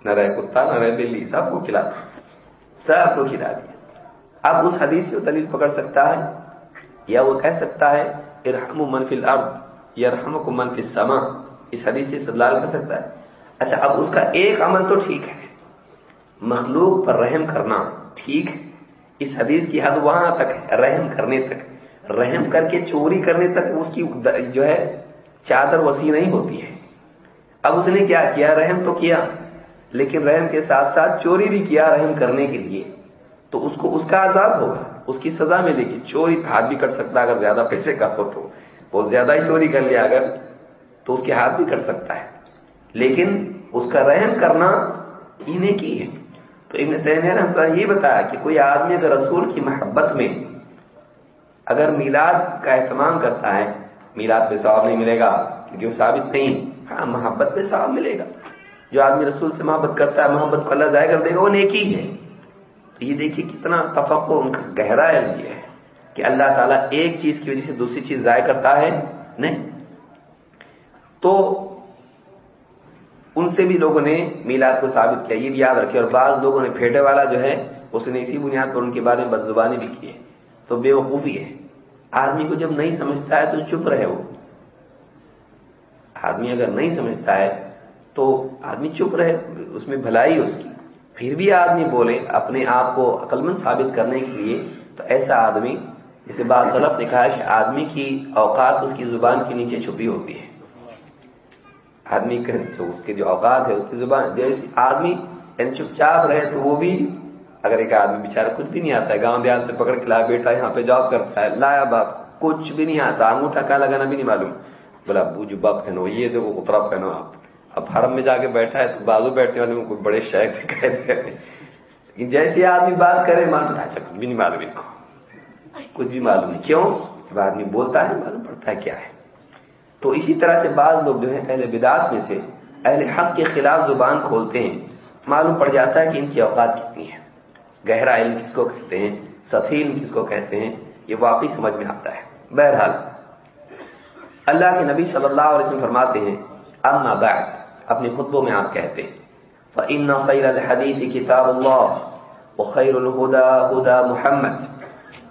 نہ رہے کتا نہ رہے بلی، سب کو کھلا دیا۔ سب کو کھلا دیا۔ اب اس حدیث سے دلیل پکڑ سکتا ہے، یا وہ کہہ سکتا ہے ارحم منفی الارض یا رحم کو منفی سما اس حدیث سے استدلال کر سکتا ہے۔ اچھا اب اس کا ایک عمل تو ٹھیک ہے۔ مخلوق پر رحم کرنا ٹھیک ہے۔ اس حدیث کی حد وہاں تک ہے، رحم کرنے تک۔ رحم کر کے چوری کرنے تک اس کی جو ہے، چادر وسیع نہیں ہوتی ہے۔ اب اس نے کیا کیا؟ رحم تو کیا، لیکن رحم کے ساتھ ساتھ چوری بھی کیا رحم کرنے کے لیے۔ تو اس کو اس کا عذاب ہوگا، اس کی سزا ملے گی۔ چوری ہاتھ بھی کٹ سکتا اگر زیادہ پیسے کا ہو تو۔ بہت زیادہ ہی چوری کر لیا اگر، تو اس کے ہاتھ بھی کٹ سکتا ہے۔ لیکن اس کا رحم کرنا انہیں کی ہے۔ تو ابن تیمیہ نے ہم یہ بتایا کہ کوئی آدمی اگر رسول کی محبت میں اگر میلاد کا اہتمام کرتا ہے، میلاد پہ ثواب نہیں ملے گا، کیونکہ وہ ثابت نہیں ہاں محبت پہ ثواب ملے گا؟ جو آدمی رسول سے محبت کرتا ہے، محبت کو اللہ ضائع کر دے گا، وہ نیکی ہے۔ تو یہ دیکھیے کتنا تفق ان کا گہرا علم یہ ہے کہ اللہ تعالیٰ ایک چیز کی وجہ سے دوسری چیز ضائع کرتا ہے، نہیں۔ تو ان سے بھی لوگوں نے میلاد کو ثابت کیا، یہ بھی یاد رکھے اور بعض لوگوں نے پھیٹے والا جو ہے، اس نے اسی بنیاد پر ان کے بارے میں بدزبانی بھی کی ہے۔ تو بے وقوفی ہے۔ آدمی کو جب نہیں سمجھتا ہے تو چپ رہے وہ۔ آدمی اگر نہیں سمجھتا ہے تو آدمی چپ رہے، اس میں بھلائی اس کی۔ پھر بھی آدمی بولے اپنے آپ کو عقلمند ثابت کرنے کے لیے، تو ایسا آدمی جسے بعض صلف نے کہا کہ آدمی کی اوقات اس کی زبان کے نیچے چھپی ہوتی ہے۔ آدمی اس کے جو اوقات ہے، اس کی زبان جیسے آدمی یعنی چپ چاپ رہے، تو وہ بھی اگر ایک آدمی بےچارا کچھ بھی نہیں آتا ہے، گاؤں دیہات سے پکڑ کے لایا بیٹا یہاں پہ جاب کرتا ہے، لایا باپ، کچھ بھی نہیں آتا، انگوٹھا کا لگانا بھی نہیں معلوم۔ بولا ابو جبا پہنو یہ دیکھو کپڑا پہنو آپ اب حرم میں جا کے بیٹھا ہے تو بازو بیٹھنے والے کوئی بڑے شہر کہتے ہیں جیسے آدمی بات کرے، معلوم اچھا کچھ بھی نہیں معلوم ان کو۔ کچھ بھی معلوم نہیں۔ کیوں؟ جب آدمی بولتا ہے، معلوم پڑتا ہے کیا ہے۔ تو اسی طرح سے بعض لوگ جو ہیں اہل بدعت میں سے، اہل حق کے خلاف زبان کھولتے ہیں۔ معلوم پڑ جاتا ہے کہ ان کی اوقات کتنی ہے۔ گہرا علم کس کو کہتے ہیں؟ سفی علم کس کو کہتے ہیں؟ یہ واقعی سمجھ میں آتا ہے۔ بہرحال اللہ کے نبی صلی اللہ علیہ وسلم فرماتے ہیں، اما بعد اپنے خطبوں میں آپ کہتے ہیں۔ فَإِنَّ خَيْرَ الْحَدِيثِ كِتَابُ اللَّهِ وَخَيْرُ الْهُدَى هُدَى مُحَمَّدٍ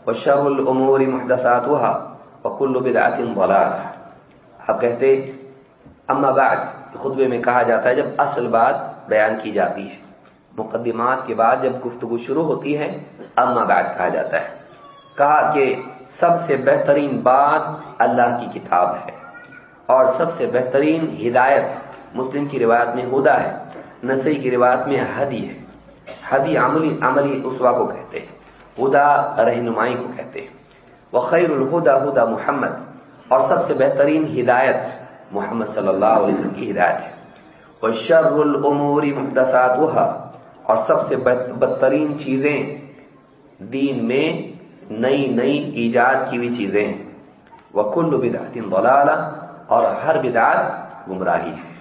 وَشَرُّ الْأُمُورِ مُحْدَثَاتُهَا وَكُلُّ بِدْعَةٍ ضَلَالَةٍ۔ آپ کہتے اما بعد خطبے میں کہا جاتا ہے جب اصل بات بیان کی جاتی ہے۔ مقدمات کے بعد جب گفتگو شروع ہوتی ہے، اما بعد کہا جاتا ہے۔ کہا کہ سب سے بہترین بات اللہ کی کتاب ہے۔ اور سب سے بہترین ہدایت مسلم کی روایت میں ہدا ہے نسری کی روایت میں حدی ہے۔ حدی عملی عملی اسوا کو کہتے ہیں، ہدا رہنمائی کو کہتے ہیں۔ وہ خیر الہدا، ہدا محمد۔ اور سب سے بہترین ہدایت محمد صلی اللہ علیہ وسلم کی ہدایت ہے۔ وہ شر العموری محدثات اور سب سے بدترین چیزیں دین میں نئی نئی ایجاد کی ہوئی چیزیں وہ کل بدعت ضلالہ اور ہر بدعت گمراہی ہے۔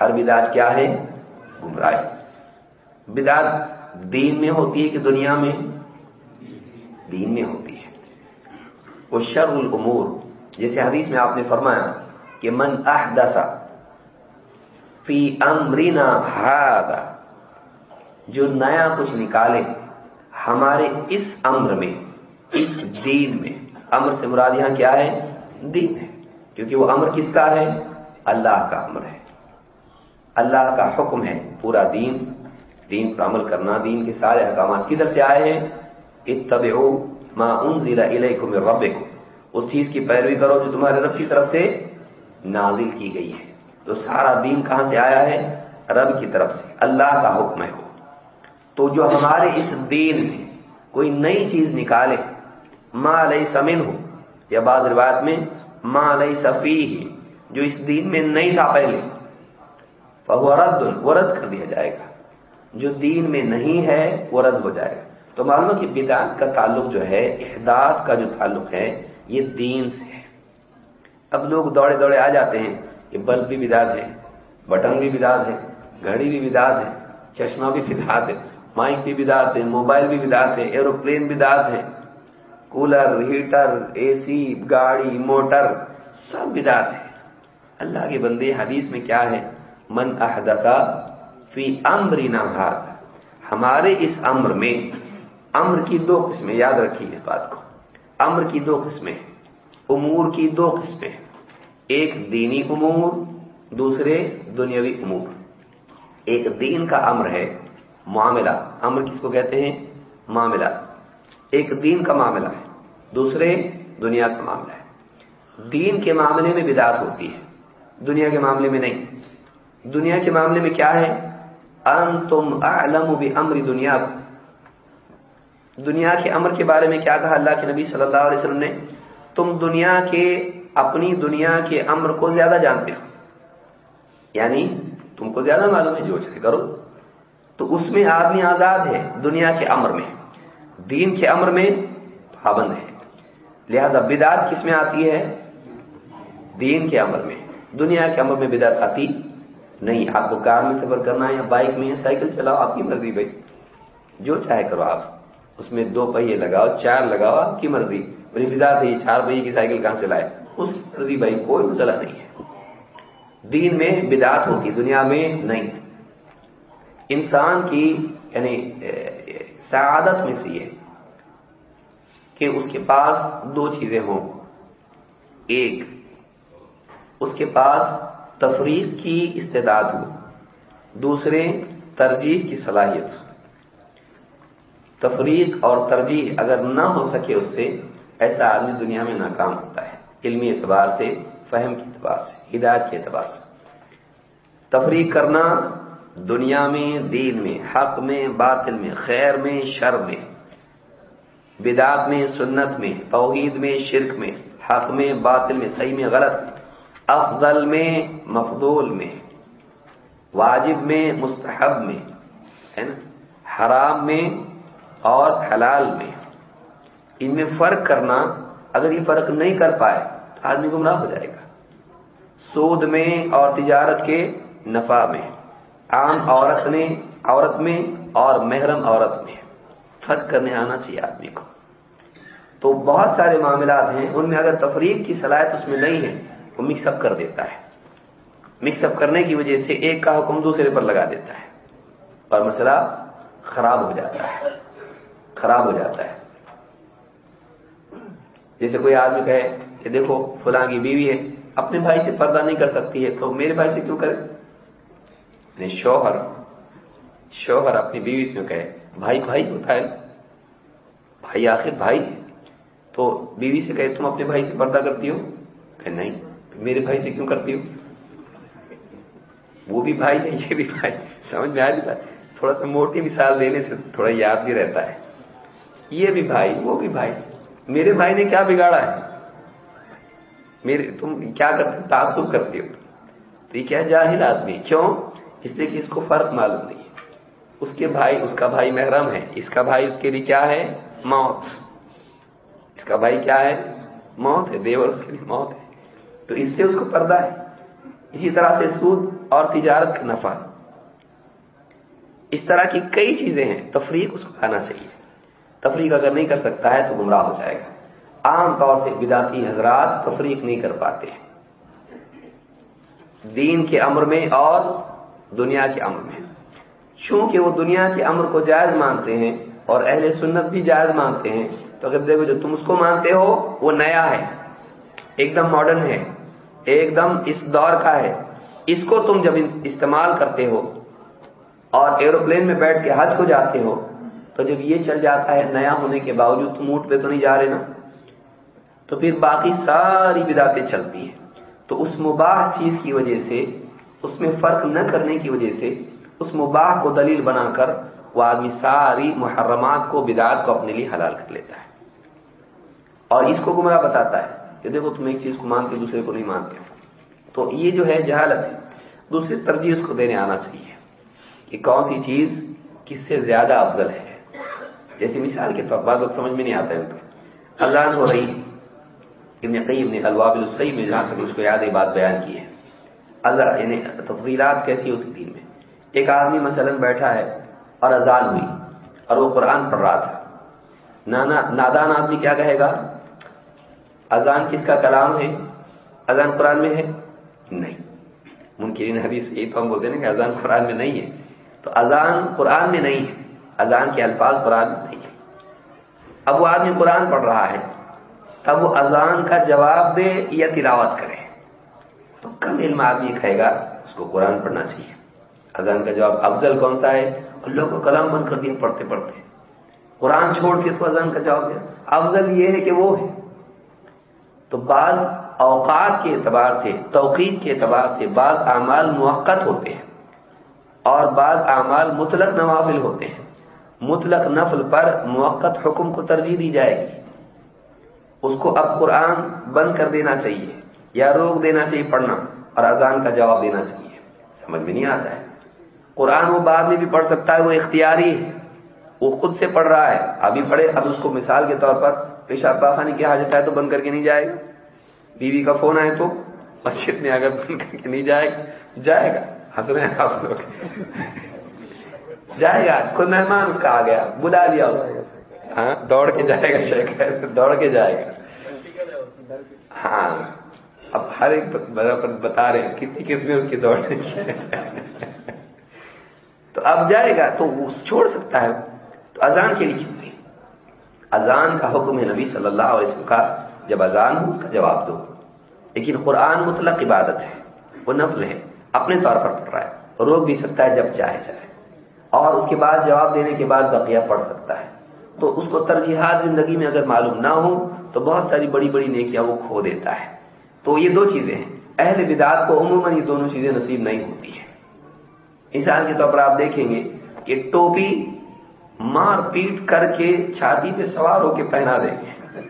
ہر بدعت کیا ہے؟ گمراہی۔ بدعت دین میں ہوتی ہے کہ دنیا میں؟ دین میں ہوتی ہے۔ وہ شر العمور جیسے حدیث میں آپ نے فرمایا کہ من احدث فی امرنا هذا جو نیا کچھ نکالے ہمارے اس امر میں دین میں۔ امر سے مراد یہاں کیا ہے؟ دین ہے۔ کیونکہ وہ امر کس کا ہے؟ اللہ کا امر ہے۔ اللہ کا حکم ہے پورا دین۔ دین پر عمل کرنا، دین کے سارے احکامات کدھر سے آئے ہیں؟ اتبعو ما انزل الیکم من ربکم۔ اس چیز کی پیروی کرو جو تمہارے رب کی طرف سے نازل کی گئی ہے۔ تو سارا دین کہاں سے آیا ہے؟ رب کی طرف سے۔ اللہ کا حکم ہے تو جو ہمارے اس دین میں کوئی نئی چیز نکالے ماں علیہ سمن ہو یا بعض روایت میں ماں علیہ صفی جو اس دین میں نہیں تھا پہلے وہ رد وہ رد کر دیا جائے گا۔ جو دین میں نہیں ہے، وہ رد ہو جائے گا۔ تو معلوم کہ بدعت کا تعلق جو ہے، احداث کا جو تعلق ہے، یہ دین سے ہے۔ اب لوگ دوڑے دوڑے آ جاتے ہیں کہ بلب بھی بدعت ہے، بٹن بھی بدعت ہے، گھڑی بھی بدعت ہے، چشمہ بھی بدعت ہے، مائک بھی بدعت ہے، موبائل بھی بدعت ہے، ایروپلین بدعت ہے۔ کولر، ہیٹر، اے سی، گاڑی، موٹر، سب بدعت ہے۔ اللہ کے بندے، حدیث میں کیا ہے؟ من احدثا فی امرنا هذا۔ ہمارے اس امر میں، امر کی دو قسمیں یاد رکھیے اس بات کو۔ امر کی دو قسمیں، امور کی دو قسمیں۔ ایک دینی امور، دوسرے دنیاوی امور۔ ایک دین کا امر ہے، معاملہ۔ امر کس کو کہتے ہیں؟ معاملہ۔ ایک دین کا معاملہ ہے۔ دوسرے دنیا کا معاملہ ہے۔ دین کے معاملے میں بدعت ہوتی ہے۔ دنیا کے معاملے میں نہیں۔ دنیا کے معاملے میں کیا ہے؟ ان تم اعلم امر دنیا۔ دنیا کے امر کے بارے میں کیا کہا اللہ کے نبی صلی اللہ علیہ وسلم نے؟ تم دنیا کے، اپنی دنیا کے امر کو زیادہ جانتے ہو۔ یعنی تم کو زیادہ معلوم ہے جو چاہے کرو۔ تو اس میں آدمی آزاد ہے دنیا کے امر میں۔ دین کے امر میں پابند ہے۔ لہذا بدعت کس میں آتی ہے؟ دین کے امر میں۔ دنیا کے امر میں بدعت آتی نہیں۔ آپ کو کار میں سفر کرنا ہے یا بائک میں یا سائیکل چلاؤ، آپ کی مرضی بھائی۔ جو چاہے کرو آپ۔ اس میں دو پہیے لگاؤ، چار لگاؤ، آپ کی مرضی۔ میری بدعت ہے چار پہیے کی سائیکل کہاں سے لائے؟ اس مرضی بھائی، کوئی مسئلہ نہیں ہے۔ دین میں بدعت ہوتی، دنیا میں نہیں۔ انسان کی یعنی سعادت میں سے یہ۔ کہ اس کے پاس دو چیزیں ہوں۔ ایک، اس کے پاس تفریح کی استعداد ہو۔ دوسرے، ترجیح کی صلاحیت۔ ہو تفریق اور ترجیح اگر نہ ہو سکے اس سے، ایسا آدمی دنیا میں ناکام ہوتا ہے۔ علمی اعتبار سے، فہم کے اعتبار سے، ہدایت کے اعتبار سے۔ تفریح کرنا دنیا میں، دین میں، حق میں، باطل میں، خیر میں، شر میں۔ بدعت میں، سنت میں، توحید میں، شرک میں، حق میں، باطل میں، صحیح میں، غلط، افضل میں، مفضول میں، واجب میں، مستحب میں، ہے نا؟ حرام میں اور حلال میں۔ ان میں فرق کرنا، اگر یہ فرق نہیں کر پائے تو آدمی گمراہ ہو جائے گا۔ سود میں اور تجارت کے نفع میں، عام عورت نے عورت میں اور محرم عورت میں۔ فرق کرنے آنا چاہیے آدمی کو۔ تو بہت سارے معاملات ہیں، ان میں اگر تفریق کی صلاحیت اس میں نہیں ہے، وہ مکس اپ کر دیتا ہے۔ مکس اپ کرنے کی وجہ سے ایک کا حکم دوسرے پر لگا دیتا ہے۔ اور مسئلہ خراب ہو جاتا ہے۔ خراب ہو جاتا ہے۔ جیسے کوئی آدمی کہے کہ دیکھو، فلاں کی بیوی ہے، اپنے بھائی سے پردہ نہیں کر سکتی ہے، تو میرے بھائی سے کیوں کرے؟ شوہر شوہر اپنی بیوی سے کہے۔ بھائی بھائی ہوتا ہے۔ بھائی آخر بھائی تو بیوی سے کہے، تم اپنے بھائی سے پردہ کرتی ہو؟ کہ نہیں۔ میرے بھائی سے کیوں کرتی ہو؟ وہ بھی بھائی ہے، یہ بھی بھائی۔ سمجھ میں آ جاتا ہے تھوڑا سا موٹی مثال دینے سے تھوڑا یاد بھی رہتا ہے۔ یہ بھی بھائی، وہ بھی بھائی۔ میرے بھائی نے کیا بگاڑا ہے؟ میرے، تم کیا کرتے تعصب کرتے ہو۔ تو یہ کیا جاہل آدمی کیوں؟ اس لیے کہ اس کو فرق معلوم نہیں۔ اس کے بھائی، اس کا بھائی محرم ہے۔ اس کا بھائی اس کے لیے کیا ہے؟ موت۔ اس کا بھائی کیا ہے؟ موت ہے۔ دیور اس کے لیے موت ہے۔ تو اس سے اس کو پردہ ہے۔ اسی طرح سے سود اور تجارت کا نفع۔ اس طرح کی کئی چیزیں ہیں۔ تفریق اس کو کھانا چاہیے۔ تفریق اگر نہیں کر سکتا ہے تو گمراہ ہو جائے گا۔ عام طور سے بداتی حضرات تفریق نہیں کر پاتے ہیں۔ دین کے امر میں اور دنیا کے امر میں۔ چونکہ وہ دنیا کے امر کو جائز مانتے ہیں اور اہل سنت بھی جائز مانتے ہیں، تو اگر دیکھو جو تم اس کو مانتے ہو، وہ نیا ہے، ایک دم ماڈرن ہے، ایک دم اس دور کا ہے۔ اس کو تم جب استعمال کرتے ہو اور ایروپلین میں بیٹھ کے حج کو جاتے ہو، تو جب یہ چل جاتا ہے نیا ہونے کے باوجود تم اونٹ پہ تو نہیں جا رہے نا۔ تو پھر باقی ساری بداتیں چلتی ہیں۔ تو اس مباح چیز کی وجہ سے، اس میں فرق نہ کرنے کی وجہ سے اس مباح کو دلیل بنا کر وہ آدمی ساری محرمات کو، بدعات کو اپنے لیے حلال کر لیتا ہے۔ اور اس کو گمراہ بتاتا ہے کہ دیکھو تم ایک چیز کو مانتے دوسرے کو نہیں مانتے تو یہ جو ہے جہالت ہے۔ دوسری ترجیح اس کو دینے آنا چاہیے کہ کون سی چیز کس سے زیادہ افضل ہے۔ جیسی مثال کے طور بعد سمجھ میں نہیں آتا ہے ان کو۔ اذان ہو رہی ابن قیم نے الواب الصحیح میں جہاں تک اس کو یاد بات بیان کی ہے۔ اللہ یعنی تفصیلات کیسی ہوتی دین میں؟ ایک آدمی مثلا بیٹھا ہے اور اذان ہوئی اور وہ قرآن پڑھ رہا تھا۔ نادان آدمی کیا کہے گا؟ اذان کس کا کلام ہے؟ اذان قرآن میں ہے؟ نہیں۔ ممکن حدیث یہی تو ہم بولتے ہیں کہ اذان قرآن میں نہیں ہے۔ تو اذان قرآن میں نہیں ہے۔ اذان کے الفاظ قرآن میں نہیں ہے۔ اب وہ آدمی قرآن پڑھ رہا ہے۔ تب وہ اذان کا جواب دے یا تلاوت کرے۔ تو کم علم آدمی کہے گا، اس کو قرآن پڑھنا چاہیے۔ اذان کا جواب افضل کون سا ہے؟ اللہ کو کلام بند کر دیا پڑھتے پڑھتے۔ قرآن چھوڑ کے اس کو اذان کا جواب دیا۔ افضل یہ ہے کہ وہ ہے۔ تو بعض اوقات کے اعتبار سے توقید کے اعتبار سے بعض اعمال موقع ہوتے ہیں اور بعض اعمال مطلق نوافل ہوتے ہیں۔ مطلق نفل پر موقع حکم کو ترجیح دی جائے گی۔ اس کو اب قرآن بند کر دینا چاہیے یا روک دینا چاہیے پڑھنا اور اذان کا جواب دینا چاہیے۔ سمجھ میں نہیں آتا ہے؟ قرآن وہ بعد میں بھی پڑھ سکتا ہے، وہ اختیاری ہے۔ وہ خود سے پڑھ رہا ہے۔ ابھی پڑھے، اب اس کو مثال کے طور پر پیشاب پاخانے کی حاجت ہے تو بند کر کے نہیں جائے گا۔ بیوی کا فون آئے تو مسجد میں اگر بند کر کے نہیں جائے گا۔ جائے گا۔ ہنس رہے ہیں آپ لوگ۔ جائے گا۔ کوئی مہمان اس کا آ گیا۔ بلا لیا اس ہاں دوڑ کے جائے گا، شیخ دوڑ کے جائے گا۔ ہاں۔ اب ہر ایک بتا رہے ہیں، کتنی قسمیں اس کی دوڑنے کی اب جائے گا تو وہ چھوڑ سکتا ہے۔ تو اذان کے لیے چیز اذان کا حکم ہے نبی صلی اللہ علیہ وسلم کا، جب اذان ہو اس کا جواب دو۔ لیکن قرآن مطلق عبادت ہے، وہ نفل ہے، اپنے طور پر پڑھ رہا ہے۔ روک بھی سکتا ہے جب چاہے چاہے اور اس کے بعد جواب دینے کے بعد بقیہ پڑھ سکتا ہے۔ تو اس کو ترجیحات زندگی میں اگر معلوم نہ ہو تو بہت ساری بڑی بڑی نیکیاں وہ کھو دیتا ہے۔ تو یہ دو چیزیں ہیں۔ اہل بدعات کو عموماً یہ دونوں چیزیں نصیب نہیں ہوتی ہیں۔ مثال کے طور پر آپ دیکھیں گے کہ ٹوپی مار پیٹ کر کے چھاتی پہ سوار ہو کے پہنا دیں گے۔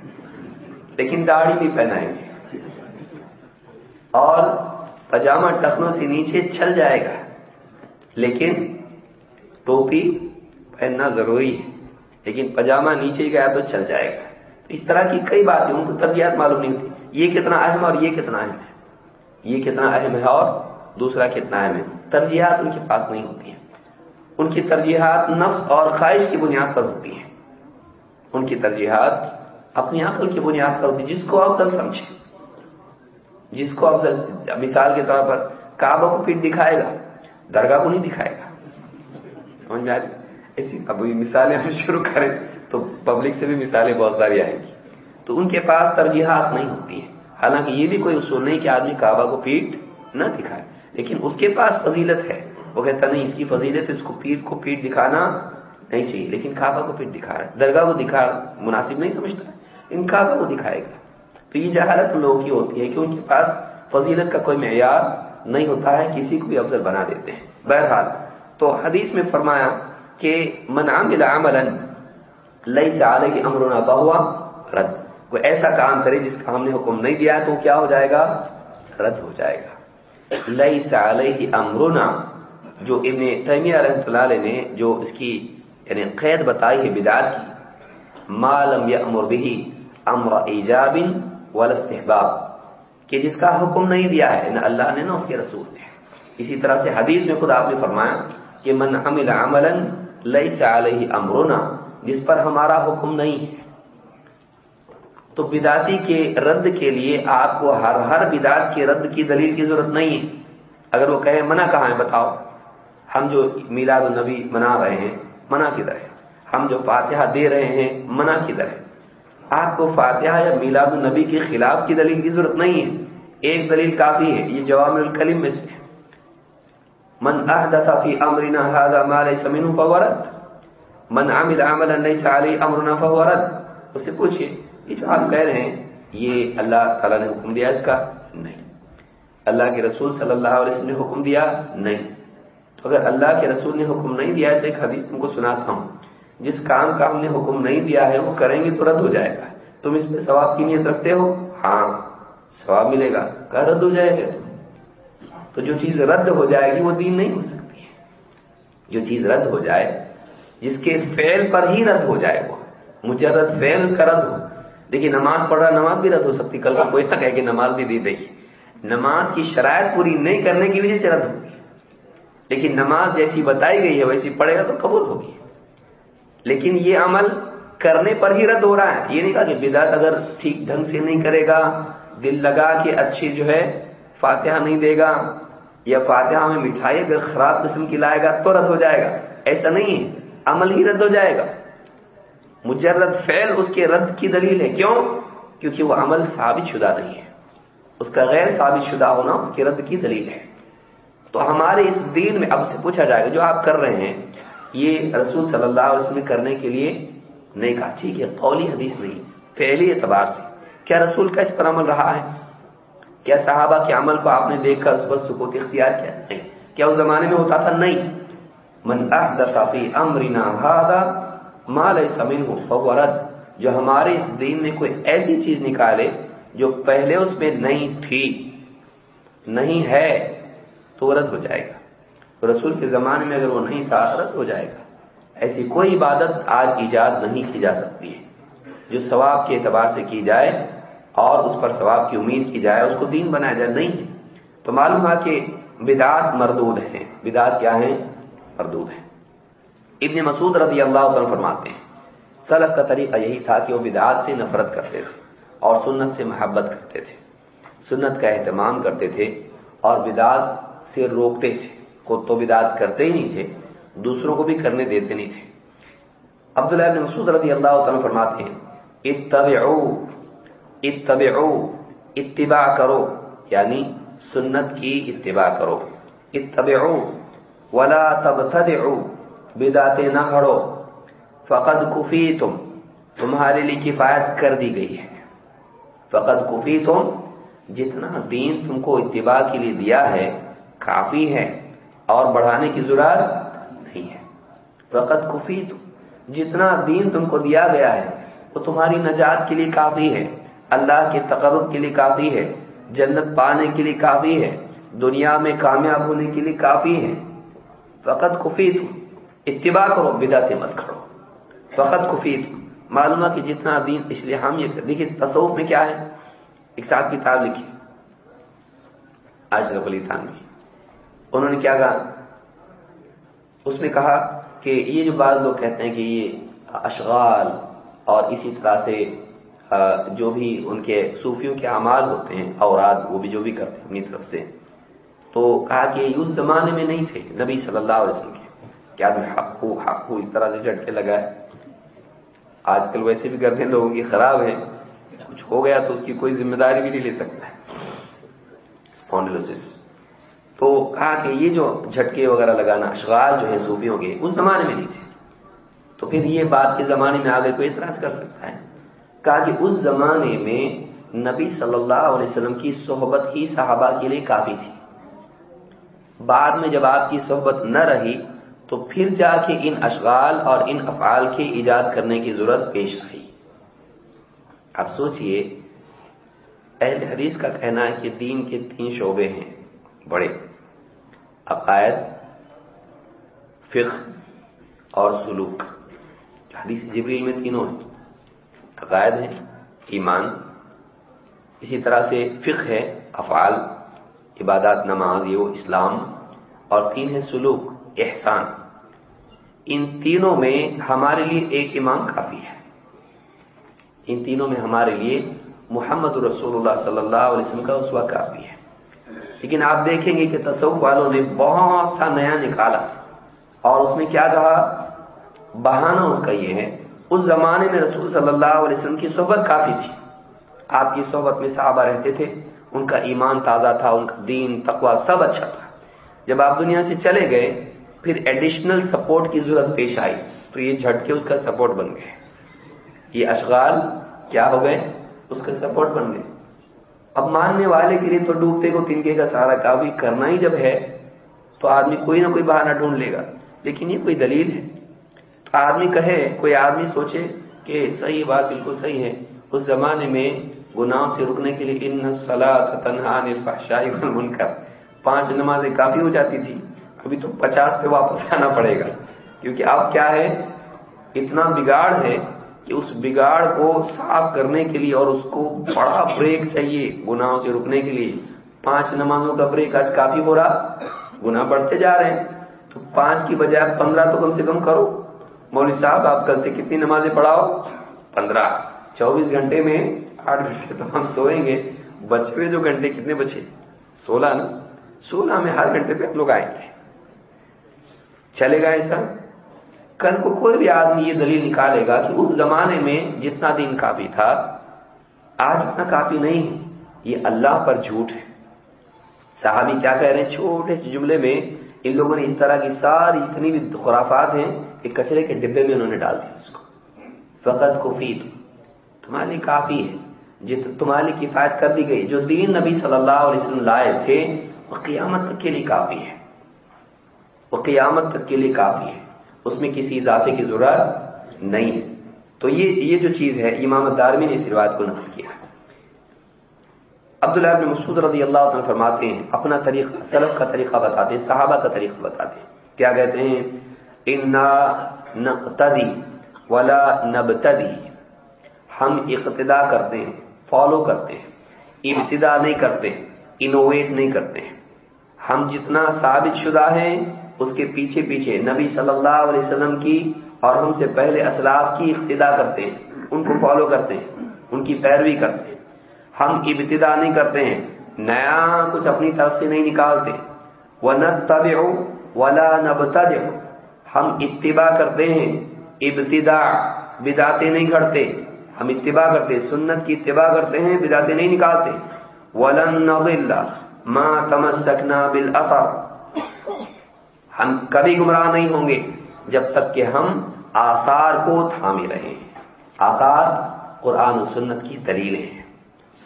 لیکن داڑھی بھی پہنائیں گے۔ اور پجامہ ٹخنوں سے نیچے چھل جائے گا۔ لیکن ٹوپی پہننا ضروری ہے۔ لیکن پجامہ نیچے گیا تو چل جائے گا۔ تو اس طرح کی کئی باتیں ان کو ترجیحات معلوم نہیں ہوتی۔ یہ کتنا اہم اور یہ کتنا اہم ہے۔ یہ کتنا اہم ہے اور دوسرا کتنا اہم ہے؟ ترجیحات ان کے پاس نہیں ہوتی ہیں۔ ان کی ترجیحات نفس اور خواہش کی بنیاد پر ہوتی ہیں۔ ان کی ترجیحات اپنی عقل کی بنیاد پر ہوتی جس کو افضل سمجھے جس کو افضل مثال کے طور پر کعبہ کو پیٹ دکھائے گا، درگاہ کو نہیں دکھائے گا۔ سمجھ میں ایسی اب مثالیں ہم شروع کریں تو پبلک سے بھی مثالیں بہت ساری آئیں گی۔ تو ان کے پاس ترجیحات نہیں ہوتی ہیں۔ حالانکہ یہ بھی کوئی اصول نہیں کہ آدمی کعبہ کو پیٹ نہ دکھائے۔ لیکن اس کے پاس فضیلت ہے۔ وہ کہتا نہیں، اس کی فضیلت اس کو پیٹ کو پیٹ دکھانا نہیں چاہیے، لیکن کعبہ کو پیٹ دکھا رہا ہے۔ درگاہ کو دکھا، مناسب نہیں سمجھتا۔ ان کعبہ کو دکھائے گا۔ تو یہ جہالت لوگوں کی ہوتی ہے کہ ان کے پاس فضیلت کا کوئی معیار نہیں ہوتا ہے، کسی کو بھی افضل بنا دیتے ہیں۔ بہرحال، تو حدیث میں فرمایا کہ من عمل عملا لیس علیہ امرنا بہوا رد۔ کوئی ایسا کام کرے جس کا ہم نے حکم نہیں دیا تو کیا ہو جائے گا؟ رد ہو جائے گا۔ لیس علیہ امرنا جو ابن تیمیہ رحمۃ اللہ علیہ نے جو اس کی یعنی قید بتائی ہے بدعت کی، ما لم یامر به امر ایجاب ولا استحباب، کہ جس کا حکم نہیں دیا ہے، نہ اللہ نے نہ اس کے رسول نے۔ اسی طرح سے حدیث میں خود آپ نے فرمایا کہ من عمل عملا لیس علیہ امرنا جس پر ہمارا حکم نہیں ہے۔ تو بداتی کے رد کے لیے آپ کو ہر ہر بدات کے رد کی دلیل کی ضرورت نہیں ہے۔ اگر وہ کہے منع کہاں ہے بتاؤ۔ ہم جو میلاد النبی منا رہے ہیں، منع کدھر ہے؟ ہم جو فاتحہ دے رہے ہیں، منع کدھر ہے؟ آپ کو فاتحہ یا میلاد النبی کے خلاف کی دلیل کی ضرورت نہیں ہے۔ ایک دلیل کافی ہے، یہ جواب الکلم میں سے من احدث في امرنا هذا ما ليس منه فهو رد۔ من عمل عملا ليس عليه امرنا فهو رد۔ اس سے پوچھئے۔ یہ جو آپ کہہ رہے ہیں، یہ اللہ تعالی نے حکم دیا اس کا؟ نہیں۔ اللہ کے رسول صلی اللہ علیہ وسلم نے حکم دیا؟ نہیں۔ تو اگر اللہ کے رسول نے حکم نہیں دیا ہے، تو ایک حدیث تم کو سناتا ہوں۔ جس کام کا ہم نے حکم نہیں دیا ہے، وہ کریں گے تو رد ہو جائے گا۔ تم اس میں ثواب کی نیت رکھتے ہو؟ ہاں۔ ثواب ملے گا۔ کیا رد ہو جائے گا؟ تو جو چیز رد ہو جائے گی، وہ دین نہیں ہو سکتی ہے۔ جو چیز رد ہو جائے، جس کے فعل پر ہی رد ہو جائے وہ، مجرد فعل اس کا رد ہو۔ دیکھیے نماز پڑھ رہا نماز بھی رد ہو سکتی کل کو کوئی نہ کہے کہ نماز بھی دی گئی۔ نماز کی شرائط پوری نہیں کرنے کی وجہ سے رد ہوگی لیکن نماز جیسی بتائی گئی ہے ویسی پڑھے گا تو قبول ہوگی۔ لیکن یہ عمل کرنے پر ہی رد ہو رہا ہے۔ یہ نہیں کہا کہ بدعت اگر ٹھیک ڈھنگ سے نہیں کرے گا دل لگا کہ اچھی جو ہے فاتحہ نہیں دے گا یا فاتحہ میں مٹھائی اگر خراب قسم کی لائے گا تو رد ہو جائے گا۔ ایسا نہیں ہے۔ عمل ہی رد ہو جائے گا۔ مجرد فعل اس کے رد کی دلیل ہے کیوں؟ کیونکہ وہ عمل ثابت شدہ نہیں ہے۔ اس کا غیر ثابت شدہ ہونا اس کے رد کی دلیل ہے۔ تو ہمارے اس دین میں اب سے پوچھا جائے گا، جو آپ کر رہے ہیں، یہ رسول صلی اللہ علیہ وسلم کرنے کے لیے نہیں کہا، ٹھیک ہے، قولی حدیث نہیں پہلی اعتبار سے۔ کیا رسول کا اس پر عمل رہا ہے؟ کیا صحابہ کے عمل کو آپ نے دیکھ کر اس پر سکوت اختیار کیا؟ نہیں۔ کیا اس زمانے میں ہوتا تھا؟ نہیں۔ من احدث فی امرنا هذا ما ليس منه فهو رد۔ جو ہمارے اس دین میں کوئی ایسی چیز نکالے جو پہلے اس میں نہیں تھی، نہیں ہے، تو رد ہو جائے گا۔ رسول کے زمانے میں اگر وہ نہیں تھا، رد ہو جائے گا۔ ایسی کوئی عبادت آج ایجاد نہیں کی جا سکتی ہے۔ جو ثواب کے اعتبار سے کی جائے اور اس پر ثواب کی امید کی جائے، اس کو دین بنایا جائے۔ نہیں۔ ہے تو معلوم ہوا کہ بدعات مردود ہیں۔ بدعات کیا ہیں؟ مردود ہیں۔ ابن مسعود رضی اللہ عنہ فرماتے ہیں، سلف کا طریقہ یہی تھا کہ وہ بدعات سے نفرت کرتے تھے اور سنت سے محبت کرتے تھے۔ سنت کا اہتمام کرتے تھے اور بدعات سے روکتے تھے۔ خود تو بدعات کرتے ہی نہیں تھے، دوسروں کو بھی کرنے دیتے نہیں تھے۔ عبداللہ ابن مسعود رضی اللہ عنہ فرماتے ہیں، اتبعو اتبعو، اتباع کرو یعنی سنت کی اتباع کرو۔ اتبعو، ولا تبتدعو۔ بداتے نہ کھڑو فقد کفی تم تمہارے لیے کفایت کر دی گئی ہے۔ فقد کفی تم جتنا دین تم کو اتباع کے لیے دیا ہے، کافی ہے، اور بڑھانے کی ضرورت نہیں ہے۔ فقط کفی تم جتنا دین تم کو دیا گیا ہے، وہ تمہاری نجات کے لیے کافی ہے، اللہ کے تقرب کے لیے کافی ہے، جنت پانے کے لیے کافی ہے، دنیا میں کامیاب ہونے کے لیے کافی ہے۔ فقط کفی تم اتباع کرو بدا سے مت کرو۔ فقط کفی تم معلوم ہے کہ جتنا دین اس لیے ہم یہ دیکھیے تصوف میں کیا ہے؟ ایک ساتھ کتاب لکھی۔ اشرف علی تھانوی انہوں نے کیا کہا؟ اس میں کہا کہ یہ جو بعض لوگ کہتے ہیں کہ یہ اشغال اور اسی طرح سے جو بھی ان کے صوفیوں کے اعمال ہوتے ہیں، اوراد، وہ بھی جو بھی کرتے ہیں، اپنی طرف سے۔ تو کہا کہ اس زمانے میں نہیں تھے، نبی صلی اللہ علیہ وسلم کے۔ کیا حق ہو حق ہو، اس طرح سے جھٹکے لگا ہے۔ آج کل ویسے بھی کرتے لوگوں کی خراب ہے کچھ ہو گیا تو اس کی کوئی ذمہ داری بھی نہیں لے سکتا۔ ہے تو کہا کہ یہ جو جھٹکے وغیرہ لگانا، اشغال جو ہے صوفیوں کے، اس زمانے میں نہیں تھے۔ تو پھر یہ بات کے زمانے میں آگے کوئی اعتراض کر سکتا ہے؟ کہا کہ اس زمانے میں نبی صلی اللہ علیہ وسلم کی صحبت ہی صحابہ کے لیے کافی تھی۔ بعد میں جب آپ کی صحبت نہ رہی تو پھر جا کے ان اشغال اور ان افعال کے ایجاد کرنے کی ضرورت پیش آئی۔ اب سوچئے، اہل حدیث کا کہنا ہے کہ دین کے تین شعبے ہیں، بڑے۔ عقائد، فقہ اور سلوک۔ حدیث جبریل میں تینوں ہیں۔ عقائد ہیں، ایمان۔ اسی طرح سے فقہ ہے، افعال، عبادات، نماز، یہ اسلام۔ اور تین ہے سلوک۔ احسان۔ ان تینوں میں ہمارے لیے ایک امام کافی ہے۔ ان تینوں میں ہمارے لیے محمد رسول اللہ صلی اللہ علیہ وسلم کا اسوا کافی ہے۔ لیکن آپ دیکھیں گے کہ تصوف والوں نے بہت سا نیا نکالا۔ اور اس میں کیا کہا؟ بہانہ اس کا یہ ہے، اس زمانے میں رسول صلی اللہ علیہ وسلم کی صحبت کافی تھی۔ آپ کی صحبت میں صحابہ رہتے تھے، ان کا ایمان تازہ تھا، ان کا دین تقوا سب اچھا تھا۔ جب آپ دنیا سے چلے گئے پھر ایڈیشنل سپورٹ کی ضرورت پیش آئی۔ تو یہ جھٹکے اس کا سپورٹ بن گئے۔ یہ اشغال کیا ہو گئے؟ اس کا سپورٹ بن گئے۔ اب ماننے والے کے لیے تو ڈوبتے کو تنکے کا سارا کافی کرنا ہی جب ہے، تو آدمی کوئی نہ کوئی بہانہ ڈھونڈ لے گا۔ لیکن یہ کوئی دلیل ہے۔ تو آدمی کہے، کوئی آدمی سوچے کہ صحیح بات بالکل صحیح ہے۔ اس زمانے میں گناہوں سے رکنے کے لیے ان سلاد تنہا شاہی من کر پانچ نمازیں کافی ہو جاتی تھی ابھی تو پچاس سے واپس آنا پڑے گا۔ کیونکہ اب کیا ہے؟ اتنا بگاڑ ہے کہ اس بگاڑ کو صاف کرنے کے لیے اور اس کو بڑا بریک چاہیے گناہوں سے رکنے کے لیے۔ پانچ نمازوں کا بریک آج کافی ہو رہا۔ گناہ بڑھتے جا رہے ہیں۔ تو پانچ کی بجائے پندرہ تو کم سے کم کرو۔ مولوی صاحب، آپ کل سے کتنی نمازیں پڑھاؤ؟ پندرہ۔ چوبیس گھنٹے میں آٹھ گھنٹے تو ہم سوئیں گے۔ بچے ہوئے جو گھنٹے، کتنے بچے؟ سولہ نا۔ سولہ میں ہر گھنٹے پہ ہم لوگ آئیں گے۔ چلے گا ایسا؟ کل کو کوئی بھی آدمی یہ دلیل نکالے گا کہ اس زمانے میں جتنا دن کافی تھا، آج اتنا کافی نہیں ہے۔ یہ اللہ پر جھوٹ ہے۔ صحابی کیا کہہ رہے ہیں؟ چھوٹے سے جملے میں ان لوگوں نے اس طرح کی ساری اتنی بھی خرافات ہیں کہ کچرے کے ڈبے میں انہوں نے ڈال دیا اس کو۔ فقط کو فی تمہارے لیے کافی ہے۔ جت تمہارے لیے کفایت کر دی گئی۔ جو دین نبی صلی اللہ علیہ وسلم لائے تھے، وہ قیامت کے لیے کافی ہے۔ وہ قیامت تک کے لیے کافی ہے۔ اس میں کسی اضافے کی ضرورت نہیں ہے۔ تو یہ یہ جو چیز ہے، امام دارمی نے اس روایت کو نقل کیا عبداللہ ابن مسعود رضی اللہ عنہ فرماتے ہیں، اپنا طریقہ، سلف کا طریقہ بتاتے ہیں، صحابہ کا طریقہ بتاتے ہیں۔ کیا کہتے ہیں؟ انا نقتدی ولا نبتدی ہم اقتدا کرتے ہیں، فالو کرتے ہیں۔ ابتدا نہیں کرتے، انوویٹ نہیں کرتے۔ ہم جتنا ثابت شدہ ہیں اس کے پیچھے پیچھے نبی صلی اللہ علیہ وسلم کی اور ہم سے پہلے اسلاف کی ابتدا کرتے ہیں، ان کو فالو کرتے ہیں، ان کی پیروی کرتے ہیں۔ ہم ابتدا نہیں کرتے ہیں، نیا کچھ اپنی طرف سے نہیں نکالتے۔ وہ نب ولا نبتا ہم اتباع کرتے ہیں ابتدا بداتے نہیں کرتے۔ ہم اتباع کرتے سنت کی اتباع کرتے ہیں بداتے نہیں نکالتے۔ ولن نضل ما تمسکنا بالاثر ہم کبھی گمراہ نہیں ہوں گے جب تک کہ ہم آثار کو تھامے رہیں۔ آثار قرآن و سنت کی دلیلیں ہیں۔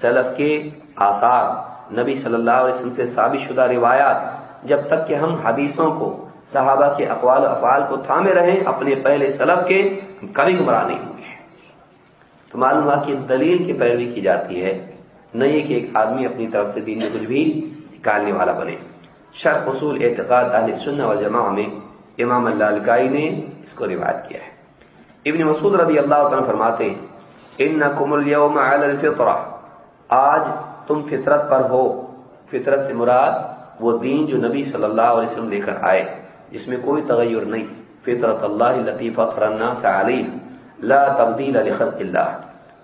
سلف کے آثار، نبی صلی اللہ علیہ وسلم سے ثابت شدہ روایات، جب تک کہ ہم حدیثوں کو، صحابہ کے اقوال و افعال کو تھامے رہیں، اپنے پہلے سلف کے کبھی گمراہ نہیں ہوں گے۔ تو معلوم ہوا کہ دلیل کی پیروی کی جاتی ہے نہیں کہ ایک آدمی اپنی طرف سے دین میں کچھ بھی نکالنے والا بنے۔ شرف اصول اعتقاد اہل سنہ و جماع میں امام اللہ لکائی نے اس کو روایت کیا ہے۔ ابن مسعود رضی اللہ عنہ فرماتے انکم اليوم علی الفطرہ آج تم فطرت پر ہو۔ فطرت سے مراد وہ دین جو نبی صلی اللہ علیہ وسلم لے کر آئے، جس میں کوئی تغیر نہیں۔ فطرت اللہ لطیفہ فرنا علی لا تبدیل لخلق اللہ۔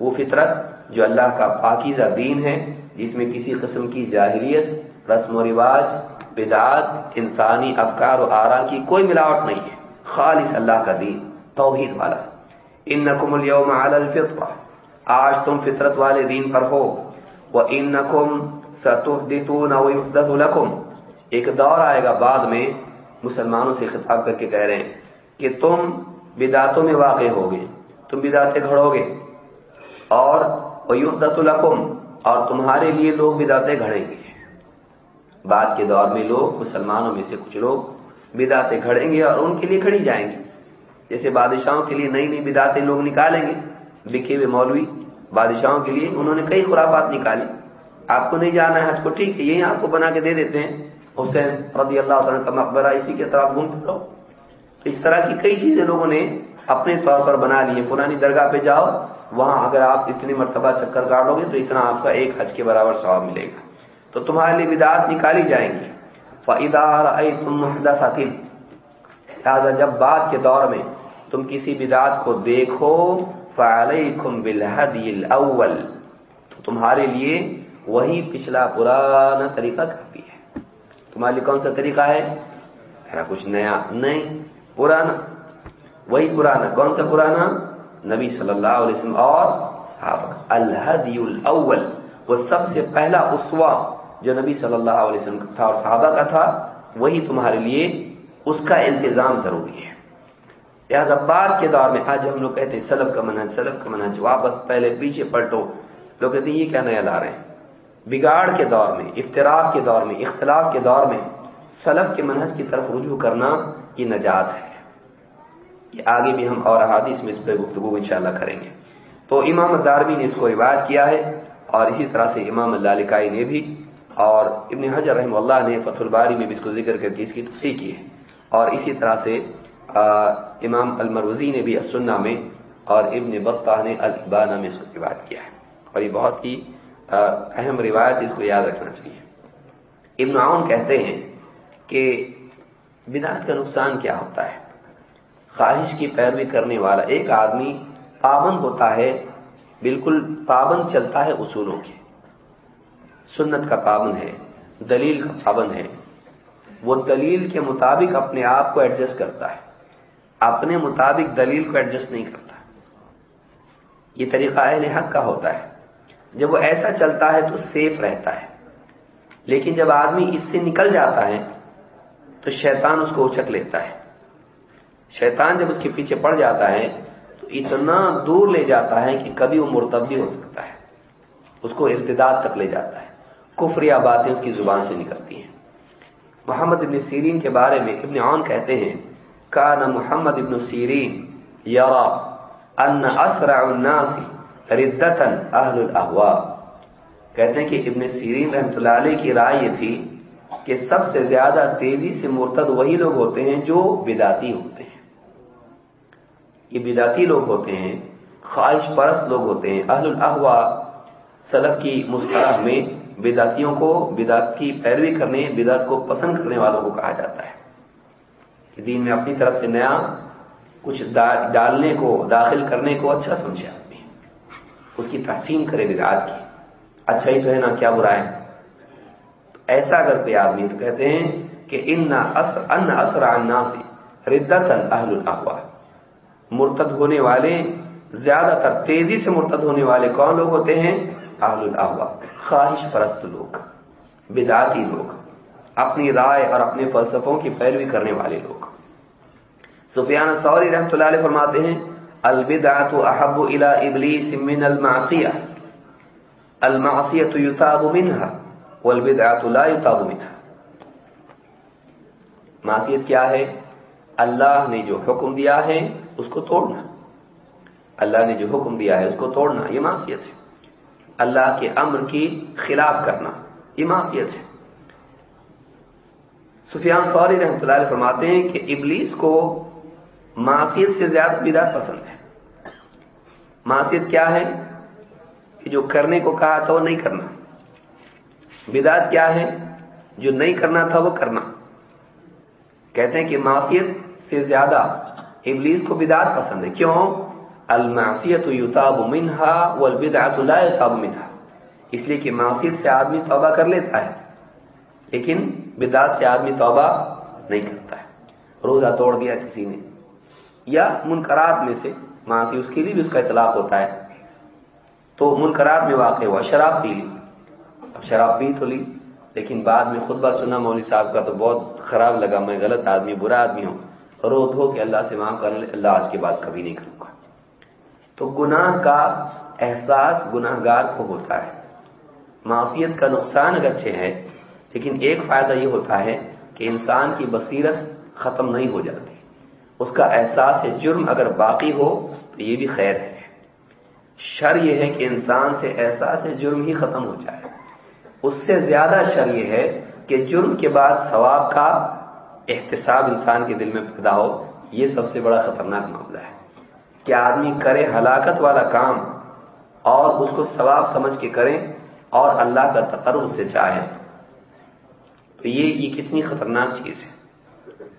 وہ فطرت جو اللہ کا پاکیزہ دین ہے، جس میں کسی قسم کی جاہلیت، رسم و رواج بدعات، انسانی افکار و آرا کی کوئی ملاوٹ نہیں ہے۔ خالص اللہ کا دین، توحید والا۔ انکم اليوم علی الفطرہ۔ آج تم فطرت والے دین پر ہو۔ وَإِنَّكُمْ سَتُحْدِثُونَ وَيُحْدَثُ لَكُمْ ایک دور آئے گا بعد میں مسلمانوں سے خطاب کر کے کہہ رہے ہیں کہ تم بداتوں میں واقع ہوگے تم بداتیں گھڑو گے۔ اور وَيُحْدَثُ لَكُمْ اور تمہارے لیے لوگ بداتیں گھڑیں گے۔ بعد کے دور میں لوگ، مسلمانوں میں سے کچھ لوگ بداتیں گھڑیں گے اور ان کے لیے کھڑی جائیں گے۔ جیسے بادشاہوں کے لیے نئی نئی بداتیں لوگ نکالیں گے۔ لکھے ہوئے مولوی، بادشاہوں کے لیے انہوں نے کئی خرافات نکالی آپ کو نہیں جانا ہے حج کو، ٹھیک ہے یہی آپ کو بنا کے دے دیتے ہیں۔ حسین رضی اللہ عنہ کا مقبرہ اسی کے طرف گھومتے رہو اس طرح کی کئی چیزیں لوگوں نے اپنے طور پر بنا لی پرانی درگاہ پہ جاؤ، وہاں اگر آپ اتنی مرتبہ چکر کاٹو گے تو اتنا آپ کا ایک حج کے برابر ثواب ملے گا۔ تو تمہارے لیے بدعات نکالی جائیں گی۔ تم لہٰذا جب بعد کے دور میں تم کسی بدعت کو دیکھو فعلیکم بالہدی الاول تو تمہارے لیے وہی پچھلا پرانا طریقہ کافی ہے۔ تمہارے لیے کون سا طریقہ ہے؟ کچھ نیا؟ نہیں، پرانا۔ وہی پرانا، کون سا پرانا؟ نبی صلی اللہ علیہ وسلم اور صحابہ۔ الہدی الاول وہ سب سے پہلا اسوا جو نبی صلی اللہ علیہ وسلم کا تھا اور صحابہ کا تھا، وہی تمہارے لیے اس کا انتظام ضروری ہے۔ لہٰذا بعد کے دور میں آج ہم لوگ کہتے ہیں سلب کا منہج سلب کا منہج۔ واپس پہلے پیچھے پلٹو۔ لوگ کہتے ہیں، یہ کیا نیا لا رہے ہیں بگاڑ کے دور میں افطراک کے دور میں، اختلاف کے دور میں سلب کے منہج کی طرف رجوع کرنا یہ نجات ہے۔ یہ آگے بھی ہم اور احادیث میں اس پہ گفتگو انشاءاللہ کریں گے۔ تو امام دارمی نے اس کو روایت کیا ہے اور اسی طرح سے امام اللہ لکائی نے بھی اور ابن حجر رحم اللہ نے فتح الباری میں بھی اس کو ذکر کر کے اس کی تصحیح کی ہے۔ اور اسی طرح سے امام المروزی نے بھی اسنا میں اور ابن بطہ نے البانہ میں اس کو روایت کیا ہے۔ اور یہ بہت ہی اہم روایت اس کو یاد رکھنا چاہیے۔ ابن عون کہتے ہیں کہ بدعت کا نقصان کیا ہوتا ہے؟ خواہش کی پیروی کرنے والا ایک آدمی پابند ہوتا ہے، بالکل پابند چلتا ہے اصولوں کے سنت کا پابند ہے، دلیل کا پابند ہے۔ وہ دلیل کے مطابق اپنے آپ کو ایڈجسٹ کرتا ہے۔ اپنے مطابق دلیل کو ایڈجسٹ نہیں کرتا۔ یہ طریقہ اہل حق کا ہوتا ہے۔ جب وہ ایسا چلتا ہے تو سیف رہتا ہے۔ لیکن جب آدمی اس سے نکل جاتا ہے تو شیطان اس کو اچک لیتا ہے۔ شیطان جب اس کے پیچھے پڑ جاتا ہے تو اتنا دور لے جاتا ہے کہ کبھی وہ مرتب بھی ہو سکتا ہے۔ اس کو ارتداد تک لے جاتا ہے۔ کفریا باتیں اس کی زبان سے نکلتی ہیں۔ محمد ابن سیرین کے بارے میں ابن عون کہتے ہیں، کان محمد ابن سیرین یرا ان اسرع الناس ردتا اہل الاہواء. کہتے ہیں کہ ابن سیرین رحمت اللہ علیہ کی رائے یہ تھی کہ سب سے زیادہ تیزی سے مرتد وہی لوگ ہوتے ہیں جو بداتی ہوتے ہیں۔ یہ بداتی لوگ ہوتے ہیں، خواہش پرست لوگ ہوتے ہیں۔ اہل الاحوا سلف کی مصطلح میں بداتیوں کو بدات کی پیروی کرنے، بدعت کو پسند کرنے والوں کو کہا جاتا ہے۔ کہ دین میں اپنی طرف سے نیا کچھ ڈالنے کو، داخل کرنے کو اچھا سمجھے آدمی۔ اس کی تحسین کرے بدعت کی۔ اچھا ہی تو ہے نا، کیا برا ہے؟ ایسا اگر کوئی آدمی، تو کہتے ہیں کہ ان ان اثر ردت اہل الاحوا مرتد ہونے والے، زیادہ تر تیزی سے مرتد ہونے والے کون لوگ ہوتے ہیں؟ اہل الاحوا خواہش پرست لوگ بداتی لوگ، اپنی رائے اور اپنے فلسفوں کی پیروی کرنے والے لوگ۔ سفیان سوری رحمت اللہ علیہ فرماتے ہیں البدعت احب الى ابلیس من المعصیہ المعصیت یتاب منها والبدعت لا یتاب منها معصیت کیا ہے؟ اللہ نے جو حکم دیا ہے، اس کو توڑنا۔ اللہ نے جو حکم دیا ہے، اس کو توڑنا، یہ معصیت ہے۔ اللہ کے امر کی خلاف کرنا، یہ معصیت ہے۔ سفیان سوری رحمۃ اللہ علیہ فرماتے ہیں کہ ابلیس کو معصیت سے زیادہ بدعت پسند ہے۔ معصیت کیا ہے؟ کہ جو کرنے کو کہا تھا وہ نہیں کرنا۔ بدعت کیا ہے؟ جو نہیں کرنا تھا وہ کرنا۔ کہتے ہیں کہ معصیت سے زیادہ ابلیس کو بدعت پسند ہے۔ کیوں؟ المعصیت یتاب منہا والبدعت لا یتاب منہا۔ اس لیے کہ معصیت سے آدمی توبہ کر لیتا ہے، لیکن بدعت سے آدمی توبہ نہیں کرتا ہے۔ روزہ توڑ دیا کسی نے، یا منکرات میں سے معاشی اس کے لیے بھی اس کا اطلاق ہوتا ہے۔ تو منکرات میں واقع ہوا، شراب پی لی۔ اب شراب پی تو لی، لیکن بعد میں خطبہ سنا مولوی صاحب کا تو بہت خراب لگا، میں غلط آدمی، برا آدمی ہوں۔ رو دھو کے اللہ سے معاف کر لے اللہ آج کے بعد کبھی نہیں کروں گا۔ تو گناہ کا احساس گناہ گار کو ہوتا ہے۔ معاشیت کا نقصان اگرچہ ہے، لیکن ایک فائدہ یہ ہوتا ہے کہ انسان کی بصیرت ختم نہیں ہو جاتی۔ اس کا احساس جرم اگر باقی ہو تو یہ بھی خیر ہے۔ شر یہ ہے کہ انسان سے احساس جرم ہی ختم ہو جائے۔ اس سے زیادہ شر یہ ہے کہ جرم کے بعد ثواب کا احتساب انسان کے دل میں پیدا ہو۔ یہ سب سے بڑا خطرناک معاملہ ہے۔ کہ آدمی کرے ہلاکت والا کام اور اس کو ثواب سمجھ کے کریں اور اللہ کا تقرب سے چاہے۔ تو یہ یہ کتنی خطرناک چیز ہے۔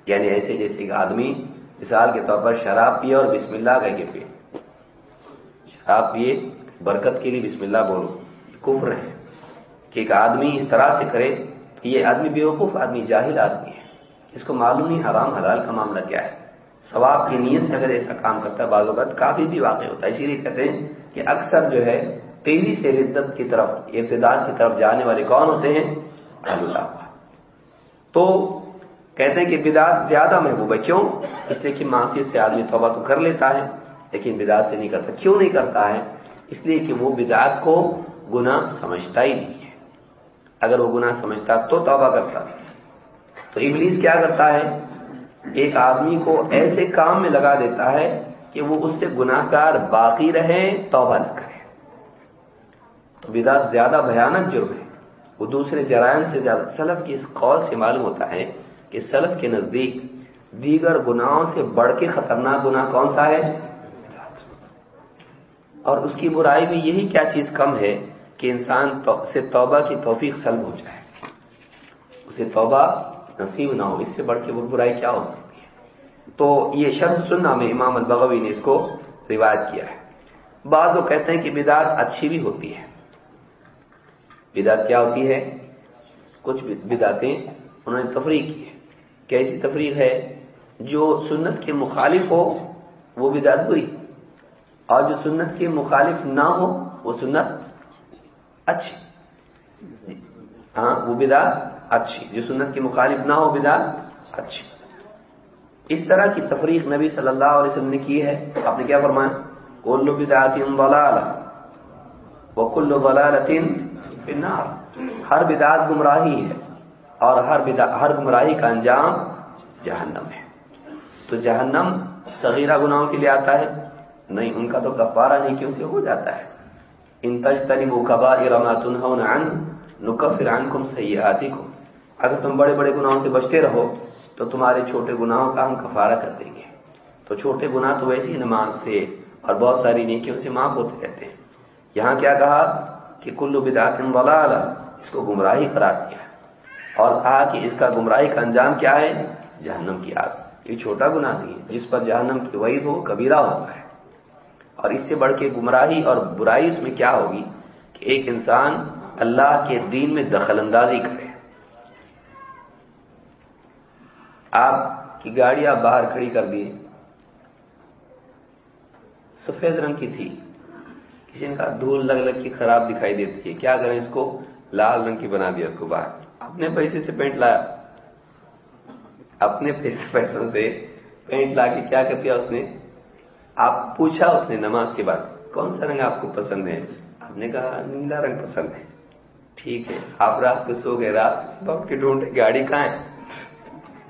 یعنی ایسے جیسے ایک آدمی مثال کے طور پر شراب پیے اور بسم اللہ کہہ کے پیے۔ شراب پیے، برکت کے لیے بسم اللہ بولو۔ کفر ہے۔ کہ ایک آدمی اس طرح سے کرے کہ یہ آدمی بیوقوف آدمی، جاہل آدمی ہے۔ اس کو معلوم نہیں حرام حلال کا معاملہ کیا ہے۔ ثواب کی نیت سے اگر ایسا کام کرتا ہے، بعض اوقات کافی بھی واقع ہوتا ہے۔ اسی لیے کہتے ہیں کہ اکثر جو ہے تیزی سے ردت کی طرف ابتداد کی طرف جانے والے کون ہوتے ہیں؟ اللہ تو کہتے ہیں کہ بدعت زیادہ محبوب ہے۔ کیوں؟ اس لیے کہ معاشیت سے آدمی توبہ تو کر لیتا ہے، لیکن بدعت سے نہیں کرتا۔ کیوں نہیں کرتا ہے؟ اس لیے کہ وہ بدعت کو گناہ سمجھتا ہی نہیں ہے۔ اگر وہ گناہ سمجھتا تو توبہ کرتا۔ تو ابلیس کیا کرتا ہے؟ ایک آدمی کو ایسے کام میں لگا دیتا ہے کہ وہ اس سے گناہ گار باقی رہے، توبہ نہ کرے۔ تو بدعت زیادہ بھیانک جرم ہے۔ وہ دوسرے جرائم سے زیادہ سلف کی اس قول سے معلوم ہوتا ہے کہ سلف کے نزدیک دیگر گناہوں سے بڑھ کے خطرناک گناہ کون سا ہے؟ اور اس کی برائی میں یہی کیا چیز کم ہے کہ انسان سے توبہ کی توفیق سلب ہو جائے۔ اسے توبہ نصیب نہ ہو، اس سے بڑھ کے وہ برائی کیا ہو سکتی تو یہ شرف سننا میں امام البغوی نے اس کو روایت کیا ہے۔ بعض وہ کہتے ہیں کہ بدعت اچھی بھی ہوتی ہے۔ بدعت کیا ہوتی ہے؟ کچھ بدعتیں انہوں نے تفریح کی ہے۔ کیسی تفریح ہے جو سنت کے مخالف ہو، وہ بدعت بری اور جو سنت کے مخالف نہ ہو، وہ سنت اچھی۔ ہاں وہ بدعت اچھی۔ جو سنت کے مخالف نہ ہو، بدعت اچھی۔ اس طرح کی تفریق نبی صلی اللہ علیہ وسلم نے کی ہے۔ آپ نے کیا فرمایا؟ کلو بدعت ضلالہ وکل ضلالت فی النار۔ ہر بدعت گمراہی ہے اور ہر ہر گمراہی کا انجام جہنم ہے۔ تو جہنم صغیرہ گناہوں کے لیے آتا ہے، نہیں ان کا تو کفارہ نہیں کیوں سے ہو جاتا ہے۔ ان تجتنبوا كبائر ما تنهون عنه نكفر عنكم سيئاتكم اگر تم بڑے بڑے گناہوں سے بچتے رہو تو تمہارے چھوٹے گناہوں کا ہم کفارہ کر دیں گے۔ تو چھوٹے گناہ تو ویسی نماز سے اور بہت ساری نیکیوں سے معاف ہوتے رہتے ہیں۔ یہاں کیا کہا کہ کلو بدعت ضلالہ اس کو گمراہی قرار دیا۔ اور کہا کہ اس کا گمراہی کا انجام کیا ہے؟ جہنم کی آگ۔ یہ چھوٹا گناہ نہیں ہے، جس پر جہنم کی وعید ہو، کبیرہ ہوتا ہے۔ اور اس سے بڑھ کے گمراہی اور برائی اس میں کیا ہوگی؟ کہ ایک انسان اللہ کے دین میں دخل اندازی کرے۔ آپ کی گاڑی آپ باہر کھڑی کر دیے۔ سفید رنگ کی تھی۔ کسی نے کہا، دھول لگ لگ کی خراب دکھائی دیتی ہے۔ کیا کریں اس کو؟ لال رنگ کی بنا دیا اس کو باہر۔ اپنے پیسے سے پینٹ لایا۔ اپنے پیسے پیسوں سے پینٹ لا کے کیا کر دیا اس نے؟ آپ پوچھا اس نے نماز کے بعد، کون سا رنگ آپ کو پسند ہے؟ آپ نے کہا، نیلا رنگ پسند ہے۔ ٹھیک ہے، آپ رات کو سو گئے، رات صبح کے ڈھونڈے، گاڑی کہاں ہے؟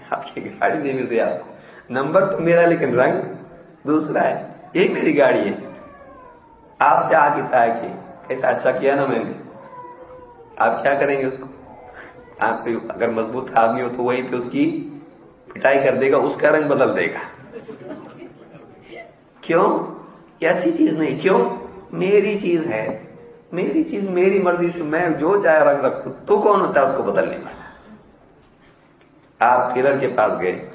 آپ کی گاڑی نہیں ملتی آپ کو۔ نمبر تو میرا، لیکن رنگ دوسرا ہے۔ یہ میری گاڑی ہے۔ آپ سے آگے تھا کہ کیسا اچھا کیا نا میں نے۔ آپ کیا کریں گے اس کو؟ آپ اگر مضبوط آدمی ہو تو وہی پہ اس کی پٹائی کر دے گا، اس کا رنگ بدل دے گا۔ کیوں؟ یہ اچھی چیز نہیں۔ کیوں؟ میری چیز ہے۔ میری چیز، میری مرضی سے میں جو چاہے رنگ رکھوں، تو کون ہوتا ہے اس کو بدلنے والا؟ آپ کلر کے پاس گئے۔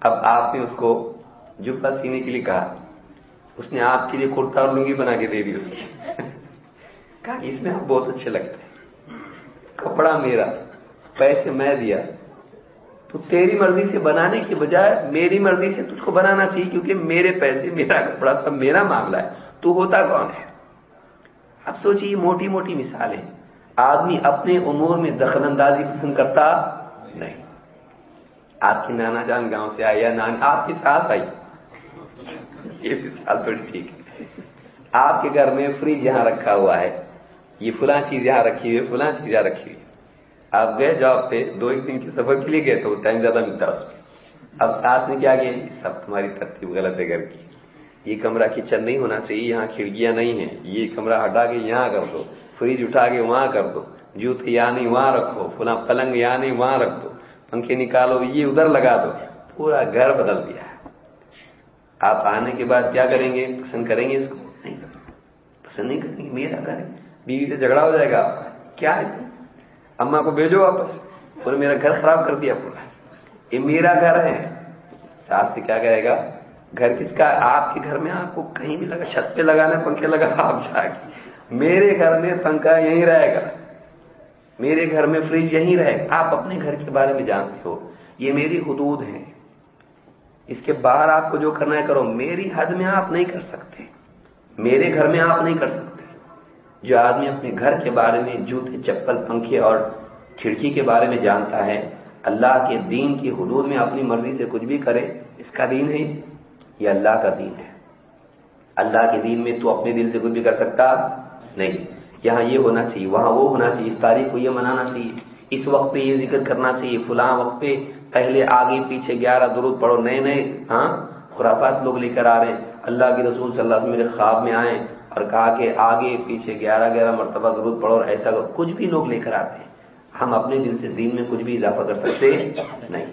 اب آپ نے اس کو جبا سینے کے لیے کہا۔ اس نے آپ کے لیے کرتا اور لنگی بنا کے دے دی اس کی کہا کہ اس میں آپ بہت اچھے لگتے ہیں۔ کپڑا میرا، پیسے میں دیا۔ تو تیری مرضی سے بنانے کی بجائے میری مرضی سے تجھ کو بنانا چاہیے، کیونکہ میرے پیسے، میرا کپڑا سب میرا معاملہ ہے۔ تو ہوتا کون ہے؟ اب سوچیے موٹی موٹی مثال ہے آدمی اپنے امور میں دخل اندازی پسند کرتا آپ کی نانا جان گاؤں سے آئی یا نانی آپ کی ساتھ آئی یہ مثال تھوڑی ٹھیک ہے۔ آپ کے گھر میں فریج یہاں رکھا ہوا ہے۔ یہ فلاں چیز یہاں رکھی ہوئی فلاں چیز یہاں رکھی ہوئی آپ گئے جاب پہ، دو ایک دن کے سفر کے لیے گئے تو ٹائم زیادہ ملتا اس میں اب ساتھ نے کیا کیا سب تمہاری ترتیب غلط ہے گھر کی۔ یہ کمرہ کچن نہیں ہونا چاہیے، یہاں کھڑکیاں نہیں ہیں۔ یہ کمرہ ہٹا کے یہاں کر دو، فریج اٹھا کے وہاں کر دو۔ جوتے یہاں نہیں، وہاں رکھو۔ فلاں پلنگ یہاں نہیں، وہاں رکھ دو۔ پنکھے نکالو، یہ ادھر لگا دو۔ پورا گھر بدل دیا۔ آپ آنے کے بعد کیا کریں گے؟ پسند کریں گے اس کو؟ نہیں پسند نہیں کریں گے؟ میرا گھر بیوی سے جھگڑا ہو جائے گا۔ کیا ہے؟ اما کو بھیجو واپس۔ اور میرا گھر خراب کر دیا پورا۔ یہ میرا گھر ہے۔ ساتھ سے کیا کہے گا؟ گھر کس کا؟ آپ کے گھر میں آپ کو کہیں بھی لگا، چھت پہ لگانا، پنکھے لگا آپ جا کے۔ میرے گھر میں پنکھا یہیں رہے گا۔ میرے گھر میں فریج یہیں رہے۔ آپ اپنے گھر کے بارے میں جانتے ہو۔ یہ میری حدود ہیں۔ اس کے باہر آپ کو جو کرنا ہے کرو۔ میری حد میں آپ نہیں کر سکتے۔ میرے گھر میں آپ نہیں کر سکتے۔ جو آدمی اپنے گھر کے بارے میں جوتے، چپل، پنکھے اور کھڑکی کے بارے میں جانتا ہے، اللہ کے دین کی حدود میں اپنی مرضی سے کچھ بھی کرے، اس کا دین ہے۔ یہ اللہ کا دین ہے۔ اللہ کے دین میں تو اپنے دل سے کچھ بھی کر سکتا نہیں۔ یہاں یہ ہونا چاہیے، وہاں وہ ہونا چاہیے اس تاریخ کو یہ منانا چاہیے، اس وقت پہ یہ ذکر کرنا چاہیے، فلاں وقت پہ پہلے آگے پیچھے گیارہ درود پڑھو، نئے نئے ہاں خرافات لوگ لے کر آ رہے ہیں۔ اللہ کے رسول صلی اللہ علیہ وسلم میرے خواب میں آئے اور کہا کہ آگے پیچھے گیارہ گیارہ مرتبہ ضرورت پڑو اور ایسا کچھ بھی لوگ لے کر آتے ہیں۔ ہم اپنے دل سے دین میں کچھ بھی اضافہ کر سکتے نہیں۔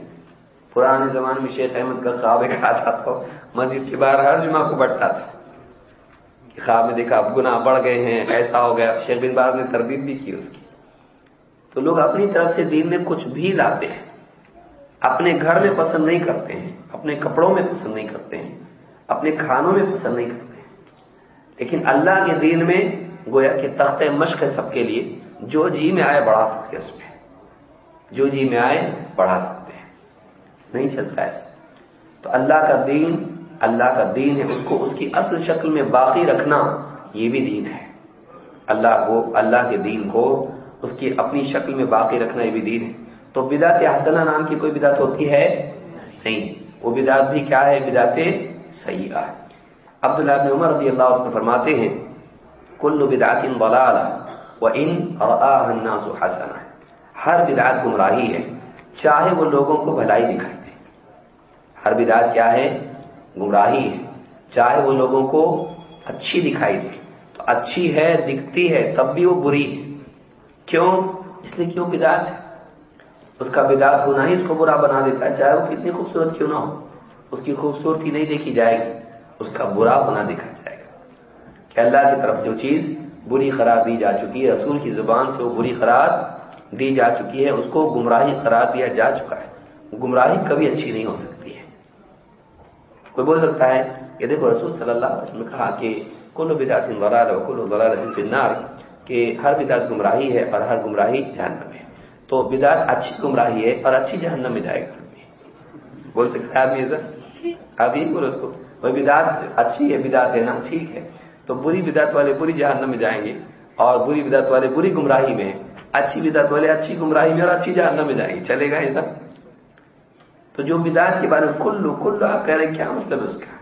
پرانے زمانے میں شیخ احمد کا خواب ایک آتا تھا مسجد کے باہر ہر جمعہ کو بٹتا تھا خواب میں دیکھا اب گناہ بڑھ گئے ہیں، ایسا ہو گیا۔ شیخ بن باز نے تردید بھی کی اس کی۔ تو لوگ اپنی طرف سے دین میں کچھ بھی لاتے ہیں۔ اپنے گھر میں پسند نہیں کرتے ہیں، اپنے کپڑوں میں پسند نہیں کرتے ہیں، اپنے کھانوں میں پسند نہیں کرتے ہیں۔ لیکن اللہ کے دین میں گویا کہ تخت مشق ہے سب کے لیے، جو جی میں آئے بڑھا سکتے اس میں۔ جو جی میں آئے بڑھا سکتے ہیں۔ نہیں چلتا ایسا تو اللہ کا دین اللہ کا دین ہے، اس کو اس کی اصل شکل میں باقی رکھنا یہ بھی دین ہے۔ اللہ کو، اللہ کے دین کو اس کی اپنی شکل میں باقی رکھنا یہ بھی دین ہے۔ تو بدعت حسنہ نام کی کوئی بدعت ہوتی ہے؟ نہیں۔ وہ بدعت بھی کیا ہے؟ بدعت صحیح ہے۔ عبداللہ بن عمر رضی اللہ عنہ فرماتے ہیں، کل بدعت ضلالہ ان الناس حسنہ۔ ہر بدعت گمراہی ہے، چاہے وہ لوگوں کو بھلائی دکھائی دے ہر بدعت کیا ہے؟ گمراہی ہے۔ چاہے وہ لوگوں کو اچھی دکھائی دے۔ تو اچھی ہے، دکھتی ہے، تب بھی وہ بری کیوں؟ اس لیے کیوں بدعت ہے۔ اس کا بدعت ہونا ہی اس کو برا بنا دیتا ہے۔ چاہے وہ کتنی خوبصورت کیوں نہ ہو۔ اس کی خوبصورتی نہیں دیکھی جائے گی۔ اس کا برا ہونا دیکھا جائے گا۔ کہ اللہ کی طرف سے وہ چیز بری قرار دی جا چکی ہے۔ رسول کی زبان سے وہ بری قرار دی جا چکی ہے۔ اس کو گمراہی قرار دیا جا چکا ہے۔ گمراہی کبھی اچھی نہیں ہو سکتی۔ کوئی بول سکتا ہے کہ دیکھو رسول صلی اللہ علیہ وسلم نے کہا کہ کلو بدعت ضلال و کلو ضلال فی النار، کہ ہر بدعت گمراہی ہے اور ہر گمراہی جہنم ہے۔ تو بدعت اچھی گمراہی ہے اور اچھی جہنم میں جائے گا۔ بول سکتا ہے آدمی سر ابھی بولو اس کو۔ وہ بدعت اچھی ہے، بدعت دینا ٹھیک ہے۔ تو بری بدعت والے بری جہنم میں جائیں گے اور بری بدعت والے بری گمراہی میں اچھی بدعت والے اچھی گمراہی میں اور اچھی جہنم میں جائیں گے۔ چلے گا ایسا؟ تو جو بدعت کے بارے میں کلو کلو آپ کہہ رہے ہیں، کیا مطلب اس کا؟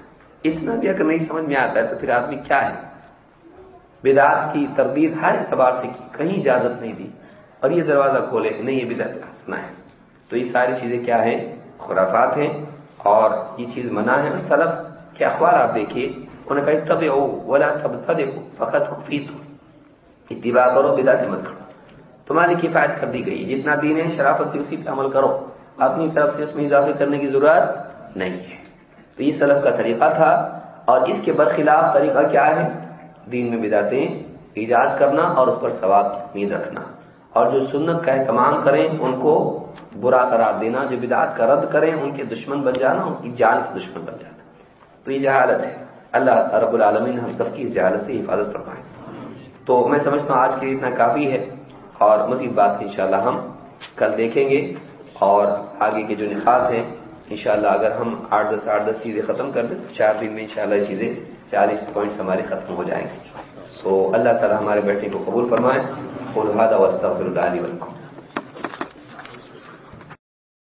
اتنا بھی اگر نہیں سمجھ میں آتا ہے تو پھر آدمی کیا ہے؟ بدعت کی تردید ہر اعتبار سے کی، کہیں اجازت نہیں دی اور یہ دروازہ کھولے نہیں، یہ بدعت ہنسنا ہے۔ تو یہ ساری چیزیں کیا ہیں؟ خرافات ہیں اور یہ چیز منع ہے۔ اور طلب کے اخبار آپ دیکھیے، انہوں نے کہا تب او ولا تب دیکھو فقط حفیظ ہو اتباع کرو بدا سے مت کرو۔ تمہاری کفایت کر دی گئی جتنا دین ہے، شرافت سے اسی پہ عمل کرو۔ اپنی طرف سے اس میں اضافے کرنے کی ضرورت نہیں ہے۔ تو یہ سلف کا طریقہ تھا۔ اور اس کے برخلاف طریقہ کیا ہے؟ دین میں بداتے ایجاد کرنا اور اس پر ثواب کی امید رکھنا۔ اور جو سنت کا اہتمام کریں، ان کو برا قرار دینا، جو بدعت کا رد کریں، ان کے دشمن بن جانا ان کی جان کے دشمن بن جانا۔ تو یہ جہالت ہے۔ اللہ رب العالمین ہم سب کی اس جہالت سے حفاظت فرمائے۔ تو میں سمجھتا ہوں آج کے لیے اتنا کافی ہے۔ اور مزید بات انشاءاللہ ہم کل دیکھیں گے۔ اور آگے کے جو نخاط ہیں، انشاءاللہ اگر ہم آٹھ دس آٹھ دس چیزیں ختم کر دیں تو چار دن میں انشاءاللہ یہ چیزیں چالیس پوائنٹس ہمارے ختم ہو جائیں گے تو اللہ تعالی ہمارے بیٹے کو قبول فرمائے۔ اور وسطہ اللہ علیہ